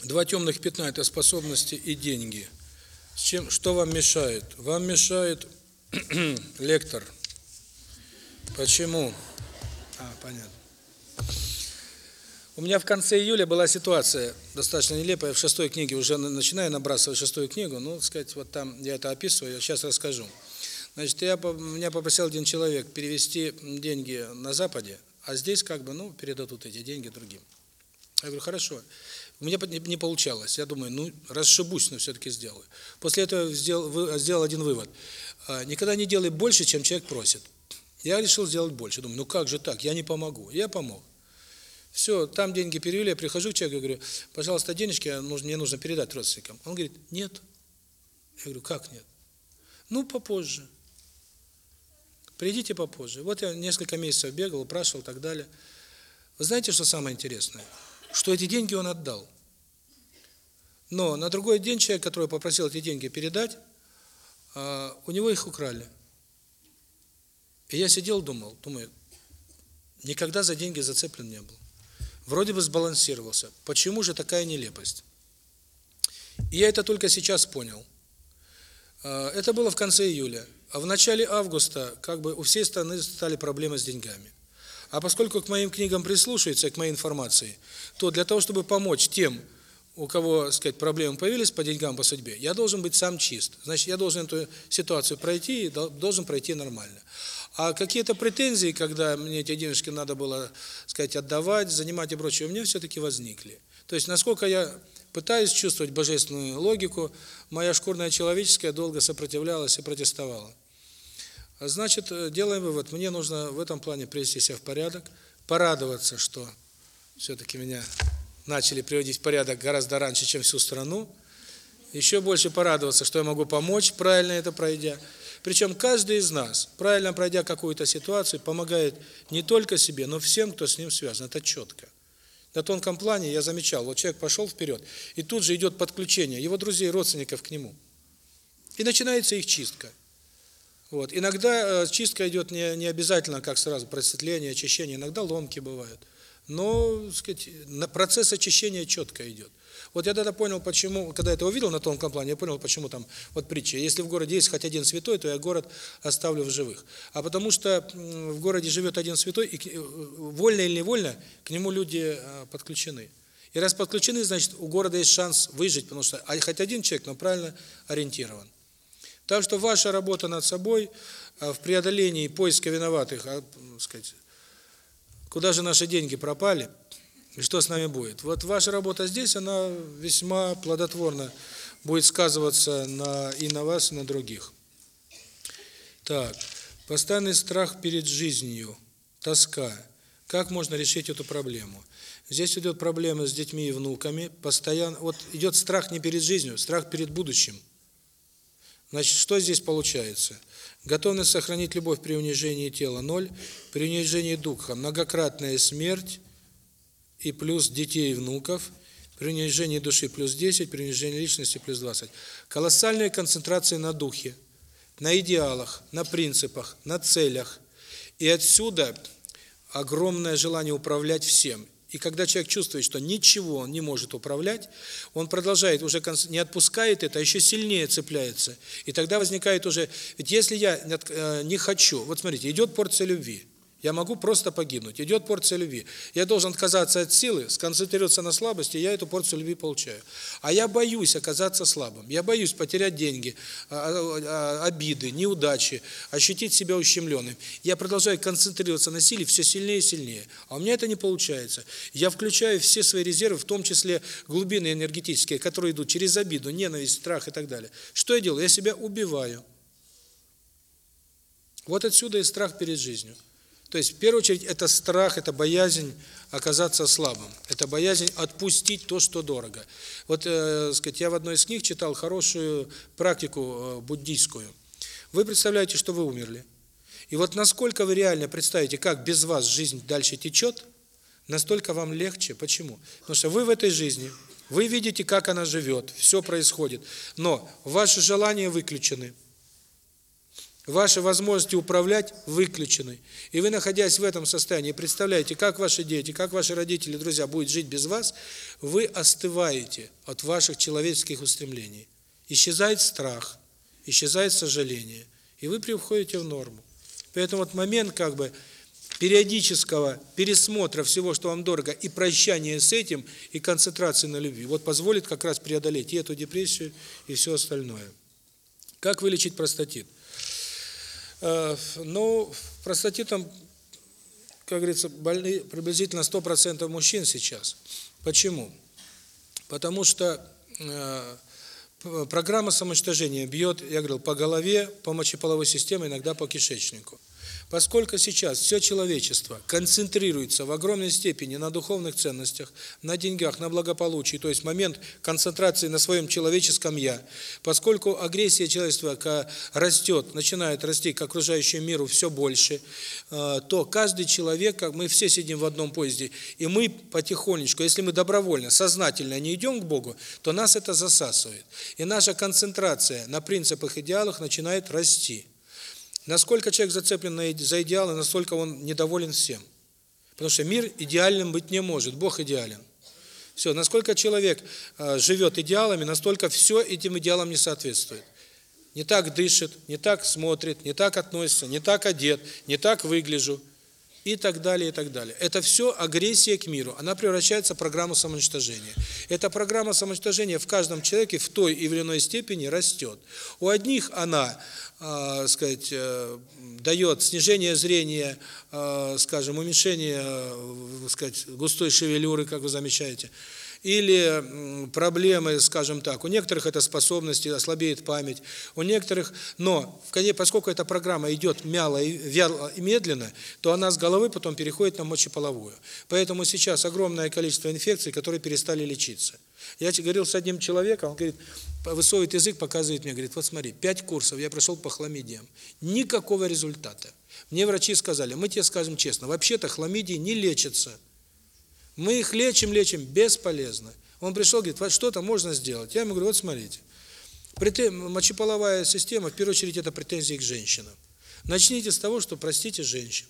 Два темных пятна – это способности и деньги. С чем, что вам мешает? Вам мешает <clears throat> лектор. Почему? А, понятно. У меня в конце июля была ситуация достаточно нелепая. В шестой книге уже начинаю набрасывать шестую книгу. Ну, сказать, вот там я это описываю, я сейчас расскажу. Значит, я, меня попросил один человек перевести деньги на Западе, а здесь как бы, ну, передадут эти деньги другим. Я говорю, хорошо. У меня не получалось. Я думаю, ну, расшибусь, но все-таки сделаю. После этого сделал, сделал один вывод. А, никогда не делай больше, чем человек просит. Я решил сделать больше. Думаю, ну как же так, я не помогу. Я помог. Все, там деньги перевели, я прихожу к человеку говорю, пожалуйста, денежки мне нужно передать родственникам. Он говорит, нет. Я говорю, как нет? Ну, попозже. Придите попозже. Вот я несколько месяцев бегал, спрашивал и так далее. Вы знаете, что самое интересное? Что эти деньги он отдал. Но на другой день человек, который попросил эти деньги передать, а, у него их украли. И я сидел, думал, думаю, никогда за деньги зацеплен не был. Вроде бы сбалансировался. Почему же такая нелепость? И я это только сейчас понял. А, это было в конце июля. А в начале августа как бы у всей страны стали проблемы с деньгами. А поскольку к моим книгам прислушиваются, к моей информации, то для того, чтобы помочь тем, у кого, так сказать, проблемы появились по деньгам, по судьбе, я должен быть сам чист. Значит, я должен эту ситуацию пройти и должен пройти нормально. А какие-то претензии, когда мне эти денежки надо было, сказать, отдавать, занимать и прочее, у меня все-таки возникли. То есть, насколько я пытаюсь чувствовать божественную логику, моя шкурная человеческая долго сопротивлялась и протестовала. Значит, э, делаем вывод, мне нужно в этом плане привести себя в порядок, порадоваться, что все-таки меня начали приводить в порядок гораздо раньше, чем всю страну, еще больше порадоваться, что я могу помочь, правильно это пройдя. Причем каждый из нас, правильно пройдя какую-то ситуацию, помогает не только себе, но всем, кто с ним связан. Это четко. На тонком плане я замечал, вот человек пошел вперед, и тут же идет подключение его друзей, родственников к нему. И начинается их чистка. Вот. Иногда э, чистка идет не, не обязательно, как сразу, просветление, очищение, иногда ломки бывают. Но, сказать, процесс очищения четко идет. Вот я тогда понял, почему, когда это увидел на тонком плане, я понял, почему там, вот притча, если в городе есть хоть один святой, то я город оставлю в живых. А потому что в городе живет один святой, и э, вольно или невольно к нему люди э, подключены. И раз подключены, значит, у города есть шанс выжить, потому что а хоть один человек, но правильно ориентирован. Так что ваша работа над собой а, в преодолении поиска виноватых, а, сказать, куда же наши деньги пропали и что с нами будет. Вот ваша работа здесь, она весьма плодотворно будет сказываться на и на вас, и на других. Так, постоянный страх перед жизнью, тоска. Как можно решить эту проблему? Здесь идет проблема с детьми и внуками, постоянно вот идет страх не перед жизнью, страх перед будущим. Значит, что здесь получается? Готовность сохранить любовь при унижении тела – ноль, при унижении духа – многократная смерть и плюс детей и внуков, при унижении души – плюс 10, при унижении личности – плюс 20. Колоссальная концентрация на духе, на идеалах, на принципах, на целях. И отсюда огромное желание управлять всем. И когда человек чувствует, что ничего он не может управлять, он продолжает, уже не отпускает это, а еще сильнее цепляется. И тогда возникает уже, ведь если я э, не хочу, вот смотрите, идет порция любви, я могу просто погибнуть. Идет порция любви. Я должен отказаться от силы, сконцентрироваться на слабости, и я эту порцию любви получаю. А я боюсь оказаться слабым. Я боюсь потерять деньги, а, а, а, обиды, неудачи, ощутить себя ущемленным. Я продолжаю концентрироваться на силе все сильнее и сильнее. А у меня это не получается. Я включаю все свои резервы, в том числе глубины энергетические, которые идут через обиду, ненависть, страх и так далее. Что я делаю? Я себя убиваю. Вот отсюда и страх перед жизнью. То есть, в первую очередь, это страх, это боязнь оказаться слабым. Это боязнь отпустить то, что дорого. Вот, э, сказать, я в одной из книг читал хорошую практику э, буддийскую. Вы представляете, что вы умерли. И вот насколько вы реально представите, как без вас жизнь дальше течет, настолько вам легче. Почему? Потому что вы в этой жизни, вы видите, как она живет, все происходит. Но ваши желания выключены. Ваши возможности управлять выключены. И вы, находясь в этом состоянии, представляете, как ваши дети, как ваши родители, друзья будут жить без вас, вы остываете от ваших человеческих устремлений. Исчезает страх, исчезает сожаление, и вы приходите в норму. Поэтому вот момент как бы периодического пересмотра всего, что вам дорого, и прощания с этим, и концентрации на любви, вот позволит как раз преодолеть и эту депрессию, и все остальное. Как вылечить простатит? Э, ну, простатитом, как говорится, больны приблизительно 100% мужчин сейчас. Почему? Потому что э, программа самоуничтожения бьет, я говорил, по голове, по мочеполовой системе, иногда по кишечнику. Поскольку сейчас все человечество концентрируется в огромной степени на духовных ценностях, на деньгах, на благополучии, то есть момент концентрации на своем человеческом «я», поскольку агрессия человечества растет, начинает расти к окружающему миру все больше, э, то каждый человек, как мы все сидим в одном поезде, и мы потихонечку, если мы добровольно, сознательно не идем к Богу, то нас это засасывает. И наша концентрация на принципах, идеалах начинает расти. Насколько человек зацеплен за идеалы, настолько он недоволен всем. Потому что мир идеальным быть не может, Бог идеален. Все, насколько человек э, живет идеалами, настолько все этим идеалам не соответствует. Не так дышит, не так смотрит, не так относится, не так одет, не так выгляжу и так далее, и так далее. Это все агрессия к миру. Она превращается в программу самоуничтожения. Эта программа самоуничтожения в каждом человеке в той или иной степени растет. У одних она э, сказать, э, дает снижение зрения, э, скажем, уменьшение, э, сказать, густой шевелюры, как вы замечаете, или проблемы, скажем так, у некоторых это способности, ослабеет память, у некоторых, но поскольку эта программа идет мяло и вяло и медленно, то она с головы потом переходит на мочеполовую. Поэтому сейчас огромное количество инфекций, которые перестали лечиться. Я говорил с одним человеком, он говорит, высовывает язык, показывает мне, говорит, вот смотри, пять курсов я прошел по хламидиям, никакого результата. Мне врачи сказали, мы тебе скажем честно, вообще-то хламидии не лечатся. Мы их лечим, лечим, бесполезно. Он пришел, говорит, вот что-то можно сделать. Я ему говорю, вот смотрите, мочеполовая система, в первую очередь, это претензии к женщинам. Начните с того, что простите женщин.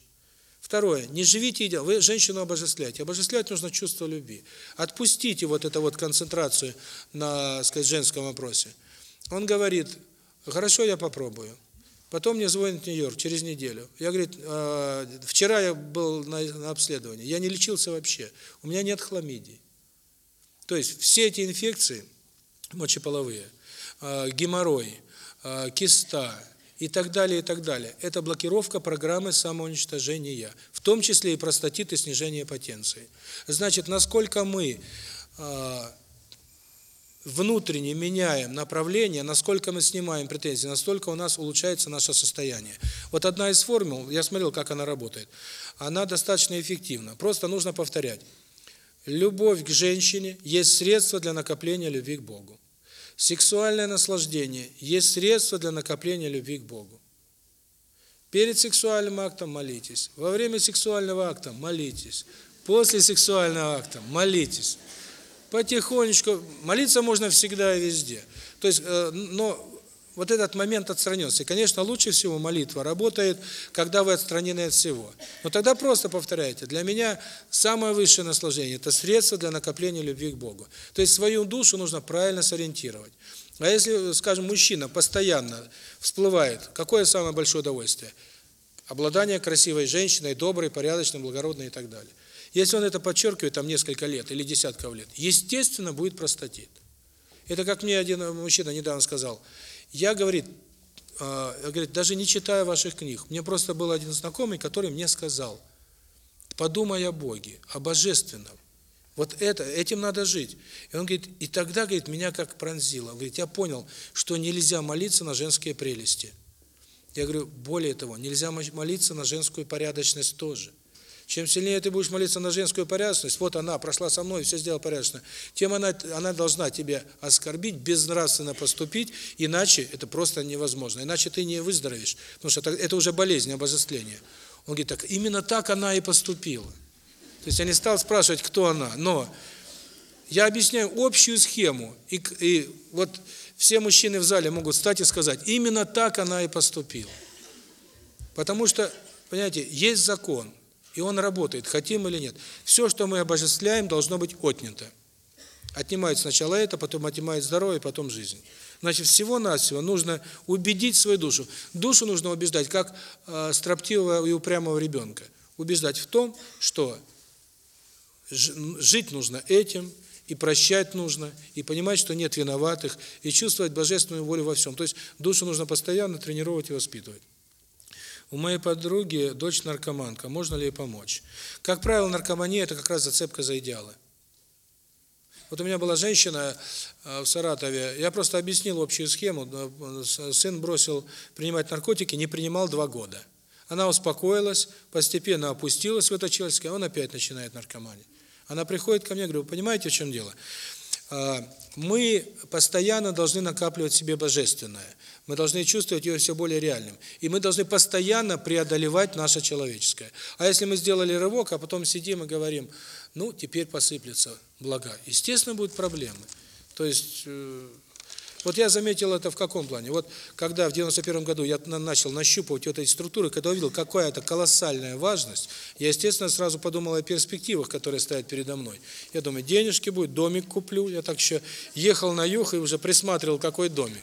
Второе. Не живите идеал. Вы женщину обожествляете. Обожествлять нужно чувство любви. Отпустите вот эту вот концентрацию на, сказать, женском вопросе. Он говорит, хорошо, я попробую. Потом мне звонит Нью-Йорк через неделю. Я, говорит, э, вчера я был на, на обследовании, я не лечился вообще, у меня нет хламидий. То есть все эти инфекции мочеполовые, э, геморрой, э, киста, и так далее, и так далее. Это блокировка программы самоуничтожения, в том числе и простатит и снижение потенции. Значит, насколько мы э, внутренне меняем направление, насколько мы снимаем претензии, настолько у нас улучшается наше состояние. Вот одна из формул, я смотрел, как она работает. она достаточно эффективна. Просто нужно повторять. Любовь к женщине есть средство для накопления любви к Богу. Сексуальное наслаждение есть средство для накопления любви к Богу. Перед сексуальным актом молитесь, во время сексуального акта молитесь, после сексуального акта молитесь. Потихонечку молиться можно всегда и везде. То есть, э, но вот этот момент отстраненности. Конечно, лучше всего молитва работает, когда вы отстранены от всего. Но тогда просто повторяйте. Для меня самое высшее наслаждение – это средство для накопления любви к Богу. То есть свою душу нужно правильно сориентировать. А если, скажем, мужчина постоянно всплывает, какое самое большое удовольствие? Обладание красивой женщиной, доброй, порядочной, благородной и так далее. Если он это подчеркивает там несколько лет или десятков лет, естественно, будет простатит. Это как мне один мужчина недавно сказал – я, говорит, э, говорит, даже не читая ваших книг, мне просто был один знакомый, который мне сказал, подумай о Боге, о Божественном. Вот это, этим надо жить. И он говорит, и тогда, говорит, меня как пронзило. Он говорит, я понял, что нельзя молиться на женские прелести. Я говорю, более того, нельзя молиться на женскую порядочность тоже. Чем сильнее ты будешь молиться на женскую порядочность, вот она прошла со мной, все сделала порядочно, тем она, она должна тебя оскорбить, безнравственно поступить, иначе это просто невозможно, иначе ты не выздоровеешь, потому что это, это уже болезнь, обожествление. Он говорит, так именно так она и поступила. То есть я не стал спрашивать, кто она, но я объясняю общую схему, и, и вот все мужчины в зале могут встать и сказать, именно так она и поступила. Потому что, понимаете, есть закон – и он работает, хотим или нет. Все, что мы обожествляем, должно быть отнято. Отнимают сначала это, потом отнимают здоровье, потом жизнь. Значит, всего-навсего нужно убедить свою душу. Душу нужно убеждать, как э, строптивого и упрямого ребенка. Убеждать в том, что жить нужно этим, и прощать нужно, и понимать, что нет виноватых, и чувствовать божественную волю во всем. То есть душу нужно постоянно тренировать и воспитывать. У моей подруги дочь наркоманка, можно ли ей помочь? Как правило, наркомания – это как раз зацепка за идеалы. Вот у меня была женщина э, в Саратове, я просто объяснил общую схему. Э, сын бросил принимать наркотики, не принимал два года. Она успокоилась, постепенно опустилась в это человеческое, а он опять начинает наркоманить. Она приходит ко мне, говорю, понимаете, в чем дело? А, мы постоянно должны накапливать в себе божественное. Мы должны чувствовать его все более реальным. И мы должны постоянно преодолевать наше человеческое. А если мы сделали рывок, а потом сидим и говорим, ну, теперь посыплется блага, естественно, будут проблемы. То есть э, вот я заметил это в каком плане? Вот когда в 91 году я начал нащупывать вот эти структуры, когда увидел, какая это колоссальная важность, я, естественно, сразу подумал о перспективах, которые стоят передо мной. Я думаю, денежки будет, домик куплю. Я так еще ехал на юг и уже присматривал, какой домик.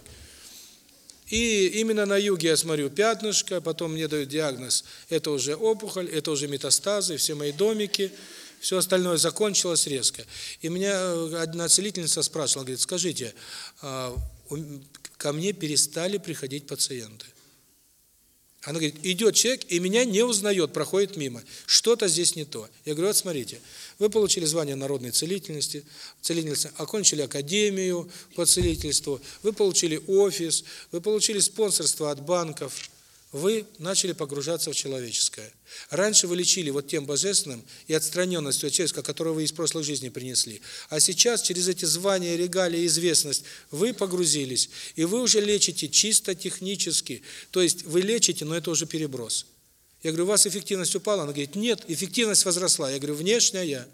И именно на юге я смотрю пятнышко, потом мне дают диагноз, это уже опухоль, это уже метастазы, все мои домики, все остальное закончилось резко. И меня э, одна целительница спрашивала, говорит, скажите, а, ко мне перестали приходить пациенты. Она говорит, идет человек и меня не узнает, проходит мимо. Что-то здесь не то. Я говорю, вот смотрите, вы получили звание народной целительности, целительницы, окончили академию по целительству, вы получили офис, вы получили спонсорство от банков, вы начали погружаться в человеческое. Раньше вы лечили вот тем божественным и отстраненностью от человека, которого вы из прошлой жизни принесли. А сейчас через эти звания, регалии, известность вы погрузились, и вы уже лечите чисто технически. То есть вы лечите, но это уже переброс. Я говорю, у вас эффективность упала? Она говорит, нет, эффективность возросла. Я говорю, внешняя.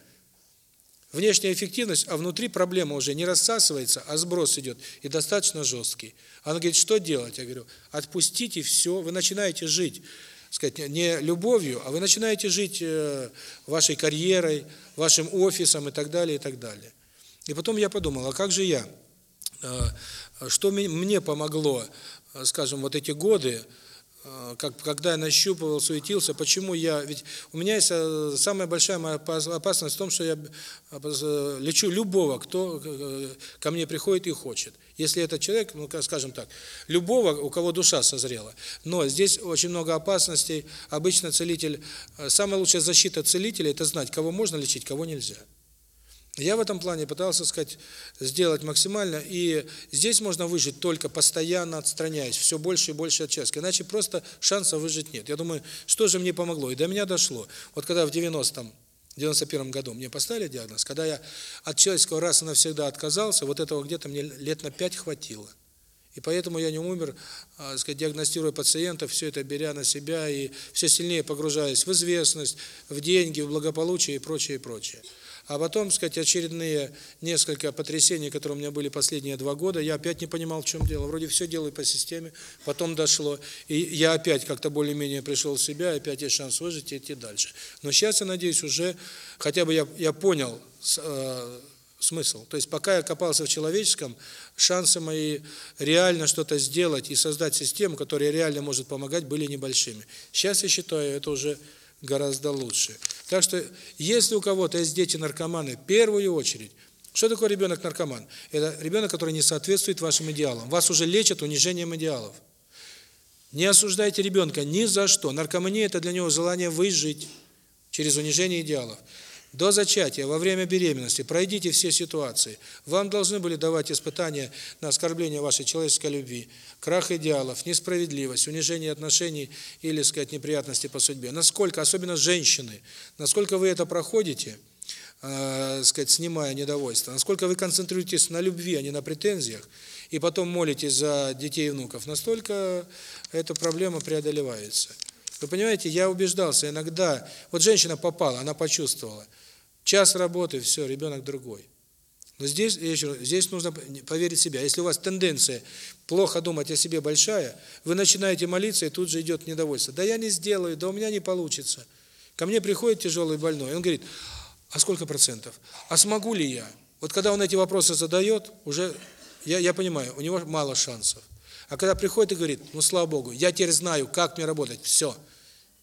Внешняя эффективность, а внутри проблема уже не рассасывается, а сброс идет, и достаточно жесткий. Она говорит, что делать? Я говорю, отпустите все, вы начинаете жить, сказать, не любовью, а вы начинаете жить э, вашей карьерой, вашим офисом и так далее, и так далее. И потом я подумал, а как же я? Э, что мне помогло, э, скажем, вот эти годы, как, когда я нащупывал, суетился, почему я... Ведь у меня есть э, самая большая моя опасность в том, что я э, лечу любого, кто ко мне приходит и хочет. Если это человек, ну, скажем так, любого, у кого душа созрела. Но здесь очень много опасностей. Обычно целитель... Самая лучшая защита целителя – это знать, кого можно лечить, кого нельзя. Я в этом плане пытался, сказать, сделать максимально, и здесь можно выжить только постоянно отстраняясь, все больше и больше от человека, иначе просто шанса выжить нет. Я думаю, что же мне помогло? И до меня дошло. Вот когда в 90-м, 91 году мне поставили диагноз, когда я от человеческого раз и навсегда отказался, вот этого где-то мне лет на пять хватило. И поэтому я не умер, а, сказать, диагностируя пациентов, все это беря на себя и все сильнее погружаясь в известность, в деньги, в благополучие и прочее, и прочее. А потом, сказать, очередные несколько потрясений, которые у меня были последние два года, я опять не понимал, в чем дело. Вроде все делаю по системе, потом дошло. И я опять как-то более-менее пришел в себя, опять есть шанс выжить и идти дальше. Но сейчас, я надеюсь, уже хотя бы я, я понял э, смысл. То есть пока я копался в человеческом, шансы мои реально что-то сделать и создать систему, которая реально может помогать, были небольшими. Сейчас я считаю, это уже гораздо лучше. Так что, если у кого-то есть дети-наркоманы, в первую очередь, что такое ребенок-наркоман? Это ребенок, который не соответствует вашим идеалам. Вас уже лечат унижением идеалов. Не осуждайте ребенка ни за что. Наркомания – это для него желание выжить через унижение идеалов. До зачатия, во время беременности пройдите все ситуации. Вам должны были давать испытания на оскорбление вашей человеческой любви, крах идеалов, несправедливость, унижение отношений или, сказать, неприятности по судьбе. Насколько, особенно женщины, насколько вы это проходите, э, сказать, снимая недовольство, насколько вы концентрируетесь на любви, а не на претензиях, и потом молитесь за детей и внуков, настолько эта проблема преодолевается. Вы понимаете, я убеждался, иногда, вот женщина попала, она почувствовала – Час работы, все, ребенок другой. Но здесь, еще, здесь нужно поверить в себя. Если у вас тенденция плохо думать о себе большая, вы начинаете молиться, и тут же идет недовольство. Да я не сделаю, да у меня не получится. Ко мне приходит тяжелый больной, он говорит, а сколько процентов? А смогу ли я? Вот когда он эти вопросы задает, уже, я, я понимаю, у него мало шансов. А когда приходит и говорит, ну слава Богу, я теперь знаю, как мне работать, все.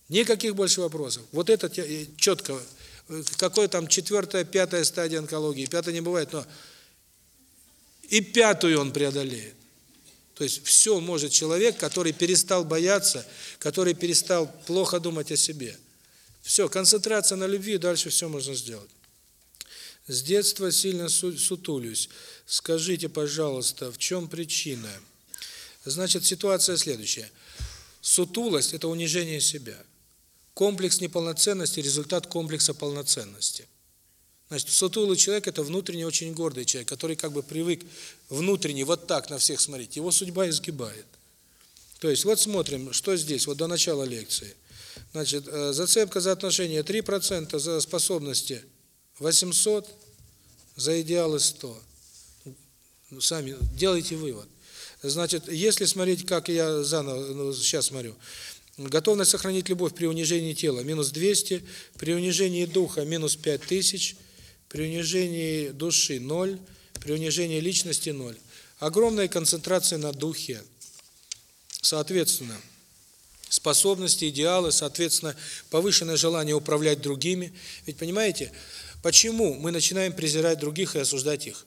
Никаких больше вопросов. Вот это четко какой там четвертая, пятая стадия онкологии, пятая не бывает, но и пятую он преодолеет. То есть все может человек, который перестал бояться, который перестал плохо думать о себе. Все, концентрация на любви, дальше все можно сделать. С детства сильно сутулюсь. Скажите, пожалуйста, в чем причина? Значит, ситуация следующая. Сутулость – это унижение себя. Комплекс неполноценности – результат комплекса полноценности. Значит, сутулый человек – это внутренне очень гордый человек, который как бы привык внутренне вот так на всех смотреть. Его судьба изгибает. То есть, вот смотрим, что здесь, вот до начала лекции. Значит, э, зацепка за отношения 3%, за способности 800, за идеалы 100. Ну, сами делайте вывод. Значит, если смотреть, как я заново, ну, сейчас смотрю, Готовность сохранить любовь при унижении тела – минус 200, при унижении духа – минус 5000, при унижении души – 0, при унижении личности – 0. Огромная концентрация на духе. Соответственно, способности, идеалы, соответственно, повышенное желание управлять другими. Ведь понимаете, почему мы начинаем презирать других и осуждать их?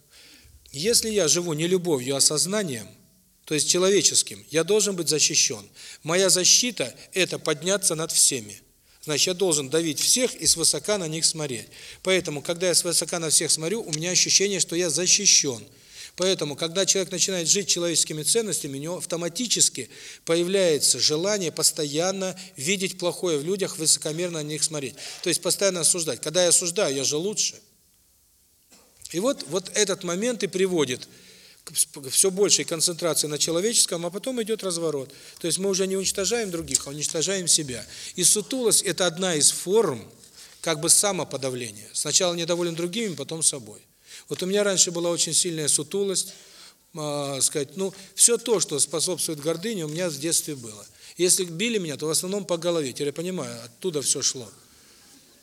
Если я живу не любовью, а сознанием – то есть человеческим, я должен быть защищен. Моя защита – это подняться над всеми. Значит, я должен давить всех и свысока на них смотреть. Поэтому, когда я свысока на всех смотрю, у меня ощущение, что я защищен. Поэтому, когда человек начинает жить человеческими ценностями, у него автоматически появляется желание постоянно видеть плохое в людях, высокомерно на них смотреть. То есть постоянно осуждать. Когда я осуждаю, я же лучше. И вот, вот этот момент и приводит все большей концентрации на человеческом, а потом идет разворот. То есть мы уже не уничтожаем других, а уничтожаем себя. И сутулость – это одна из форм как бы самоподавления. Сначала недоволен другими, потом собой. Вот у меня раньше была очень сильная сутулость, э, сказать, ну, все то, что способствует гордыне, у меня в детстве было. Если били меня, то в основном по голове, теперь я понимаю, оттуда все шло.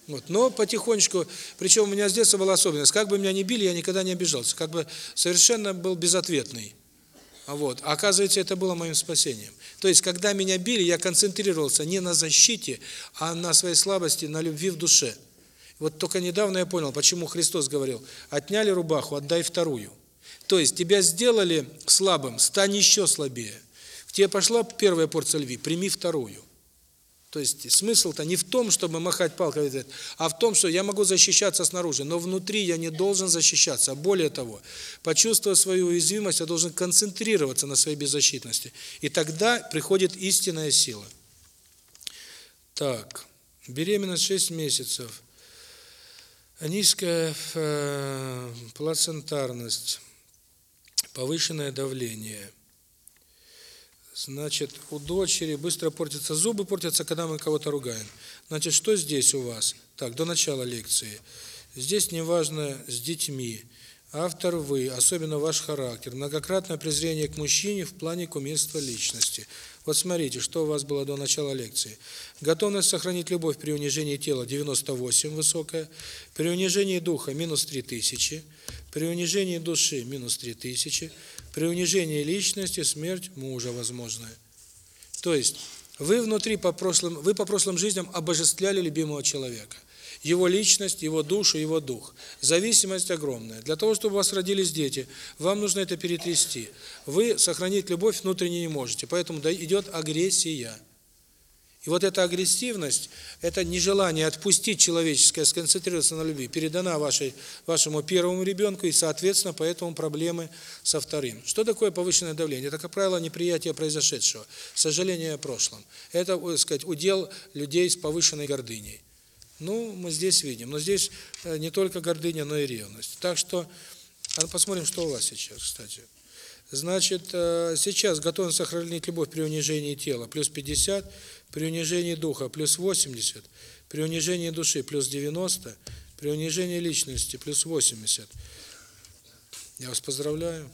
Вот. Но потихонечку, причем у меня с детства была особенность, как бы меня ни били, я никогда не обижался, как бы совершенно был безответный. Вот. А оказывается, это было моим спасением. То есть, когда меня били, я концентрировался не на защите, а на своей слабости, на любви в душе. Вот только недавно я понял, почему Христос говорил, отняли рубаху, отдай вторую. То есть, тебя сделали слабым, стань еще слабее. В тебе пошла первая порция любви, прими вторую. То есть смысл-то не в том, чтобы махать палкой, а в том, что я могу защищаться снаружи, но внутри я не должен защищаться. Более того, почувствуя свою уязвимость, я должен концентрироваться на своей беззащитности. И тогда приходит истинная сила. Так, беременность 6 месяцев, низкая э, плацентарность, повышенное давление – Значит, у дочери быстро портятся зубы, портятся, когда мы кого-то ругаем. Значит, что здесь у вас? Так, до начала лекции. Здесь неважно с детьми. Автор вы, особенно ваш характер, многократное презрение к мужчине в плане кумирства личности. Вот смотрите, что у вас было до начала лекции. Готовность сохранить любовь при унижении тела 98 высокая, при унижении духа минус 3000, при унижении души минус 3000, при унижении личности смерть мужа возможная. То есть вы внутри по прошлым, вы по прошлым жизням обожествляли любимого человека. Его личность, его душу, его дух. Зависимость огромная. Для того, чтобы у вас родились дети, вам нужно это перетрясти. Вы сохранить любовь внутренне не можете, поэтому идет агрессия. И вот эта агрессивность, это нежелание отпустить человеческое, сконцентрироваться на любви, передана вашей, вашему первому ребенку, и, соответственно, поэтому проблемы со вторым. Что такое повышенное давление? Это, как правило, неприятие произошедшего, сожаление о прошлом. Это, так сказать, удел людей с повышенной гордыней. Ну, мы здесь видим. Но здесь э, не только гордыня, но и ревность. Так что, а посмотрим, что у вас сейчас, кстати. Значит, э, сейчас готовность сохранить любовь при унижении тела, плюс 50, при унижении духа плюс 80, при унижении души плюс 90, при унижении личности плюс 80. Я вас поздравляю.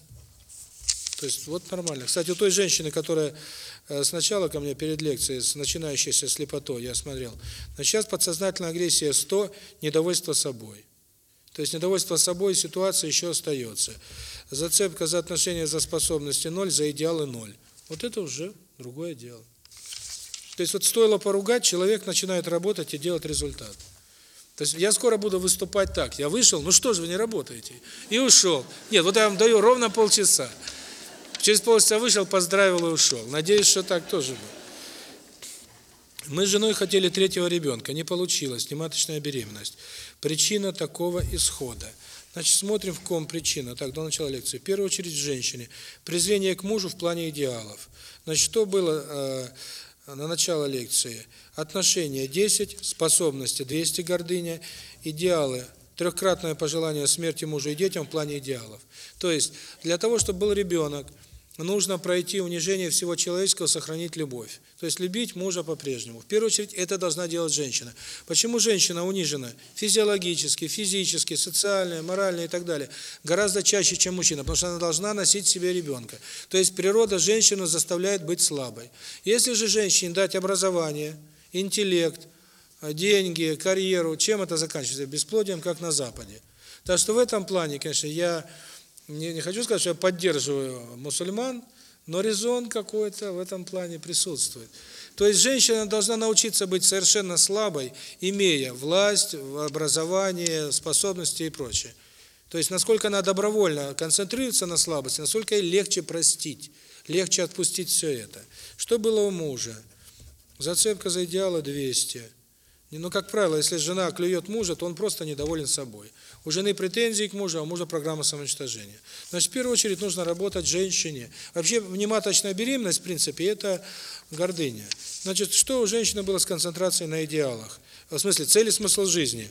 То есть вот нормально. Кстати, у той женщины, которая э, сначала ко мне перед лекцией с начинающейся слепотой, я смотрел, но сейчас подсознательная агрессия 100, недовольство собой. То есть недовольство собой, ситуация еще остается. Зацепка за отношения, за способности 0, за идеалы 0. Вот это уже другое дело. То есть вот стоило поругать, человек начинает работать и делать результат. То есть я скоро буду выступать так. Я вышел, ну что же вы не работаете? И ушел. Нет, вот я вам даю ровно полчаса. Через полчаса вышел, поздравил и ушел. Надеюсь, что так тоже будет. Мы с женой хотели третьего ребенка, не получилось, нематочная беременность. Причина такого исхода. Значит, смотрим, в ком причина. Так, до начала лекции. В первую очередь, в женщине. Презрение к мужу в плане идеалов. Значит, что было э, на начало лекции. Отношения 10, способности 200, гордыня, идеалы, трехкратное пожелание смерти мужу и детям в плане идеалов. То есть, для того, чтобы был ребенок, нужно пройти унижение всего человеческого, сохранить любовь. То есть любить мужа по-прежнему. В первую очередь это должна делать женщина. Почему женщина унижена? Физиологически, физически, социально, морально и так далее. Гораздо чаще, чем мужчина, потому что она должна носить себе ребенка. То есть природа женщину заставляет быть слабой. Если же женщине дать образование, интеллект, деньги, карьеру, чем это заканчивается? Бесплодием, как на Западе. Так что в этом плане, конечно, я не, не хочу сказать, что я поддерживаю мусульман, но резон какой-то в этом плане присутствует. То есть женщина должна научиться быть совершенно слабой, имея власть, образование, способности и прочее. То есть насколько она добровольно концентрируется на слабости, насколько ей легче простить, легче отпустить все это. Что было у мужа? Зацепка за идеалы 200. Но, как правило, если жена клюет мужа, то он просто недоволен собой. У жены претензии к мужу, а у мужа программа самоуничтожения. Значит, в первую очередь нужно работать женщине. Вообще, внематочная беременность, в принципе, это гордыня. Значит, что у женщины было с концентрацией на идеалах? В смысле, цели, смысл жизни.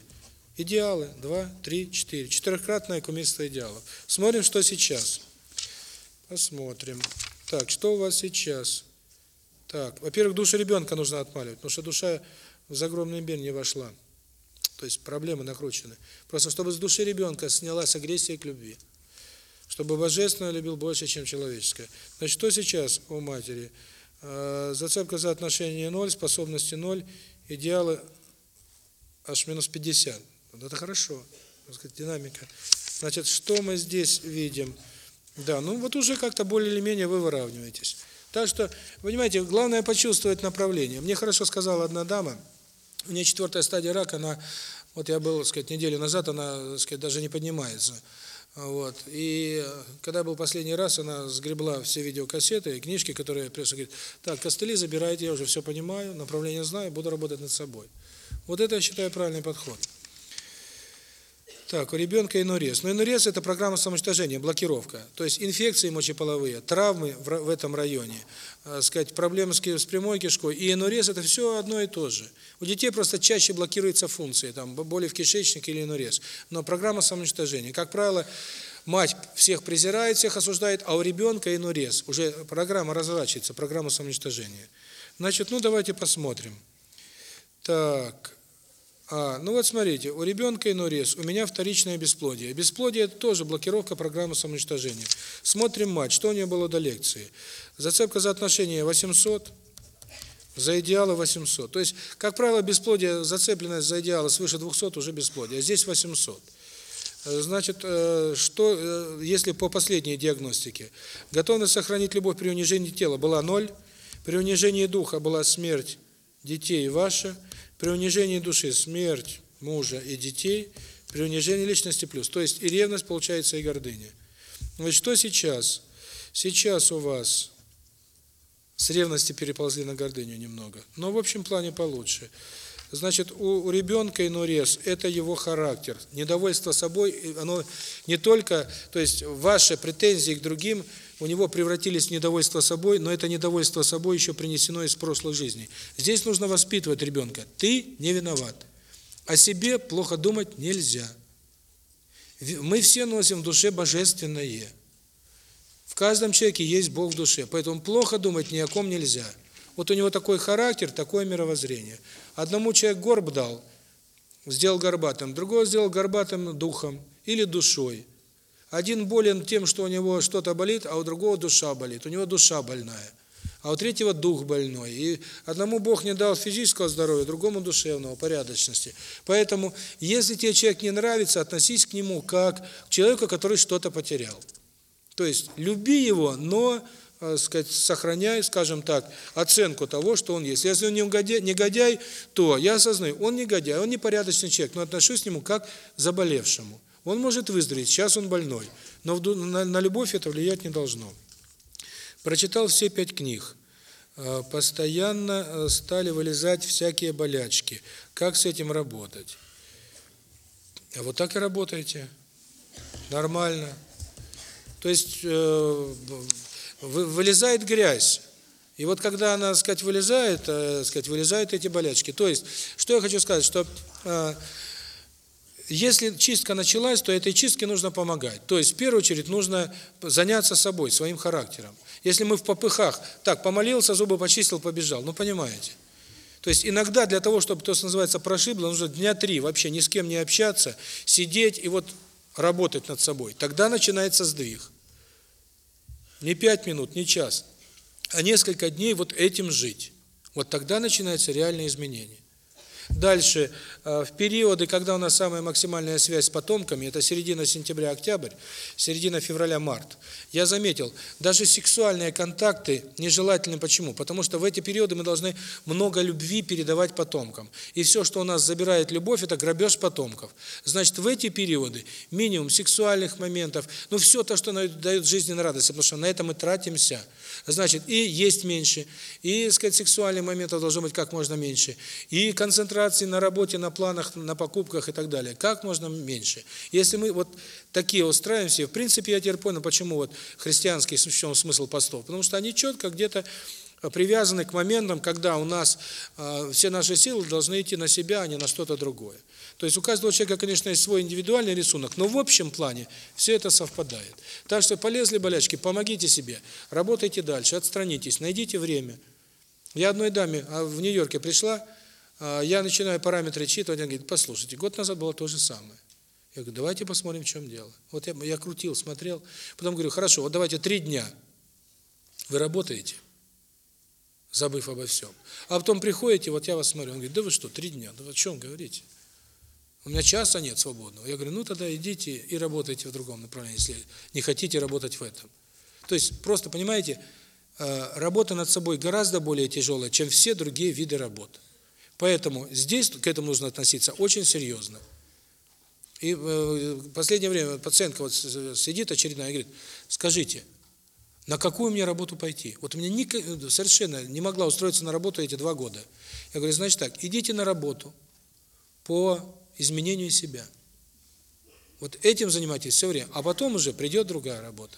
Идеалы. Два, три, четыре. Четырехкратное кумирство идеалов. Смотрим, что сейчас. Посмотрим. Так, что у вас сейчас? Так, во-первых, душу ребенка нужно отмаливать, потому что душа в загробный мир не вошла. То есть проблемы накручены. Просто чтобы с души ребенка снялась агрессия к любви. Чтобы божественное любил больше, чем человеческое. Значит, что сейчас у матери? А, зацепка за отношения ноль, способности ноль, идеалы аж минус 50. Это хорошо. Динамика. Значит, что мы здесь видим? Да, ну вот уже как-то более или менее вы выравниваетесь. Так что, понимаете, главное почувствовать направление. Мне хорошо сказала одна дама, у нее четвертая стадия рака, она, вот я был, так сказать, неделю назад, она, так сказать, даже не поднимается. Вот. И э, когда был последний раз, она сгребла все видеокассеты и книжки, которые пресса говорит, так, костыли забирайте, я уже все понимаю, направление знаю, буду работать над собой. Вот это, я считаю, правильный подход. Так, у ребенка инурез. Но инурез – это программа самоуничтожения, блокировка. То есть инфекции мочеполовые, травмы в, этом районе, э, сказать, проблемы с прямой кишкой и инурез – это все одно и то же. У детей просто чаще блокируются функции, там, боли в кишечнике или инурез. Но программа самоуничтожения. Как правило, мать всех презирает, всех осуждает, а у ребенка инурез. Уже программа разворачивается, программа самоуничтожения. Значит, ну давайте посмотрим. Так, а, ну вот смотрите, у ребенка инурез, у меня вторичное бесплодие. Бесплодие – это тоже блокировка программы самоуничтожения. Смотрим мать, что у нее было до лекции. Зацепка за отношения 800, за идеалы 800. То есть, как правило, бесплодие, зацепленность за идеалы свыше 200 уже бесплодие, а здесь 800. Э, значит, э, что, э, если по последней диагностике, готовность сохранить любовь при унижении тела была ноль, при унижении духа была смерть детей ваша, при унижении души смерть мужа и детей, при унижении личности плюс. То есть и ревность получается, и гордыня. Вот что сейчас? Сейчас у вас с ревности переползли на гордыню немного. Но в общем плане получше. Значит, у ребенка инурез – это его характер. Недовольство собой, оно не только, то есть ваши претензии к другим – у него превратились в недовольство собой, но это недовольство собой еще принесено из прошлой жизни. Здесь нужно воспитывать ребенка. Ты не виноват. О себе плохо думать нельзя. Мы все носим в душе божественное. В каждом человеке есть Бог в душе, поэтому плохо думать ни о ком нельзя. Вот у него такой характер, такое мировоззрение. Одному человек горб дал, сделал горбатым, другого сделал горбатым духом или душой. Один болен тем, что у него что-то болит, а у другого душа болит. У него душа больная. А у третьего дух больной. И одному Бог не дал физического здоровья, другому душевного, порядочности. Поэтому, если тебе человек не нравится, относись к нему как к человеку, который что-то потерял. То есть, люби его, но э, сказать, сохраняй, скажем так, оценку того, что он есть. Если он негодяй, негодяй, то я осознаю, он негодяй, он непорядочный человек, но отношусь к нему как к заболевшему. Он может выздороветь, сейчас он больной, но на, любовь это влиять не должно. Прочитал все пять книг. А, постоянно э, стали вылезать всякие болячки. Как с этим работать? А вот так и работаете. Нормально. То есть э, вылезает грязь. И вот когда она, так сказать, вылезает, э, сказать, вылезают эти болячки. То есть, что я хочу сказать, что э, если чистка началась, то этой чистке нужно помогать. То есть, в первую очередь, нужно заняться собой, своим характером. Если мы в попыхах, так, помолился, зубы почистил, побежал, ну, понимаете. То есть, иногда для того, чтобы, то, что называется, прошибло, нужно дня три вообще ни с кем не общаться, сидеть и вот работать над собой. Тогда начинается сдвиг. Не пять минут, не час, а несколько дней вот этим жить. Вот тогда начинается реальное изменение. Дальше, в периоды, когда у нас самая максимальная связь с потомками, это середина сентября-октябрь, середина февраля-март, я заметил, даже сексуальные контакты нежелательны. Почему? Потому что в эти периоды мы должны много любви передавать потомкам. И все, что у нас забирает любовь, это грабеж потомков. Значит, в эти периоды минимум сексуальных моментов, ну все то, что дает жизненную радость, потому что на это мы тратимся. Значит, и есть меньше, и, сказать, сексуальных моментов должно быть как можно меньше, и концентрации на работе, на планах, на покупках и так далее, как можно меньше. Если мы вот такие устраиваемся, в принципе, я теперь понял, почему вот христианский в чем смысл постов, потому что они четко где-то привязаны к моментам, когда у нас э, все наши силы должны идти на себя, а не на что-то другое. То есть у каждого человека, конечно, есть свой индивидуальный рисунок, но в общем плане все это совпадает. Так что полезли болячки, помогите себе, работайте дальше, отстранитесь, найдите время. Я одной даме а, в Нью-Йорке пришла, я начинаю параметры читать, она говорит, послушайте, год назад было то же самое. Я говорю, давайте посмотрим, в чем дело. Вот я, я крутил, смотрел, потом говорю, хорошо, вот давайте три дня вы работаете, забыв обо всем. А потом приходите, вот я вас смотрю, он говорит, да вы что, три дня, да вы о чем говорите? У меня часа нет свободного. Я говорю, ну тогда идите и работайте в другом направлении, если не хотите работать в этом. То есть, просто, понимаете, э, работа над собой гораздо более тяжелая, чем все другие виды работ. Поэтому здесь к этому нужно относиться очень серьезно. И в последнее время пациентка вот сидит очередная и говорит, скажите, на какую мне работу пойти? Вот у меня ник... совершенно не могла устроиться на работу эти два года. Я говорю, значит так, идите на работу по изменению себя. Вот этим занимайтесь все время, а потом уже придет другая работа.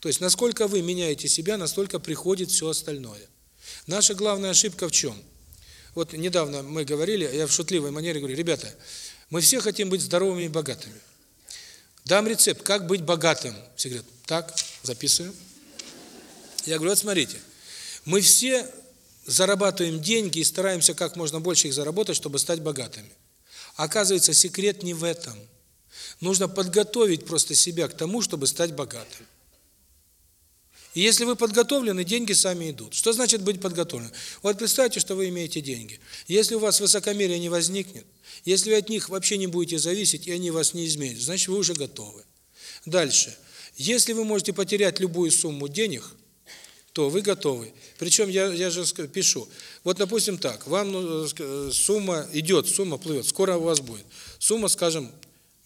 То есть, насколько вы меняете себя, настолько приходит все остальное. Наша главная ошибка в чем? Вот недавно мы говорили, я в шутливой манере говорю, ребята, мы все хотим быть здоровыми и богатыми. Дам рецепт, как быть богатым. Все говорят, так, записываем. Я говорю, вот смотрите, мы все зарабатываем деньги и стараемся как можно больше их заработать, чтобы стать богатыми. Оказывается, секрет не в этом. Нужно подготовить просто себя к тому, чтобы стать богатым. И если вы подготовлены, деньги сами идут. Что значит быть подготовленным? Вот представьте, что вы имеете деньги. Если у вас высокомерие не возникнет, если вы от них вообще не будете зависеть, и они вас не изменят, значит, вы уже готовы. Дальше. Если вы можете потерять любую сумму денег, то вы готовы. Причем я, я же пишу, вот допустим так, вам ну, э, сумма идет, сумма плывет, скоро у вас будет. Сумма, скажем,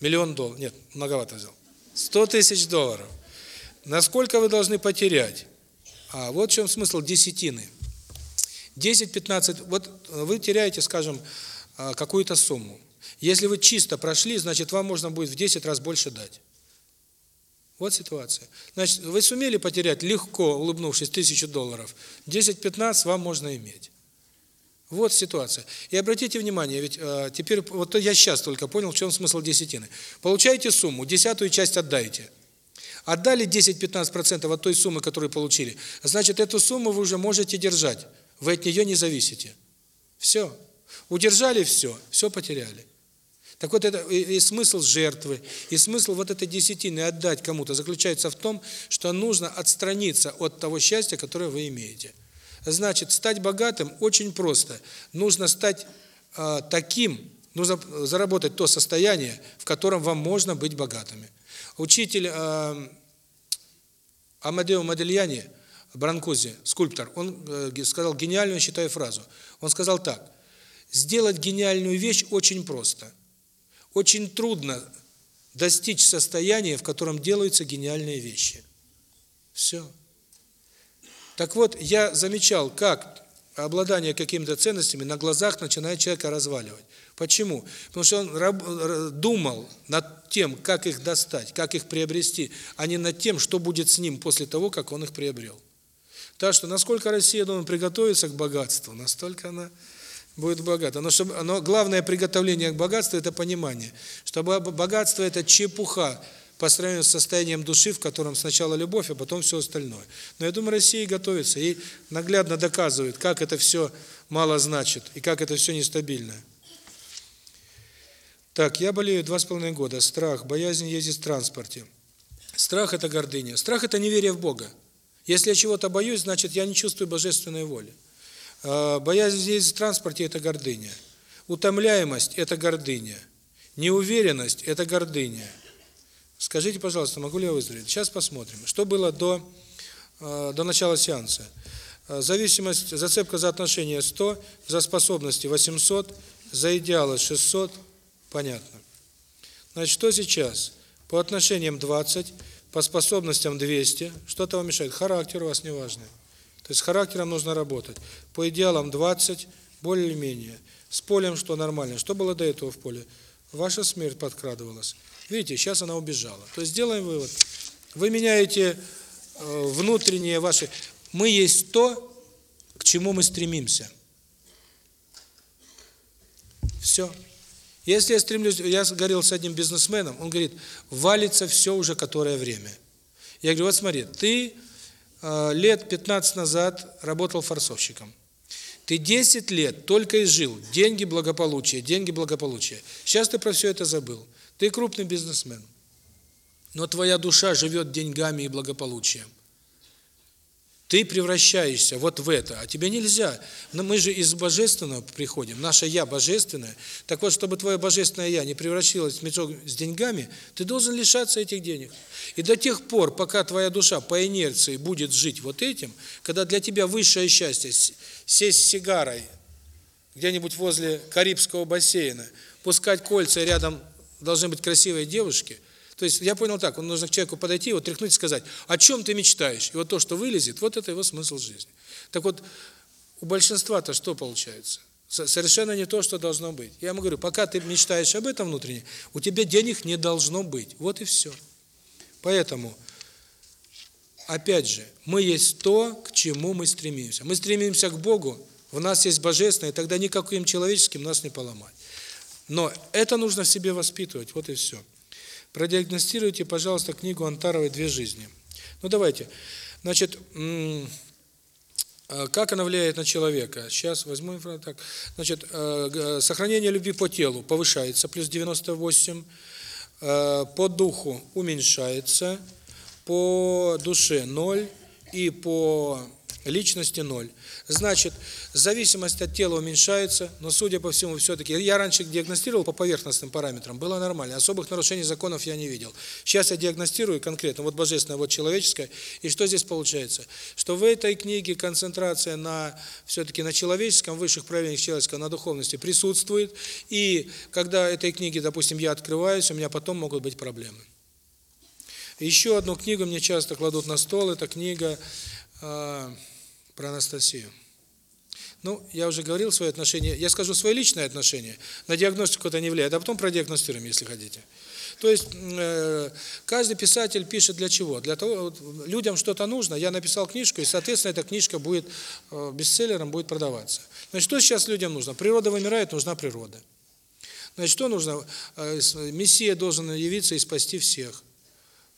миллион долларов, нет, многовато взял, 100 тысяч долларов. Насколько вы должны потерять? А вот в чем смысл десятины. 10-15, вот вы теряете, скажем, а, какую-то сумму. Если вы чисто прошли, значит, вам можно будет в 10 раз больше дать. Вот ситуация. Значит, вы сумели потерять легко, улыбнувшись, тысячу долларов. 10-15 вам можно иметь. Вот ситуация. И обратите внимание, ведь э, теперь, вот я сейчас только понял, в чем смысл десятины. Получаете сумму, десятую часть отдайте. Отдали 10-15% от той суммы, которую получили. Значит, эту сумму вы уже можете держать. Вы от нее не зависите. Все. Удержали все, все потеряли. Так вот, это и, смысл жертвы, и смысл вот этой десятины отдать кому-то заключается в том, что нужно отстраниться от того счастья, которое вы имеете. Значит, стать богатым очень просто. Нужно стать э, таким, нужно заработать то состояние, в котором вам можно быть богатыми. Учитель э, Амадео Модельяни, Бранкузи, скульптор, он э, сказал гениальную, считаю, фразу. Он сказал так, сделать гениальную вещь очень просто. Очень трудно достичь состояния, в котором делаются гениальные вещи. Все. Так вот, я замечал, как обладание какими-то ценностями на глазах начинает человека разваливать. Почему? Потому что он думал над тем, как их достать, как их приобрести, а не над тем, что будет с ним после того, как он их приобрел. Так что, насколько Россия должна приготовиться к богатству, настолько она будет богата. Но, чтобы, но главное приготовление к богатству – это понимание, что богатство – это чепуха по сравнению с состоянием души, в котором сначала любовь, а потом все остальное. Но я думаю, Россия готовится и наглядно доказывает, как это все мало значит и как это все нестабильно. Так, я болею два с половиной года. Страх, боязнь ездить в транспорте. Страх – это гордыня. Страх – это неверие в Бога. Если я чего-то боюсь, значит, я не чувствую божественной воли. А, боязнь ездить в транспорте – это гордыня. Утомляемость – это гордыня. Неуверенность – это гордыня. Скажите, пожалуйста, могу ли я выздороветь? Сейчас посмотрим. Что было до, а, до начала сеанса? А, зависимость, зацепка за отношения 100, за способности 800, за идеалы 600, Понятно. Значит, что сейчас? По отношениям 20, по способностям 200. Что-то вам мешает. Характер у вас неважный. То есть с характером нужно работать. По идеалам 20, более-менее. С полем что нормально. Что было до этого в поле? Ваша смерть подкрадывалась. Видите, сейчас она убежала. То есть делаем вывод. Вы меняете э, внутренние ваши... Мы есть то, к чему мы стремимся. Все. Если я стремлюсь, я говорил с одним бизнесменом, он говорит, валится все уже которое время. Я говорю, вот смотри, ты э, лет 15 назад работал форсовщиком. Ты 10 лет только и жил. Деньги, благополучие, деньги, благополучие. Сейчас ты про все это забыл. Ты крупный бизнесмен. Но твоя душа живет деньгами и благополучием. Ты превращаешься вот в это, а тебе нельзя. Но мы же из божественного приходим, наше «я» божественное. Так вот, чтобы твое божественное «я» не превращалось в мешок с деньгами, ты должен лишаться этих денег. И до тех пор, пока твоя душа по инерции будет жить вот этим, когда для тебя высшее счастье – сесть с сигарой где-нибудь возле Карибского бассейна, пускать кольца рядом должны быть красивые девушки. То есть я понял так, он нужно к человеку подойти, вот тряхнуть и сказать, о чем ты мечтаешь? И вот то, что вылезет, вот это его смысл жизни. Так вот, у большинства-то что получается? Совершенно не то, что должно быть. Я ему говорю, пока ты мечтаешь об этом внутренне, у тебя денег не должно быть. Вот и все. Поэтому, опять же, мы есть то, к чему мы стремимся. Мы стремимся к Богу, в нас есть Божественное, и тогда никаким человеческим нас не поломать. Но это нужно в себе воспитывать, вот и все. Продиагностируйте, пожалуйста, книгу Антаровой «Две жизни». Ну, давайте. Значит, как она влияет на человека? Сейчас возьму так. Значит, сохранение любви по телу повышается, плюс 98, по духу уменьшается, по душе 0 и по личности 0. Значит, зависимость от тела уменьшается, но, судя по всему, все-таки... Я раньше диагностировал по поверхностным параметрам, было нормально, особых нарушений законов я не видел. Сейчас я диагностирую конкретно, вот божественное, вот человеческое, и что здесь получается? Что в этой книге концентрация на, все-таки на человеческом, высших проявлениях человеческого, на духовности присутствует, и когда этой книги, допустим, я открываюсь, у меня потом могут быть проблемы. Еще одну книгу мне часто кладут на стол, это книга э, про Анастасию. Ну, я уже говорил свое отношение, я скажу свое личное отношение, на диагностику это не влияет, а потом продиагностируем, если хотите. То есть э, каждый писатель пишет для чего? Для того, вот, людям что-то нужно, я написал книжку, и, соответственно, эта книжка будет э, бестселлером, будет продаваться. Значит, что сейчас людям нужно? Природа вымирает, нужна природа. Значит, что нужно? Э, мессия должен явиться и спасти всех.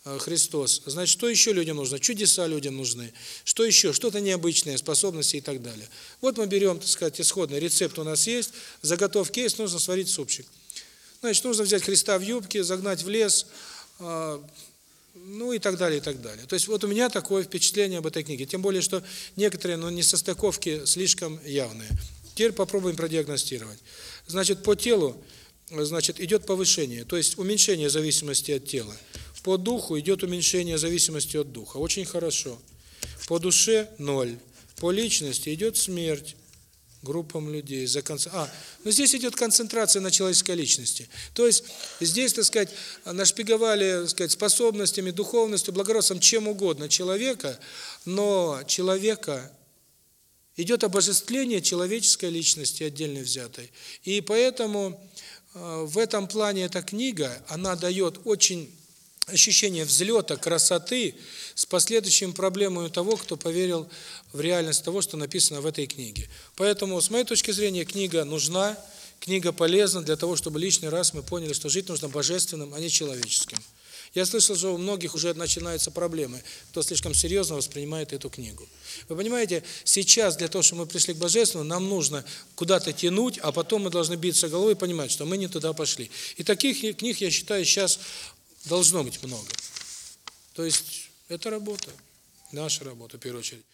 Э, Христос. Значит, что еще людям нужно? Чудеса людям нужны. Что еще? Что-то необычное, способности и так далее. Вот мы берем, так сказать, исходный рецепт у нас есть, заготовки есть, нужно сварить супчик. Значит, нужно взять Христа в юбке, загнать в лес, э, ну и так далее, и так далее. То есть вот у меня такое впечатление об этой книге. Тем более, что некоторые, но не состыковки слишком явные. Теперь попробуем продиагностировать. Значит, по телу, значит, идет повышение, то есть уменьшение зависимости от тела. По духу идет уменьшение зависимости от духа. Очень хорошо. По душе – ноль. По личности идет смерть группам людей. За конц... А, но здесь идет концентрация на человеческой личности. То есть здесь, так сказать, нашпиговали, так сказать, способностями, духовностью, благородством, чем угодно человека, но человека идет обожествление человеческой личности отдельно взятой. И поэтому э, в этом плане эта книга, она дает очень ощущение взлета, красоты с последующими проблемами того, кто поверил в реальность того, что написано в этой книге. Поэтому, с моей точки зрения, книга нужна, книга полезна для того, чтобы лишний раз мы поняли, что жить нужно божественным, а не человеческим. Я слышал, что у многих уже начинаются проблемы, кто слишком серьезно воспринимает эту книгу. Вы понимаете, сейчас для того, чтобы мы пришли к Божественному, нам нужно куда-то тянуть, а потом мы должны биться головой и понимать, что мы не туда пошли. И таких книг, я считаю, сейчас должно быть много. То есть это работа, наша работа в первую очередь.